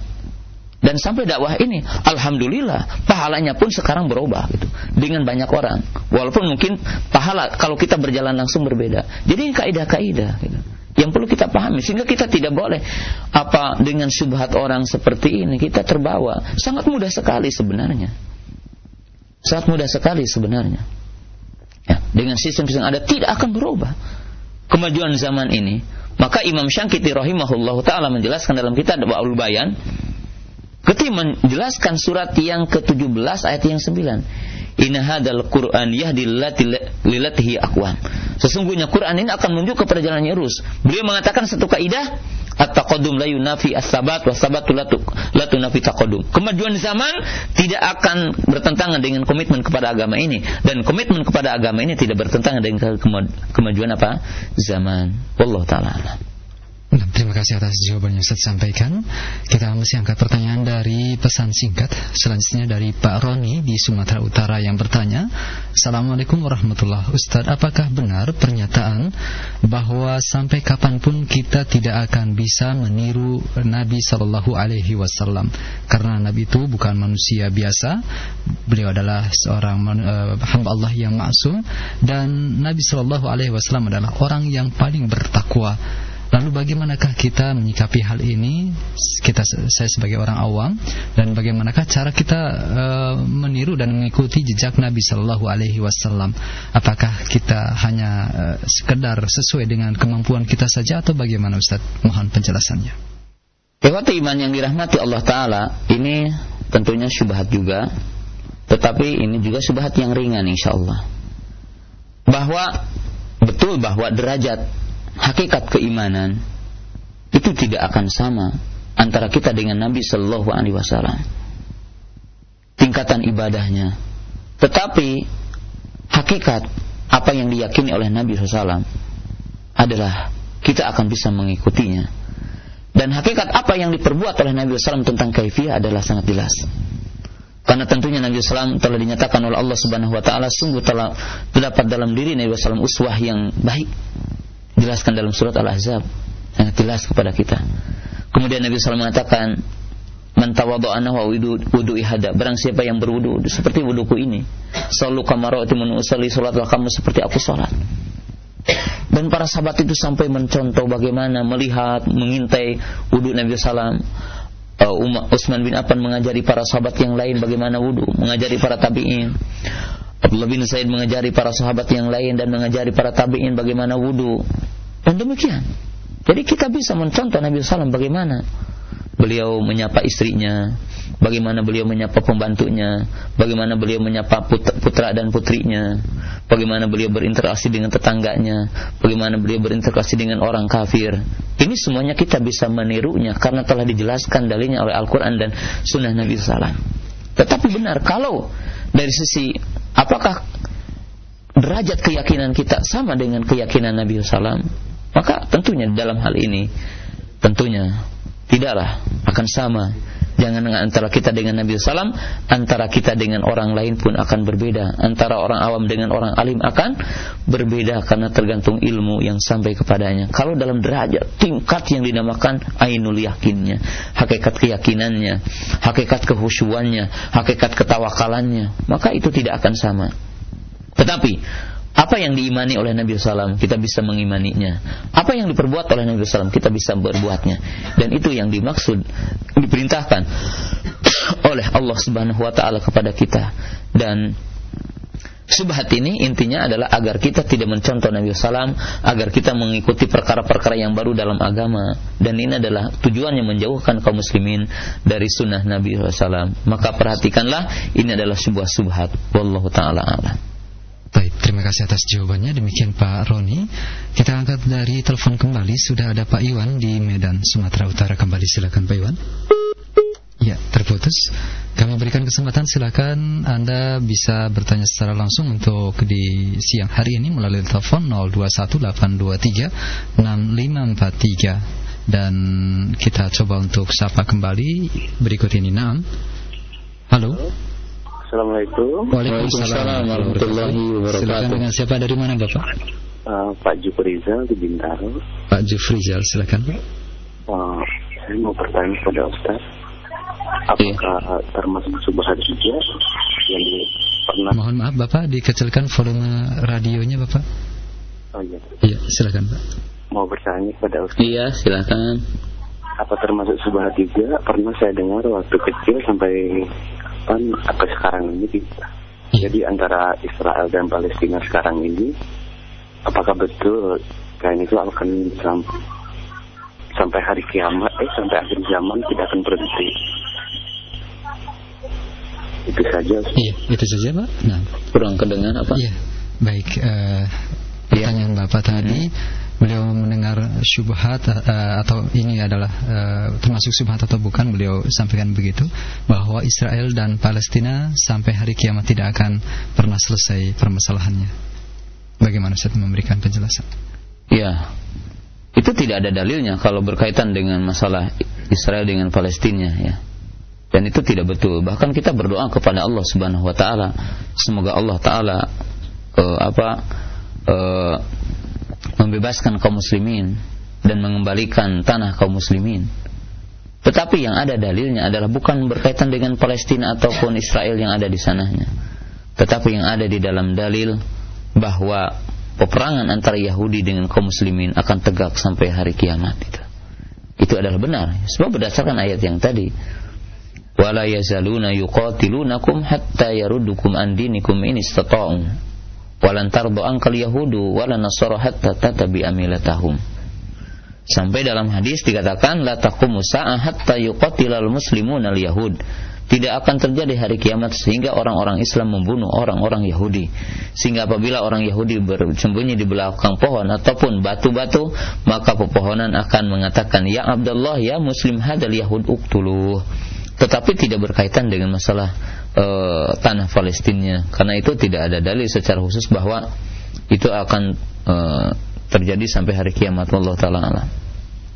dan sampai dakwah ini alhamdulillah pahalanya pun sekarang berubah gitu dengan banyak orang walaupun mungkin pahala kalau kita berjalan langsung berbeda jadi kaidah-kaidah gitu yang perlu kita pahami sehingga kita tidak boleh apa dengan subhat orang seperti ini kita terbawa. Sangat mudah sekali sebenarnya. Sangat mudah sekali sebenarnya. Ya, dengan sistem yang ada tidak akan berubah. Kemajuan zaman ini maka Imam Syangkiti rahimahullah taala menjelaskan dalam kitab Ba'ul Bayan Ketika menjelaskan surat yang ke-17 ayat yang 9. Inna hadal Qur'an yahdi lilatihi akwam. Sesungguhnya Quran ini akan menunjuk kepada jalan yang lurus. Beliau mengatakan satu kaidah at-taqaddum la yunafi as-sabat wa sabatu la tunafi taqaddum. Kemajuan zaman tidak akan bertentangan dengan komitmen kepada agama ini dan komitmen kepada agama ini tidak bertentangan dengan kemajuan apa? zaman. Wallahu taala. Terima kasih atas jawaban yang sampaikan. Kita masih angkat pertanyaan dari pesan singkat. Selanjutnya dari Pak Roni di Sumatera Utara yang bertanya, Assalamualaikum warahmatullahi Ustaz, apakah benar pernyataan bahwa sampai kapan pun kita tidak akan bisa meniru Nabi Shallallahu Alaihi Wasallam karena Nabi itu bukan manusia biasa, beliau adalah seorang uh, hamba Allah yang maksum dan Nabi Shallallahu Alaihi Wasallam adalah orang yang paling bertakwa. Lalu bagaimanakah kita menyikapi hal ini? Kita saya sebagai orang awam dan bagaimanakah cara kita uh, meniru dan mengikuti jejak Nabi Shallallahu Alaihi Wasallam? Apakah kita hanya uh, sekedar sesuai dengan kemampuan kita saja atau bagaimana Ustaz? Mohon penjelasannya. Lewat iman yang dirahmati Allah Taala ini tentunya syubhat juga, tetapi ini juga syubhat yang ringan insya Allah. Bahwa betul bahwa derajat hakikat keimanan itu tidak akan sama antara kita dengan Nabi Shallallahu Alaihi Wasallam. Tingkatan ibadahnya, tetapi hakikat apa yang diyakini oleh Nabi SAW adalah kita akan bisa mengikutinya. Dan hakikat apa yang diperbuat oleh Nabi SAW tentang kaifiyah adalah sangat jelas. Karena tentunya Nabi SAW telah dinyatakan oleh Allah Subhanahu Wa Taala sungguh telah terdapat dalam diri Nabi SAW uswah yang baik jelaskan dalam surat Al-Ahzab sangat jelas kepada kita. Kemudian Nabi SAW mengatakan Man tawadhu'ana wa wudu ihada Barang siapa yang berwudu seperti wuduku ini Sallu kamarati man usalli salatlah kamu seperti aku salat Dan para sahabat itu sampai mencontoh bagaimana melihat, mengintai wudu Nabi SAW uh, Utsman bin Affan mengajari para sahabat yang lain bagaimana wudu, mengajari para tabi'in. Abdullah bin Said mengajari para sahabat yang lain dan mengajari para tabi'in bagaimana wudhu. Dan demikian. Jadi kita bisa mencontoh Nabi SAW bagaimana beliau menyapa istrinya, bagaimana beliau menyapa pembantunya, bagaimana beliau menyapa putra dan putrinya, bagaimana beliau berinteraksi dengan tetangganya, bagaimana beliau berinteraksi dengan orang kafir. Ini semuanya kita bisa menirunya karena telah dijelaskan dalilnya oleh Al-Quran dan Sunnah Nabi SAW. Tetapi benar kalau dari sisi apakah derajat keyakinan kita sama dengan keyakinan Nabi SAW maka tentunya dalam hal ini tentunya tidaklah akan sama jangan antara kita dengan Nabi SAW antara kita dengan orang lain pun akan berbeda. Antara orang awam dengan orang alim akan berbeda karena tergantung ilmu yang sampai kepadanya. Kalau dalam derajat tingkat yang dinamakan ainul yakinnya hakikat keyakinannya hakikat kehusuannya hakikat ketawakalannya maka itu tidak akan sama. Tetapi apa yang diimani oleh Nabi SAW kita bisa mengimaninya. Apa yang diperbuat oleh Nabi SAW kita bisa berbuatnya. Dan itu yang dimaksud diperintahkan oleh Allah Subhanahu Wa Taala kepada kita. Dan Subhat ini intinya adalah agar kita tidak mencontoh Nabi SAW, agar kita mengikuti perkara-perkara yang baru dalam agama. Dan ini adalah tujuannya menjauhkan kaum muslimin dari sunnah Nabi SAW. Maka perhatikanlah, ini adalah sebuah subhat. Wallahu ta'ala alam. Baik, terima kasih atas jawabannya. Demikian Pak Roni. Kita angkat dari telepon kembali. Sudah ada Pak Iwan di Medan, Sumatera Utara. Kembali silakan Pak Iwan. Ya, terputus. Kami berikan kesempatan silakan Anda bisa bertanya secara langsung untuk di siang hari ini melalui telepon 0218236543 dan kita coba untuk sapa kembali berikut ini. Nam. Halo. Assalamualaikum. Waalaikumsalam warahmatullahi wabarakatuh. Silakan dengan siapa dari mana Bapak? Uh, Pak Jufrizal di Bintaro. Pak Jufrizal, silakan Pak. Uh, saya mau bertanya kepada Ustaz, apakah iya. termasuk subhat juga yang di, pernah? Mohon maaf Bapak, dikecilkan volume radionya Bapak. Oh iya. Iya, silakan Pak. Mau bertanya kepada Ustaz. Iya, silakan. Apa termasuk subhat juga? Pernah saya dengar waktu kecil sampai kapan atau sekarang ini iya. jadi antara Israel dan Palestina sekarang ini apakah betul kain itu akan sampai sampai hari kiamat? Eh sampai akhir zaman tidak akan berhenti? Itu saja. Iya itu saja pak. Nah kurang kedengar apa? Iya baik uh, pertanyaan ya. bapak tadi hmm beliau mendengar syubhat uh, atau ini adalah uh, termasuk syubhat atau bukan beliau sampaikan begitu bahwa Israel dan Palestina sampai hari kiamat tidak akan pernah selesai permasalahannya. Bagaimana saya memberikan penjelasan? Ya, itu tidak ada dalilnya kalau berkaitan dengan masalah Israel dengan Palestina ya. Dan itu tidak betul. Bahkan kita berdoa kepada Allah Subhanahu wa taala semoga Allah taala uh, apa uh, membebaskan kaum muslimin dan mengembalikan tanah kaum muslimin. Tetapi yang ada dalilnya adalah bukan berkaitan dengan Palestina ataupun Israel yang ada di sananya. Tetapi yang ada di dalam dalil bahwa peperangan antara Yahudi dengan kaum muslimin akan tegak sampai hari kiamat itu. Itu adalah benar. Sebab berdasarkan ayat yang tadi. Wala yazaluna yuqatilunakum hatta yaruddukum an dinikum. Walan tardu ankal yahudu wala nasara hatta tatabi amilatahum. Sampai dalam hadis dikatakan la taqumu hatta yuqatilal al yahud. Tidak akan terjadi hari kiamat sehingga orang-orang Islam membunuh orang-orang Yahudi. Sehingga apabila orang Yahudi bersembunyi di belakang pohon ataupun batu-batu, maka pepohonan akan mengatakan, "Ya Abdullah, ya Muslim hadal Yahud uktuluh." Tetapi tidak berkaitan dengan masalah uh, tanah Palestina karena itu tidak ada dalil secara khusus bahwa itu akan uh, terjadi sampai hari kiamat Allah taala.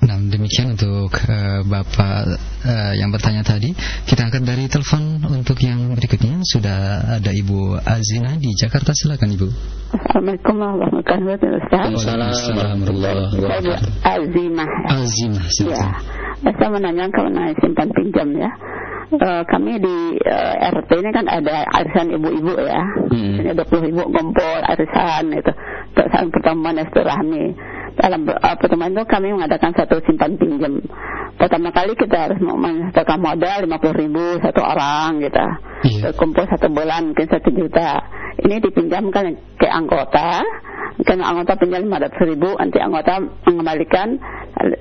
Nah, demikian untuk uh, Bapak uh, yang bertanya tadi. Kita angkat dari telepon untuk yang berikutnya. Sudah ada Ibu Azina di Jakarta. Silakan Ibu. Assalamualaikum warahmatullahi wabarakatuh. warahmatullahi wabarakatuh. Azimah. Azimah, silakan. Ya. Saya menanyakan mengenai simpan pinjam ya. Uh, kami di uh, RT ini kan ada arisan ibu-ibu ya. Hmm. Ini 20 ibu ngumpul arisan itu. Saling pertemuan istirahmi dalam uh, pertemuan itu kami mengadakan satu simpan pinjam. Pertama kali kita harus menyertakan modal 50 ribu satu orang gitu. Iya. Kumpul satu bulan mungkin satu juta. Ini dipinjamkan ke anggota. Mungkin anggota pinjam 500 ribu, nanti anggota mengembalikan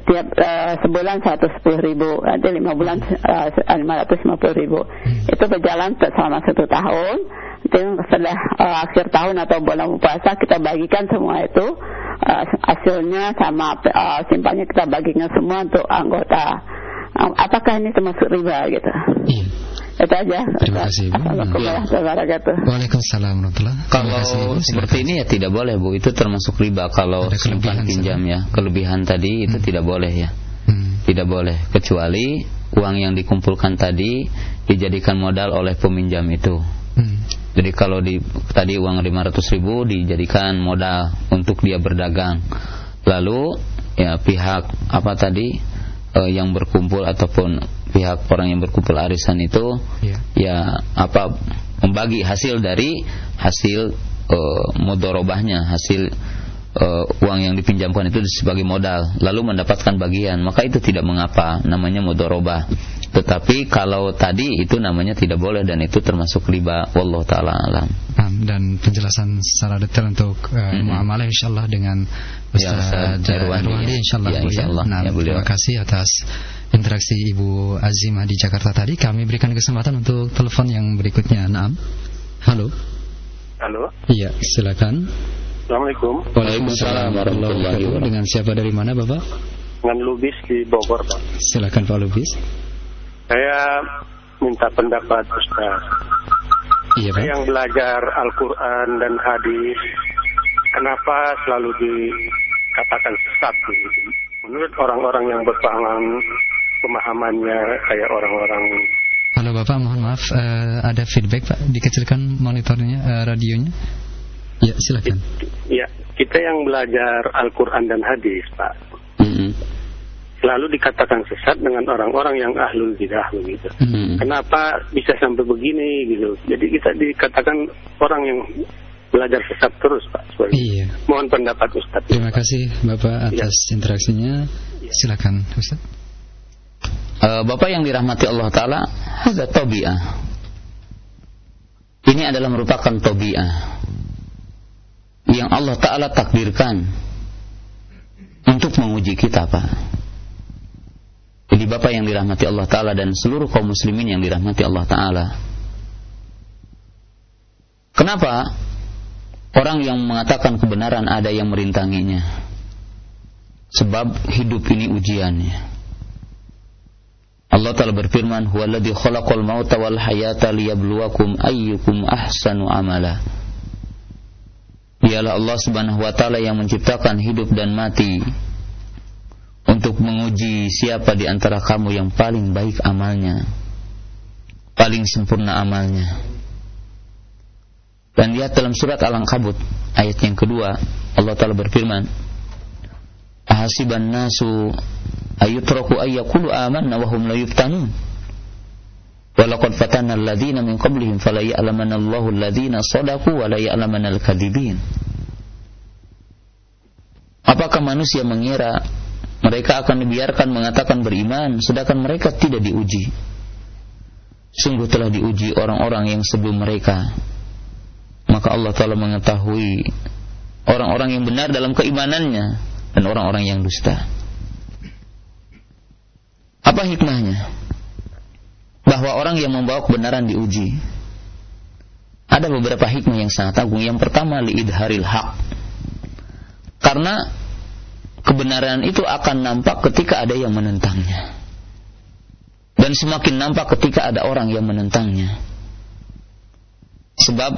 tiap uh, sebulan 110 ribu, nanti lima bulan uh, 550 ribu. Hmm. Itu berjalan selama satu tahun. Nanti setelah uh, akhir tahun atau bulan puasa kita bagikan semua itu uh, hasilnya sama uh, simpannya kita bagikan semua untuk anggota. Apakah ini termasuk riba gitu? Iya. Itu aja. Terima kasih. Warahmatullahi wabarakatuh. Waalaikumsalam warahmatullahi Kalau seperti ini ya tidak boleh Bu, itu termasuk riba kalau simpan pinjam ya. Kelebihan tadi itu hmm. tidak boleh ya. Hmm. Tidak boleh kecuali uang yang dikumpulkan tadi dijadikan modal oleh peminjam itu. Hmm. Jadi kalau di tadi uang 500 ribu dijadikan modal untuk dia berdagang. Lalu ya pihak apa tadi eh, yang berkumpul ataupun pihak orang yang berkumpul arisan itu yeah. ya apa membagi hasil dari hasil eh, modorobahnya hasil uh, uang yang dipinjamkan itu sebagai modal lalu mendapatkan bagian maka itu tidak mengapa namanya mudorobah tetapi kalau tadi itu namanya tidak boleh dan itu termasuk riba wallahu taala alam dan penjelasan secara detail untuk uh, mm-hmm. muamalah insyaallah dengan Ustaz ya, Irwandi insyaallah ya, insyaallah ya. Nah, ya, terima kasih atas interaksi Ibu Azimah di Jakarta tadi kami berikan kesempatan untuk telepon yang berikutnya Naam halo halo iya silakan Assalamualaikum. Waalaikumsalam warahmatullahi wabarakatuh. Dengan siapa dari mana Bapak? Dengan Lubis di Bogor, Pak. Silakan Pak Lubis. Saya minta pendapat Ustaz. Iya, Pak. Yang belajar Al-Quran dan hadis, kenapa selalu dikatakan sesat? Menurut orang-orang yang berpaham pemahamannya kayak orang-orang Halo Bapak, mohon maaf uh, ada feedback Pak, dikecilkan monitornya, uh, radionya. Ya, silakan. Ya, kita yang belajar Al-Quran dan hadis, Pak. Selalu dikatakan sesat dengan orang-orang yang ahlul bidah begitu. Mm-hmm. Kenapa bisa sampai begini gitu? Jadi kita dikatakan orang yang belajar sesat terus, Pak. Sebagai iya. Mohon pendapat Ustaz. Terima Pak. kasih Bapak ya. atas ya. interaksinya. Silakan, Ustaz. Uh, Bapak yang dirahmati Allah Taala, ada tobiah. Ini adalah merupakan tobiah yang Allah Ta'ala takdirkan untuk menguji kita Pak jadi Bapak yang dirahmati Allah Ta'ala dan seluruh kaum muslimin yang dirahmati Allah Ta'ala. Kenapa orang yang mengatakan kebenaran ada yang merintanginya? Sebab hidup ini ujiannya. Allah Ta'ala berfirman huwaladzi khalaqal mauta wal hayata liyabluwakum ayyukum ahsanu amala. Dialah Allah Subhanahu wa taala yang menciptakan hidup dan mati untuk menguji siapa di antara kamu yang paling baik amalnya, paling sempurna amalnya. Dan lihat dalam surat Al-Ankabut ayat yang kedua, Allah Taala berfirman, "Ahasiban nasu ayutraku ayyakulu amanna wa hum la yuftanun." Walaqad fatanna alladziina min qablihim fala ya'lamanna Allahu alladziina shadaqu wa la ya'lamanna al-kadzibin. Apakah manusia mengira mereka akan dibiarkan mengatakan beriman sedangkan mereka tidak diuji? Sungguh telah diuji orang-orang yang sebelum mereka maka Allah Ta'ala mengetahui orang-orang yang benar dalam keimanannya dan orang-orang yang dusta. Apa hikmahnya? Bahwa orang yang membawa kebenaran diuji. Ada beberapa hikmah yang sangat agung. Yang pertama, liidharil haq. Karena kebenaran itu akan nampak ketika ada yang menentangnya. Dan semakin nampak ketika ada orang yang menentangnya. Sebab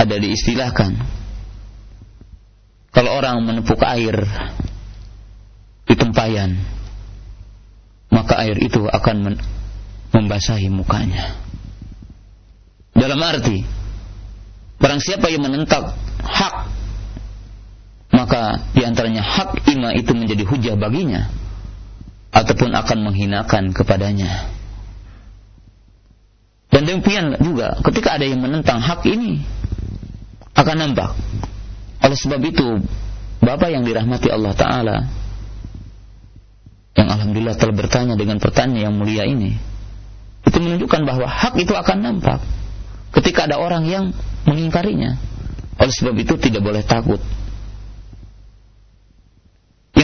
ada diistilahkan kalau orang menepuk air di tempayan maka air itu akan membasahi mukanya dalam arti barang siapa yang menentang hak maka di antaranya hak ima itu menjadi hujah baginya ataupun akan menghinakan kepadanya dan demikian juga ketika ada yang menentang hak ini akan nampak. Oleh sebab itu, Bapak yang dirahmati Allah Ta'ala, yang Alhamdulillah telah bertanya dengan pertanyaan yang mulia ini, itu menunjukkan bahwa hak itu akan nampak ketika ada orang yang mengingkarinya. Oleh sebab itu tidak boleh takut.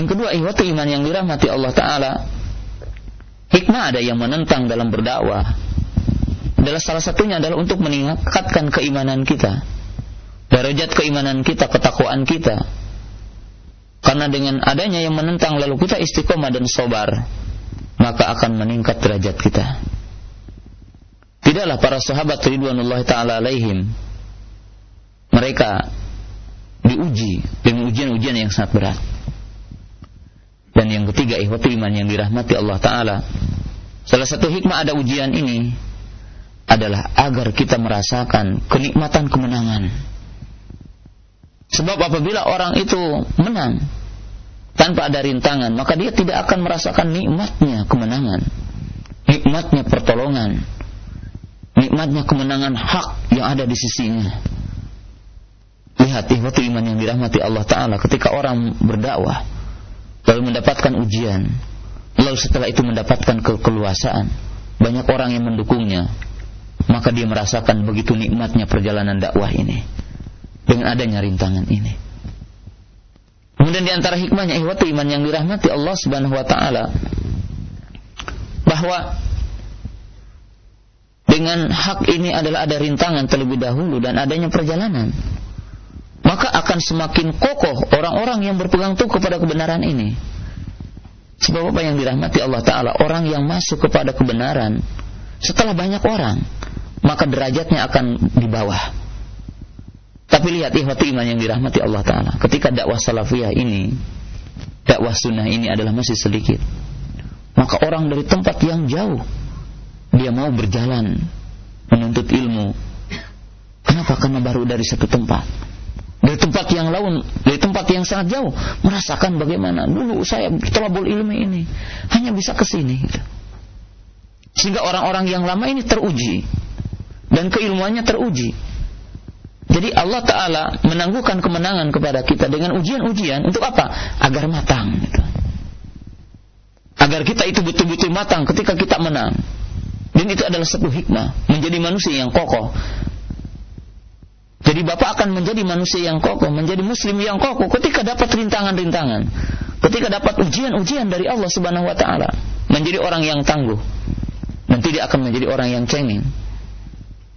Yang kedua, ihwatu iman yang dirahmati Allah Ta'ala, hikmah ada yang menentang dalam berdakwah. Adalah salah satunya adalah untuk meningkatkan keimanan kita derajat keimanan kita, ketakwaan kita. Karena dengan adanya yang menentang lalu kita istiqomah dan sobar, maka akan meningkat derajat kita. Tidaklah para sahabat ridwanullah taala alaihim mereka diuji dengan ujian-ujian yang sangat berat. Dan yang ketiga ihwatu iman yang dirahmati Allah taala. Salah satu hikmah ada ujian ini adalah agar kita merasakan kenikmatan kemenangan Sebab apabila orang itu menang tanpa ada rintangan, maka dia tidak akan merasakan nikmatnya kemenangan, nikmatnya pertolongan, nikmatnya kemenangan hak yang ada di sisinya. Lihat ihwatu iman yang dirahmati Allah Ta'ala ketika orang berdakwah lalu mendapatkan ujian. Lalu setelah itu mendapatkan kekeluasaan banyak orang yang mendukungnya. Maka dia merasakan begitu nikmatnya perjalanan dakwah ini. Dengan adanya rintangan ini. Kemudian di antara hikmahnya ihwatu iman yang dirahmati Allah Subhanahu wa taala bahwa dengan hak ini adalah ada rintangan terlebih dahulu dan adanya perjalanan maka akan semakin kokoh orang-orang yang berpegang teguh kepada kebenaran ini sebab apa yang dirahmati Allah Ta'ala orang yang masuk kepada kebenaran setelah banyak orang maka derajatnya akan di bawah tapi lihat ihwati iman yang dirahmati Allah Ta'ala. Ketika dakwah salafiyah ini, dakwah sunnah ini adalah masih sedikit. Maka orang dari tempat yang jauh, dia mau berjalan menuntut ilmu. Kenapa? Karena baru dari satu tempat. Dari tempat yang lain, dari tempat yang sangat jauh, merasakan bagaimana dulu saya tolabul ilmu ini hanya bisa ke sini. Gitu. Sehingga orang-orang yang lama ini teruji dan keilmuannya teruji. Jadi Allah Ta'ala menangguhkan kemenangan kepada kita dengan ujian-ujian untuk apa? Agar matang. Gitu. Agar kita itu betul-betul matang ketika kita menang. Dan itu adalah satu hikmah. Menjadi manusia yang kokoh. Jadi Bapak akan menjadi manusia yang kokoh, menjadi muslim yang kokoh ketika dapat rintangan-rintangan. Ketika dapat ujian-ujian dari Allah Subhanahu wa taala, menjadi orang yang tangguh. Nanti dia akan menjadi orang yang cengeng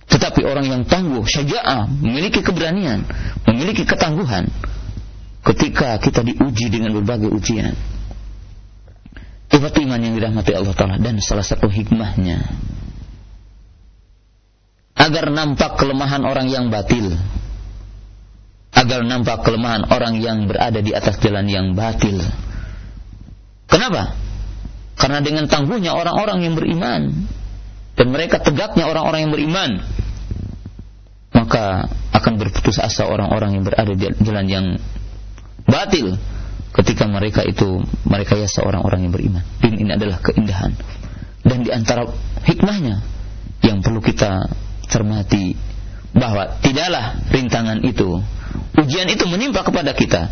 tetapi orang yang tangguh, syaja'ah, memiliki keberanian, memiliki ketangguhan ketika kita diuji dengan berbagai ujian. Itu iman yang dirahmati Allah Ta'ala dan salah satu hikmahnya agar nampak kelemahan orang yang batil agar nampak kelemahan orang yang berada di atas jalan yang batil Kenapa? Karena dengan tangguhnya orang-orang yang beriman dan mereka tegaknya orang-orang yang beriman, maka akan berputus asa orang-orang yang berada di jalan yang batil ketika mereka itu mereka ya seorang orang yang beriman. Din ini adalah keindahan. Dan di antara hikmahnya yang perlu kita cermati bahwa tidaklah rintangan itu ujian itu menimpa kepada kita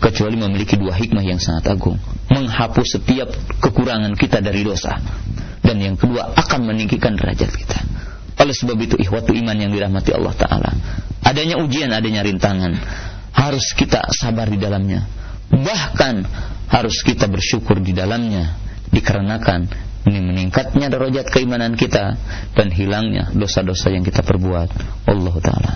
kecuali memiliki dua hikmah yang sangat agung menghapus setiap kekurangan kita dari dosa dan yang kedua akan meninggikan derajat kita. Oleh sebab itu ihwatu iman yang dirahmati Allah Ta'ala adanya ujian, adanya rintangan harus kita sabar di dalamnya. Bahkan harus kita bersyukur di dalamnya dikarenakan ini meningkatnya derajat keimanan kita dan hilangnya dosa-dosa yang kita perbuat Allah Ta'ala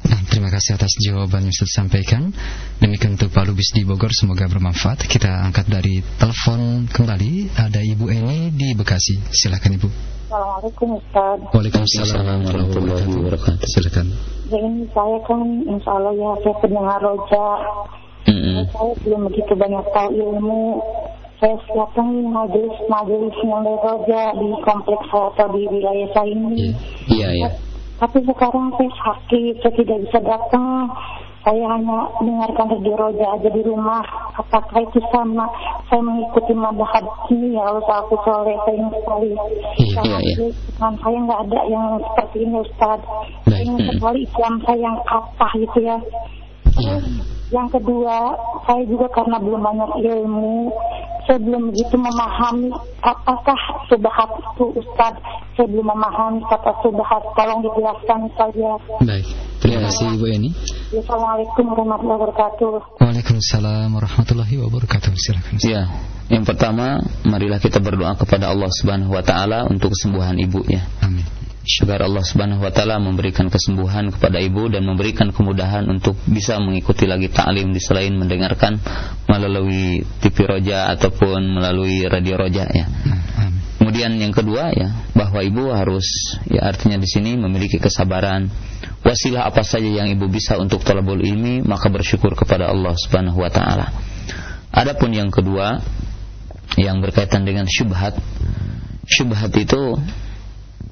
Nah, terima kasih atas jawaban yang sudah sampaikan. Demikian untuk Pak Lubis di Bogor, semoga bermanfaat. Kita angkat dari telepon kembali. Ada Ibu Eni di Bekasi. Silakan Ibu. Assalamualaikum Ustaz. Waalaikumsalam warahmatullahi wabarakatuh. Silakan. Ya ini saya kan insya Allah ya saya pendengar roja. Mm -hmm. Saya belum begitu banyak tahu ilmu. Saya siapkan majelis majelis yang roja di kompleks saya atau di wilayah saya ini. Iya, iya. Tapi sekarang saya sakit, saya tidak bisa datang. Saya hanya dengarkan radio roja aja di rumah. Apakah itu sama? Saya mengikuti madhab ini ya Allah aku soleh, saya ingin sekali. Iya, iya. Dengan saya nggak ada yang seperti ini Ustaz. Saya ingin sekali Islam saya yang kapah gitu ya. Iya. Yang kedua, saya juga karena belum banyak ilmu, saya belum begitu memahami apakah subhat itu Ustaz. Saya belum memahami kata subhat. Tolong dijelaskan saja. Baik, terima kasih Ibu Eni. Assalamualaikum warahmatullahi wabarakatuh. Waalaikumsalam warahmatullahi wabarakatuh. Silakan. Ya, yang pertama, marilah kita berdoa kepada Allah Subhanahu wa taala untuk kesembuhan ibu ya. Amin. Agar Allah Subhanahu wa taala memberikan kesembuhan kepada ibu dan memberikan kemudahan untuk bisa mengikuti lagi taklim di selain mendengarkan melalui TV Roja ataupun melalui radio Roja ya. Kemudian yang kedua ya, bahwa ibu harus ya artinya di sini memiliki kesabaran. Wasilah apa saja yang ibu bisa untuk talabul ilmi, maka bersyukur kepada Allah Subhanahu wa taala. Adapun yang kedua yang berkaitan dengan syubhat. Syubhat itu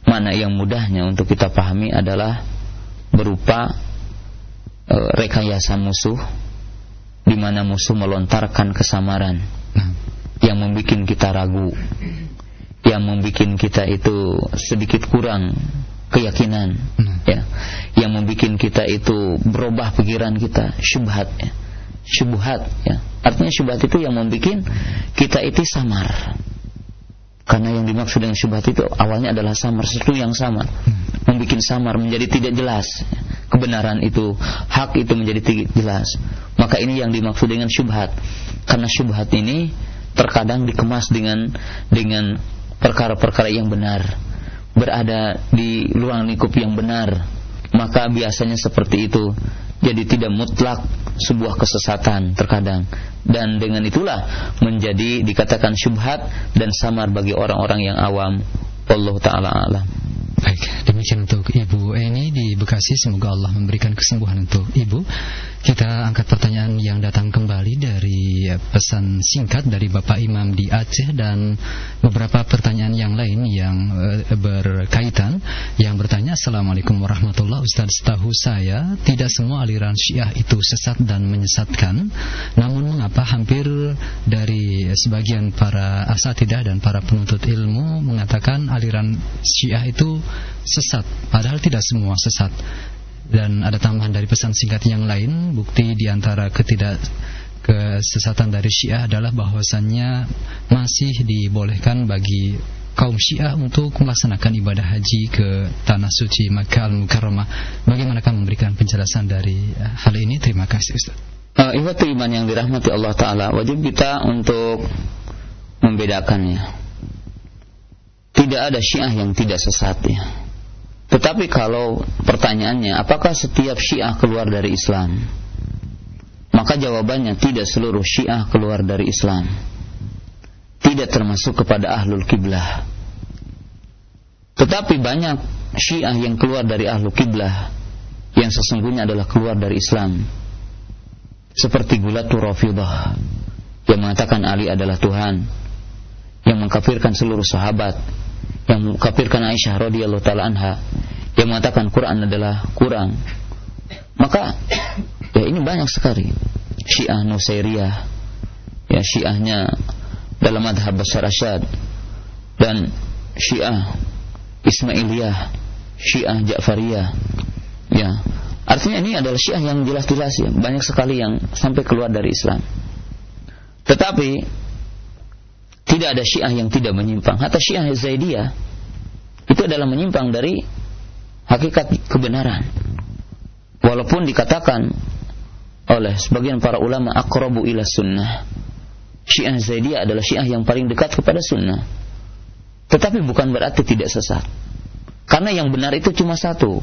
mana yang mudahnya untuk kita pahami adalah berupa e, rekayasa musuh di mana musuh melontarkan kesamaran. Yang membuat kita ragu. Yang membuat kita itu sedikit kurang keyakinan. Ya. Yang membuat kita itu berubah pikiran kita. Syubhat ya. Syubhat ya. Artinya syubhat itu yang membuat kita itu samar karena yang dimaksud dengan syubhat itu awalnya adalah samar, sesuatu yang samar. Membuat samar menjadi tidak jelas. Kebenaran itu, hak itu menjadi tidak jelas. Maka ini yang dimaksud dengan syubhat. Karena syubhat ini terkadang dikemas dengan dengan perkara-perkara yang benar. Berada di ruang lingkup yang benar. Maka biasanya seperti itu jadi tidak mutlak sebuah kesesatan terkadang. Dan dengan itulah menjadi dikatakan syubhat dan samar bagi orang-orang yang awam. Allah taala alam Baik, demikian untuk Ibu Eni di Bekasi. Semoga Allah memberikan kesembuhan untuk Ibu. Kita angkat pertanyaan yang datang kembali dari pesan singkat dari Bapak Imam di Aceh dan beberapa pertanyaan yang lain yang uh, berkaitan. Yang bertanya, Assalamualaikum warahmatullahi Ustaz, setahu saya tidak semua aliran Syiah itu sesat dan menyesatkan. Namun mengapa hampir dari sebagian para asatidah dan para penuntut ilmu mengatakan aliran Syiah itu sesat padahal tidak semua sesat dan ada tambahan dari pesan singkat yang lain bukti di antara ketidak kesesatan dari Syiah adalah bahwasannya masih dibolehkan bagi kaum Syiah untuk melaksanakan ibadah haji ke tanah suci Makkah Al-Mukarramah. Bagaimana kamu memberikan penjelasan dari hal ini? Terima kasih Ustaz. Uh, iman yang dirahmati Allah Ta'ala Wajib kita untuk membedakannya Tidak ada syiah yang tidak sesat ya tetapi kalau pertanyaannya, apakah setiap Syiah keluar dari Islam? Maka jawabannya tidak seluruh Syiah keluar dari Islam. Tidak termasuk kepada ahlul kiblah. Tetapi banyak Syiah yang keluar dari ahlul kiblah yang sesungguhnya adalah keluar dari Islam. Seperti Gulatul Rafidah yang mengatakan Ali adalah Tuhan, yang mengkafirkan seluruh sahabat, yang mengkafirkan Aisyah radhiyallahu taala anha, yang mengatakan Quran adalah kurang. Maka ya ini banyak sekali Syiah Nusairiyah, ya Syiahnya dalam madhab Basar Asyad dan Syiah Ismailiyah, Syiah Ja'fariyah. Ya. Artinya ini adalah Syiah yang jelas-jelas ya, banyak sekali yang sampai keluar dari Islam. Tetapi tidak ada Syiah yang tidak menyimpang. Hatta Syiah Zaidiyah itu adalah menyimpang dari hakikat kebenaran. Walaupun dikatakan oleh sebagian para ulama akrabu ila sunnah. Syiah Zaidiyah adalah Syiah yang paling dekat kepada sunnah. Tetapi bukan berarti tidak sesat. Karena yang benar itu cuma satu.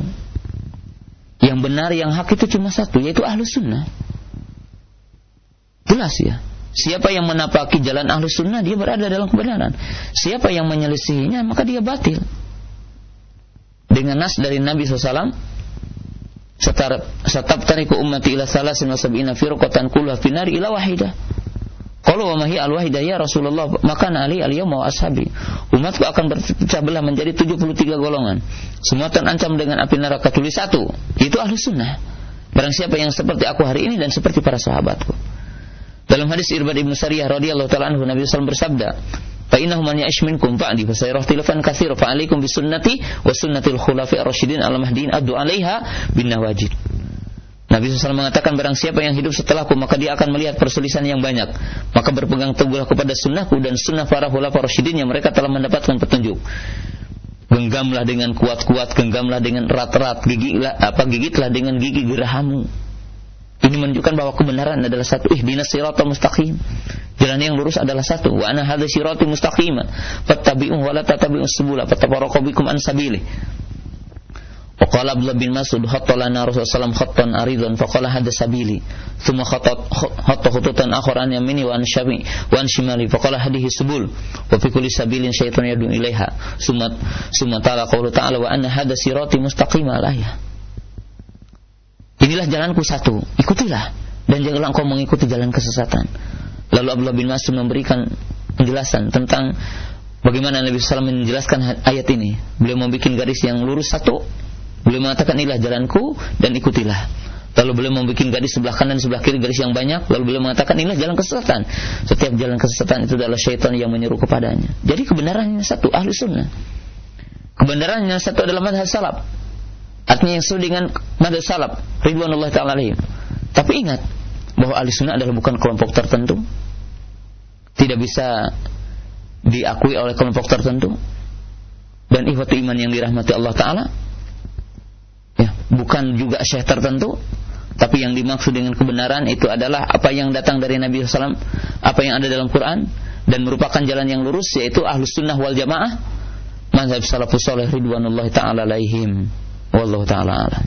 Yang benar, yang hak itu cuma satu, yaitu ahlu sunnah. Jelas ya. Siapa yang menapaki jalan ahlu sunnah, dia berada dalam kebenaran. Siapa yang menyelisihinya, maka dia batil. Dengan nas dari Nabi SAW, Satabtariku ummati ila salasin wa sab'ina firqatan kulluha finari ila wahidah. Kalau wa mahi al-wahidah ya Rasulullah, maka Ali al-yawma wa ashabi. Umatku akan berpecah belah menjadi 73 golongan. Semua terancam dengan api neraka tulis satu, itu ahlu sunnah. Barang siapa yang seperti aku hari ini dan seperti para sahabatku. Dalam hadis Irbad ibn Sariyah radhiyallahu taala anhu Nabi SAW bersabda, "Fa innahu man ya'ish minkum ba'di fa sayara ikhtilafan katsira fa 'alaikum bisunnati wa sunnatil khulafa'i ar-rasyidin al-mahdiyyin addu 'alaiha bin nawajid." Nabi SAW mengatakan barang siapa yang hidup setelahku maka dia akan melihat perselisihan yang banyak. Maka berpegang teguhlah kepada sunnahku dan sunnah para khulafa rasyidin yang mereka telah mendapatkan petunjuk. Genggamlah dengan kuat-kuat, genggamlah dengan erat-erat, apa gigitlah dengan gigi gerahamu. Ini menunjukkan bahwa kebenaran adalah satu. Ihdinas siratal mustaqim. Jalan yang lurus adalah satu. Wa ana hadza siratal mustaqim. fattabi'u wa la tattabi'us subula fatafarraqu bikum an sabili. Wa qala abdul bin Mas'ud khattalana Rasulullah SAW khattan aridan faqala hadza sabili. Thumma khatat hatta khututan akhar an yamini wa an syami wa an shimali faqala hadhihi subul wa fi kulli sabilin syaitan yad'u ilaiha. Summa summa ta'ala qawlu ta'ala wa anna hadza sirati mustaqima alayha. Inilah jalanku satu, ikutilah dan janganlah engkau mengikuti jalan kesesatan. Lalu Abdullah bin Mas'ud memberikan penjelasan tentang bagaimana Nabi SAW menjelaskan ayat ini. Beliau membuat garis yang lurus satu Beliau mengatakan inilah jalanku dan ikutilah. Lalu beliau membuat garis sebelah kanan sebelah kiri garis yang banyak. Lalu beliau mengatakan inilah jalan kesesatan. Setiap jalan kesesatan itu adalah syaitan yang menyeru kepadanya. Jadi kebenarannya satu, ahli sunnah. Kebenarannya satu adalah madhab salaf. Artinya yang sesuai dengan madhab salaf. Ridwanullah ta'ala alaihim. Tapi ingat, bahwa ahli sunnah adalah bukan kelompok tertentu. Tidak bisa diakui oleh kelompok tertentu. Dan ihwatu iman yang dirahmati Allah Ta'ala ya, bukan juga syekh tertentu tapi yang dimaksud dengan kebenaran itu adalah apa yang datang dari Nabi SAW apa yang ada dalam Quran dan merupakan jalan yang lurus yaitu ahlus sunnah wal jamaah mazhab salafus salih ridwanullah ta'ala alaihim wallahu ta'ala ala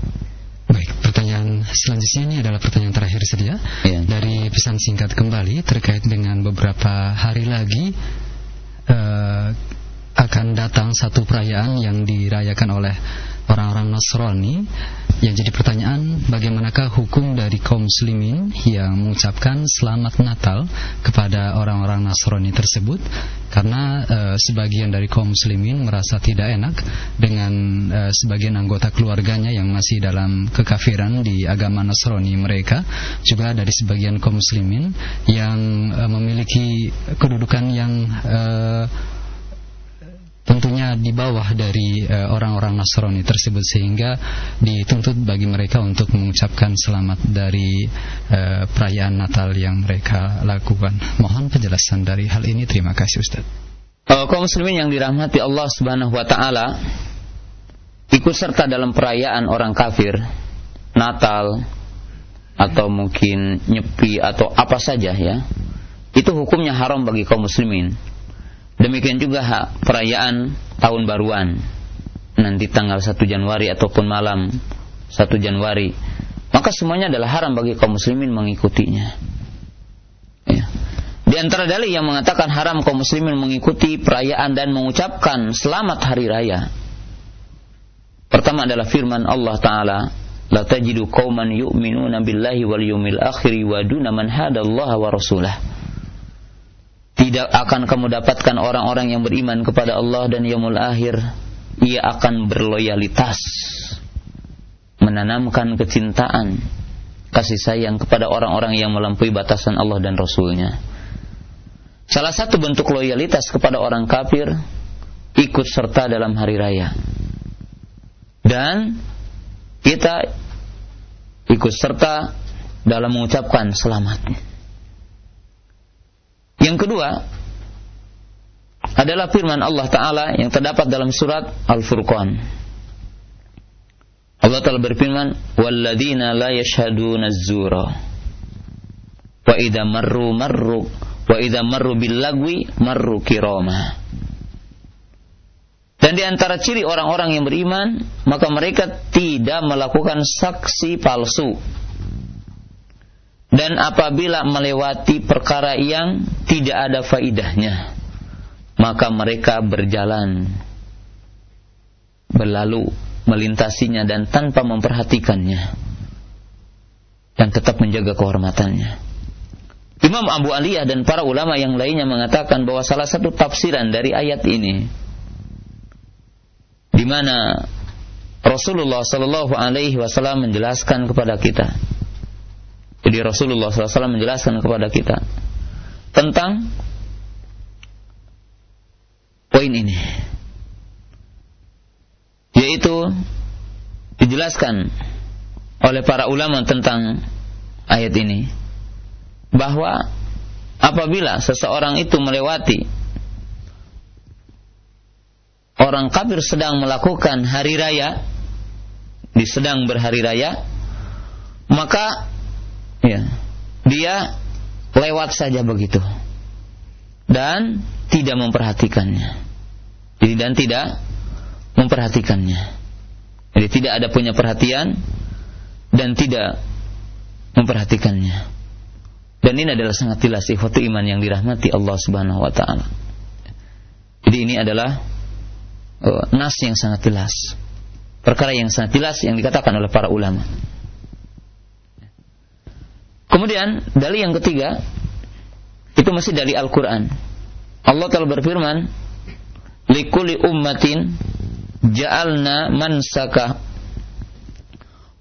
Baik, pertanyaan selanjutnya ini adalah pertanyaan terakhir saja ya. dari pesan singkat kembali terkait dengan beberapa hari lagi uh, akan datang satu perayaan yang dirayakan oleh orang-orang Nasrani yang jadi pertanyaan bagaimanakah hukum dari kaum muslimin yang mengucapkan selamat Natal kepada orang-orang Nasrani tersebut? Karena e, sebagian dari kaum muslimin merasa tidak enak dengan e, sebagian anggota keluarganya yang masih dalam kekafiran di agama Nasrani mereka. Juga dari sebagian kaum muslimin yang e, memiliki kedudukan yang e, tentunya di bawah dari eh, orang-orang uh, Nasrani tersebut sehingga dituntut bagi mereka untuk mengucapkan selamat dari uh, perayaan Natal yang mereka lakukan. Mohon penjelasan dari hal ini. Terima kasih Ustaz. Uh, kaum muslimin yang dirahmati Allah Subhanahu wa taala ikut serta dalam perayaan orang kafir Natal atau mungkin nyepi atau apa saja ya. Itu hukumnya haram bagi kaum muslimin Demikian juga hak perayaan tahun baruan nanti tanggal 1 Januari ataupun malam 1 Januari. Maka semuanya adalah haram bagi kaum muslimin mengikutinya. Ya. Di antara dalil yang mengatakan haram kaum muslimin mengikuti perayaan dan mengucapkan selamat hari raya. Pertama adalah firman Allah Ta'ala La tajidu qauman yu'minuna billahi wal yawmil akhiri wa duna man hadallaha wa rasulah tidak akan kamu dapatkan orang-orang yang beriman kepada Allah dan yaumul akhir. Ia akan berloyalitas menanamkan kecintaan kasih sayang kepada orang-orang yang melampaui batasan Allah dan Rasulnya. Salah satu bentuk loyalitas kepada orang kafir ikut serta dalam hari raya. Dan kita ikut serta dalam mengucapkan selamat yang kedua adalah firman Allah Ta'ala yang terdapat dalam surat Al-Furqan. Allah Ta'ala berfirman, وَالَّذِينَ لَا يَشْهَدُونَ الزُّورَ وَإِذَا مَرُّوا مَرُّوا وَإِذَا مَرُّوا بِاللَّغْوِ مَرُّوا كِرَامًا Dan di antara ciri orang-orang yang beriman, maka mereka tidak melakukan saksi palsu dan apabila melewati perkara yang tidak ada faidahnya maka mereka berjalan berlalu melintasinya dan tanpa memperhatikannya dan tetap menjaga kehormatannya. Imam Abu Aliyah dan para ulama yang lainnya mengatakan bahwa salah satu tafsiran dari ayat ini di mana Rasulullah Shallallahu Alaihi Wasallam menjelaskan kepada kita jadi Rasulullah SAW menjelaskan kepada kita tentang poin ini, yaitu dijelaskan oleh para ulama tentang ayat ini bahwa apabila seseorang itu melewati orang kafir sedang melakukan hari raya di sedang berhari raya maka ya dia lewat saja begitu. Dan tidak memperhatikannya. Jadi dan tidak memperhatikannya. Jadi tidak ada punya perhatian dan tidak memperhatikannya. Dan ini adalah sangat jelas sifat iman yang dirahmati Allah Subhanahu wa taala. Jadi ini adalah uh, nas yang sangat jelas. Perkara yang sangat jelas yang dikatakan oleh para ulama Kemudian dalil yang ketiga itu masih dari Al-Qur'an. Allah telah berfirman, "Likuli ummatin ja'alna mansaka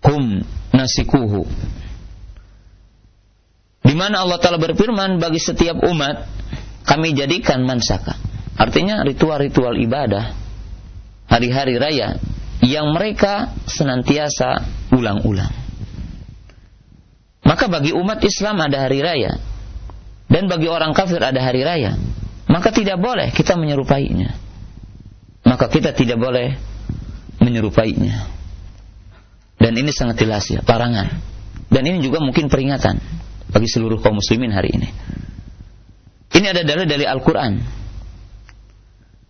hum nasikuhu." Di mana Allah telah berfirman bagi setiap umat kami jadikan mansaka. Artinya ritual-ritual ibadah hari-hari raya yang mereka senantiasa ulang-ulang. Maka bagi umat Islam ada hari raya. Dan bagi orang kafir ada hari raya. Maka tidak boleh kita menyerupainya. Maka kita tidak boleh menyerupainya. Dan ini sangat jelas ya, parangan. Dan ini juga mungkin peringatan bagi seluruh kaum muslimin hari ini. Ini ada dalil dari Al-Quran.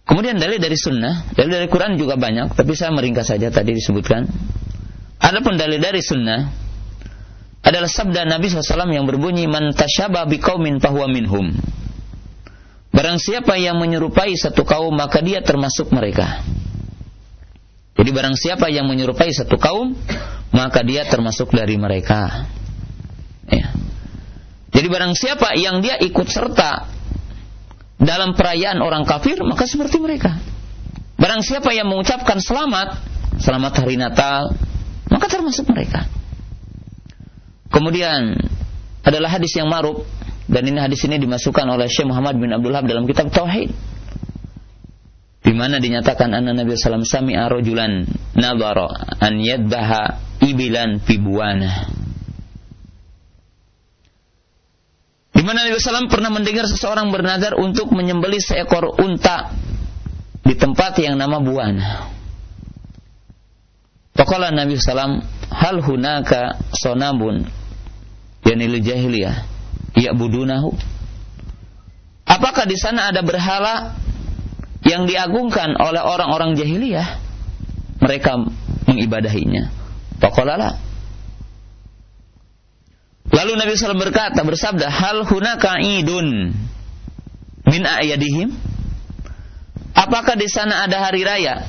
Kemudian dalil dari sunnah. Dalil dari Quran juga banyak, tapi saya meringkas saja tadi disebutkan. Adapun dalil dari sunnah, adalah sabda Nabi SAW yang berbunyi man tasyaba biqaumin fahuwa minhum. Barang siapa yang menyerupai satu kaum maka dia termasuk mereka. Jadi barang siapa yang menyerupai satu kaum maka dia termasuk dari mereka. Ya. Jadi barang siapa yang dia ikut serta dalam perayaan orang kafir maka seperti mereka. Barang siapa yang mengucapkan selamat, selamat hari Natal, maka termasuk mereka. Kemudian adalah hadis yang maruf dan ini hadis ini dimasukkan oleh Syekh Muhammad bin Abdullah dalam kitab Tauhid. Di mana dinyatakan anna Nabi sallallahu sami'a rajulan nadhara an yadbaha ibilan fi buwana di mana Nabi SAW pernah mendengar seseorang bernazar untuk menyembelih seekor unta di tempat yang nama Buana. Faqala Nabi SAW, hal hunaka sonabun yanil jahiliyah. Ya'budunahu. Apakah di sana ada berhala yang diagungkan oleh orang-orang jahiliyah? Mereka mengibadahinya. Faqala lalu Nabi SAW berkata bersabda hal hunaka idun min ayadihim? Apakah di sana ada hari raya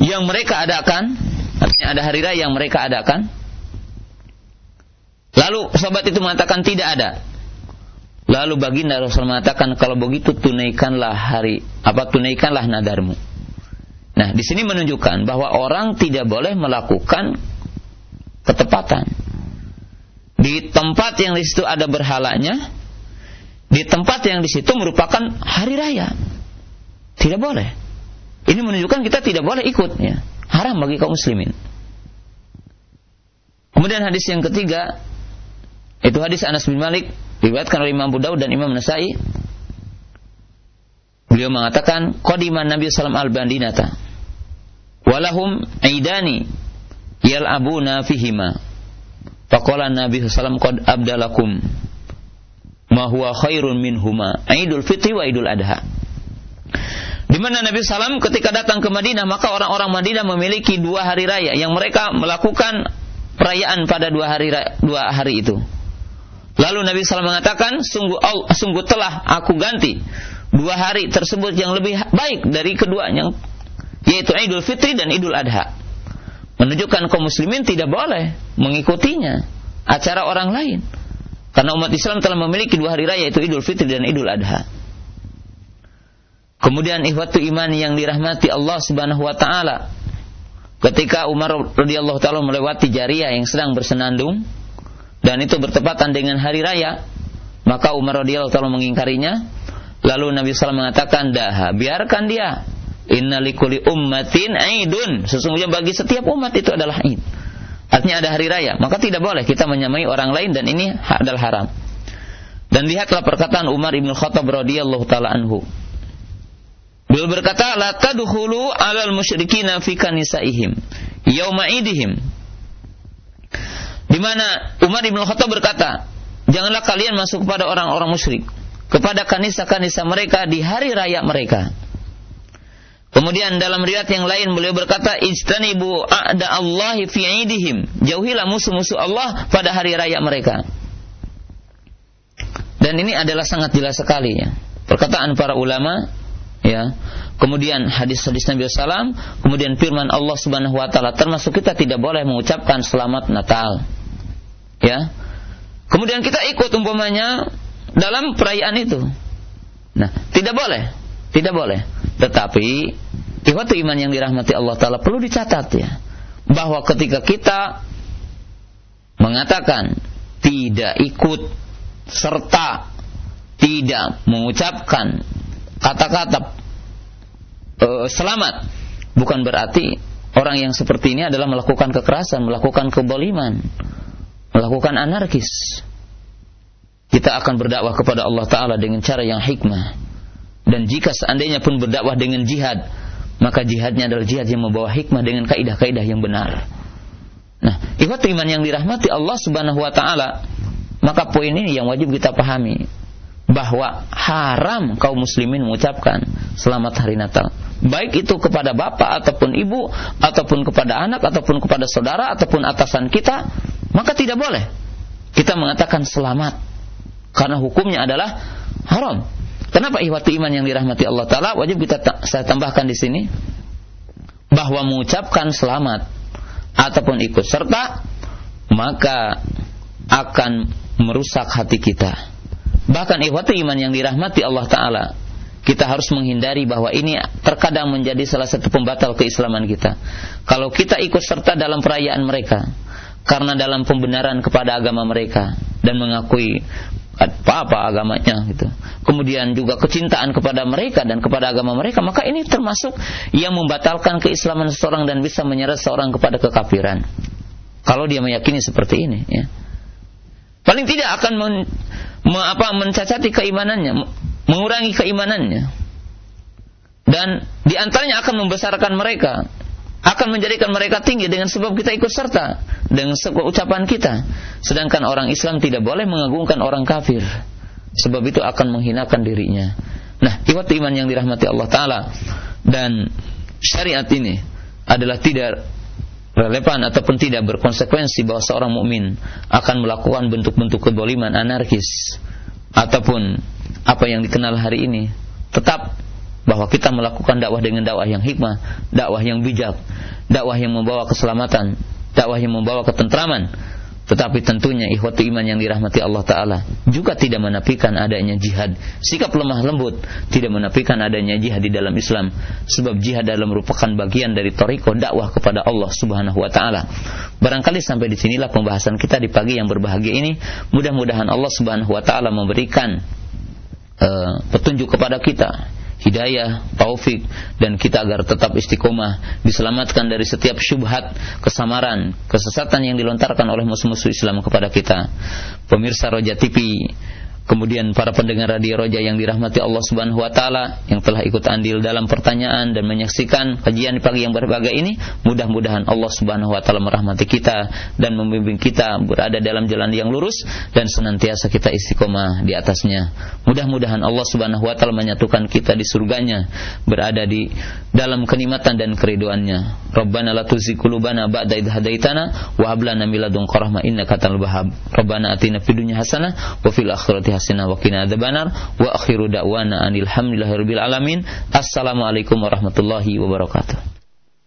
yang mereka adakan? Artinya ada hari raya yang mereka adakan. Lalu sahabat itu mengatakan tidak ada. Lalu baginda Rasul mengatakan kalau begitu tunaikanlah hari apa tunaikanlah nadarmu. Nah, di sini menunjukkan bahwa orang tidak boleh melakukan ketepatan. Di tempat yang di situ ada berhalanya, di tempat yang di situ merupakan hari raya. Tidak boleh. Ini menunjukkan kita tidak boleh ikut ya. Haram bagi kaum muslimin. Kemudian hadis yang ketiga itu hadis Anas bin Malik diriwayatkan oleh Imam Abu dan Imam Nasai. Beliau mengatakan qadiman Nabi sallallahu alaihi al-Bandinata walahum aidani yal'abuna fihima. Faqala Nabi sallallahu qad abdalakum ma huwa khairun minhuma Idul Fitri wa Idul Adha. Di mana Nabi Sallam ketika datang ke Madinah maka orang-orang Madinah memiliki dua hari raya yang mereka melakukan perayaan pada dua hari dua hari itu. Lalu Nabi Sallam mengatakan sungguh sungguh telah aku ganti dua hari tersebut yang lebih baik dari keduanya yaitu Idul Fitri dan Idul Adha. Menunjukkan kaum muslimin tidak boleh mengikutinya acara orang lain. Karena umat Islam telah memiliki dua hari raya yaitu Idul Fitri dan Idul Adha. Kemudian ikhwatu iman yang dirahmati Allah Subhanahu wa taala. Ketika Umar radhiyallahu taala melewati Jariyah yang sedang bersenandung dan itu bertepatan dengan hari raya, maka Umar radhiyallahu taala mengingkarinya. Lalu Nabi SAW mengatakan, "Daha, biarkan dia. Inna likuli ummatin aidun." Sesungguhnya bagi setiap umat itu adalah Aid. Artinya ada hari raya, maka tidak boleh kita menyamai orang lain dan ini adalah haram. Dan lihatlah perkataan Umar ibn Khattab radhiyallahu taala anhu. Beliau berkata, "La tadkhulu 'alal musyrikina fi kanisaihim yauma idihim." Di mana Umar bin Khattab berkata, "Janganlah kalian masuk kepada orang-orang musyrik, kepada kanisa-kanisa mereka di hari raya mereka." Kemudian dalam riwayat yang lain beliau berkata, "Ijtanibu a'da Allahi fi 'idihim." Jauhilah musuh-musuh Allah pada hari raya mereka. Dan ini adalah sangat jelas sekali ya. Perkataan para ulama ya kemudian hadis-hadis Nabi Sallam kemudian firman Allah Subhanahu Wa Taala termasuk kita tidak boleh mengucapkan selamat Natal ya. Kemudian kita ikut umpamanya dalam perayaan itu. Nah tidak boleh. Tidak boleh. Tetapi ikhwatu iman yang dirahmati Allah Taala perlu dicatat ya bahwa ketika kita mengatakan tidak ikut serta tidak mengucapkan kata-kata uh, selamat bukan berarti orang yang seperti ini adalah melakukan kekerasan, melakukan keboliman, melakukan anarkis. Kita akan berdakwah kepada Allah Ta'ala dengan cara yang hikmah. Dan jika seandainya pun berdakwah dengan jihad, maka jihadnya adalah jihad yang membawa hikmah dengan kaidah-kaidah yang benar. Nah, ikhwat iman yang dirahmati Allah Subhanahu wa taala, maka poin ini yang wajib kita pahami bahwa haram kaum muslimin mengucapkan selamat hari Natal. Baik itu kepada bapak ataupun ibu ataupun kepada anak ataupun kepada saudara ataupun atasan kita, maka tidak boleh. Kita mengatakan selamat. Karena hukumnya adalah haram. Kenapa ihwati iman yang dirahmati Allah taala? Wajib kita saya tambahkan di sini. Bahwa mengucapkan selamat ataupun ikut serta maka akan merusak hati kita. Bahkan ikhwati iman yang dirahmati Allah Ta'ala kita harus menghindari bahwa ini terkadang menjadi salah satu pembatal keislaman kita. Kalau kita ikut serta dalam perayaan mereka, karena dalam pembenaran kepada agama mereka dan mengakui apa-apa agamanya gitu. Kemudian juga kecintaan kepada mereka dan kepada agama mereka, maka ini termasuk yang membatalkan keislaman seseorang dan bisa menyeret seorang kepada kekafiran. Kalau dia meyakini seperti ini, ya. Paling tidak akan men, me, apa, mencacati keimanannya, mengurangi keimanannya. Dan di antaranya akan membesarkan mereka, akan menjadikan mereka tinggi dengan sebab kita ikut serta dengan sebuah ucapan kita. Sedangkan orang Islam tidak boleh mengagungkan orang kafir, sebab itu akan menghinakan dirinya. Nah, iwat iman yang dirahmati Allah Taala dan syariat ini adalah tidak relevan ataupun tidak berkonsekuensi bahwa seorang mukmin akan melakukan bentuk-bentuk keboliman anarkis ataupun apa yang dikenal hari ini tetap bahwa kita melakukan dakwah dengan dakwah yang hikmah, dakwah yang bijak, dakwah yang membawa keselamatan, dakwah yang membawa ketentraman. Tetapi tentunya ikhwatu iman yang dirahmati Allah Ta'ala juga tidak menafikan adanya jihad. Sikap lemah lembut tidak menafikan adanya jihad di dalam Islam. Sebab jihad adalah merupakan bagian dari toriko dakwah kepada Allah Subhanahu Wa Ta'ala. Barangkali sampai di sinilah pembahasan kita di pagi yang berbahagia ini. Mudah-mudahan Allah Subhanahu Wa Ta'ala memberikan uh, petunjuk kepada kita hidayah, taufik dan kita agar tetap istiqomah, diselamatkan dari setiap syubhat, kesamaran, kesesatan yang dilontarkan oleh musuh-musuh Islam kepada kita. Pemirsa Roja TV Kemudian para pendengar radio Roja yang dirahmati Allah Subhanahu wa taala yang telah ikut andil dalam pertanyaan dan menyaksikan kajian pagi yang berbahagia ini, mudah-mudahan Allah Subhanahu wa taala merahmati kita dan membimbing kita berada dalam jalan yang lurus dan senantiasa kita istiqomah di atasnya. Mudah-mudahan Allah Subhanahu wa taala menyatukan kita di surganya, berada di dalam kenikmatan dan keriduannya. Rabbana la tuzigh qulubana ba'da idh hadaitana wa hab lana min ladunka rahmah innaka atina fid dunya hasanah wa fil akhirati hasanah wa qina adzabannar. Wa akhiru da'wana anil hamdulillahi alamin. Assalamualaikum warahmatullahi wabarakatuh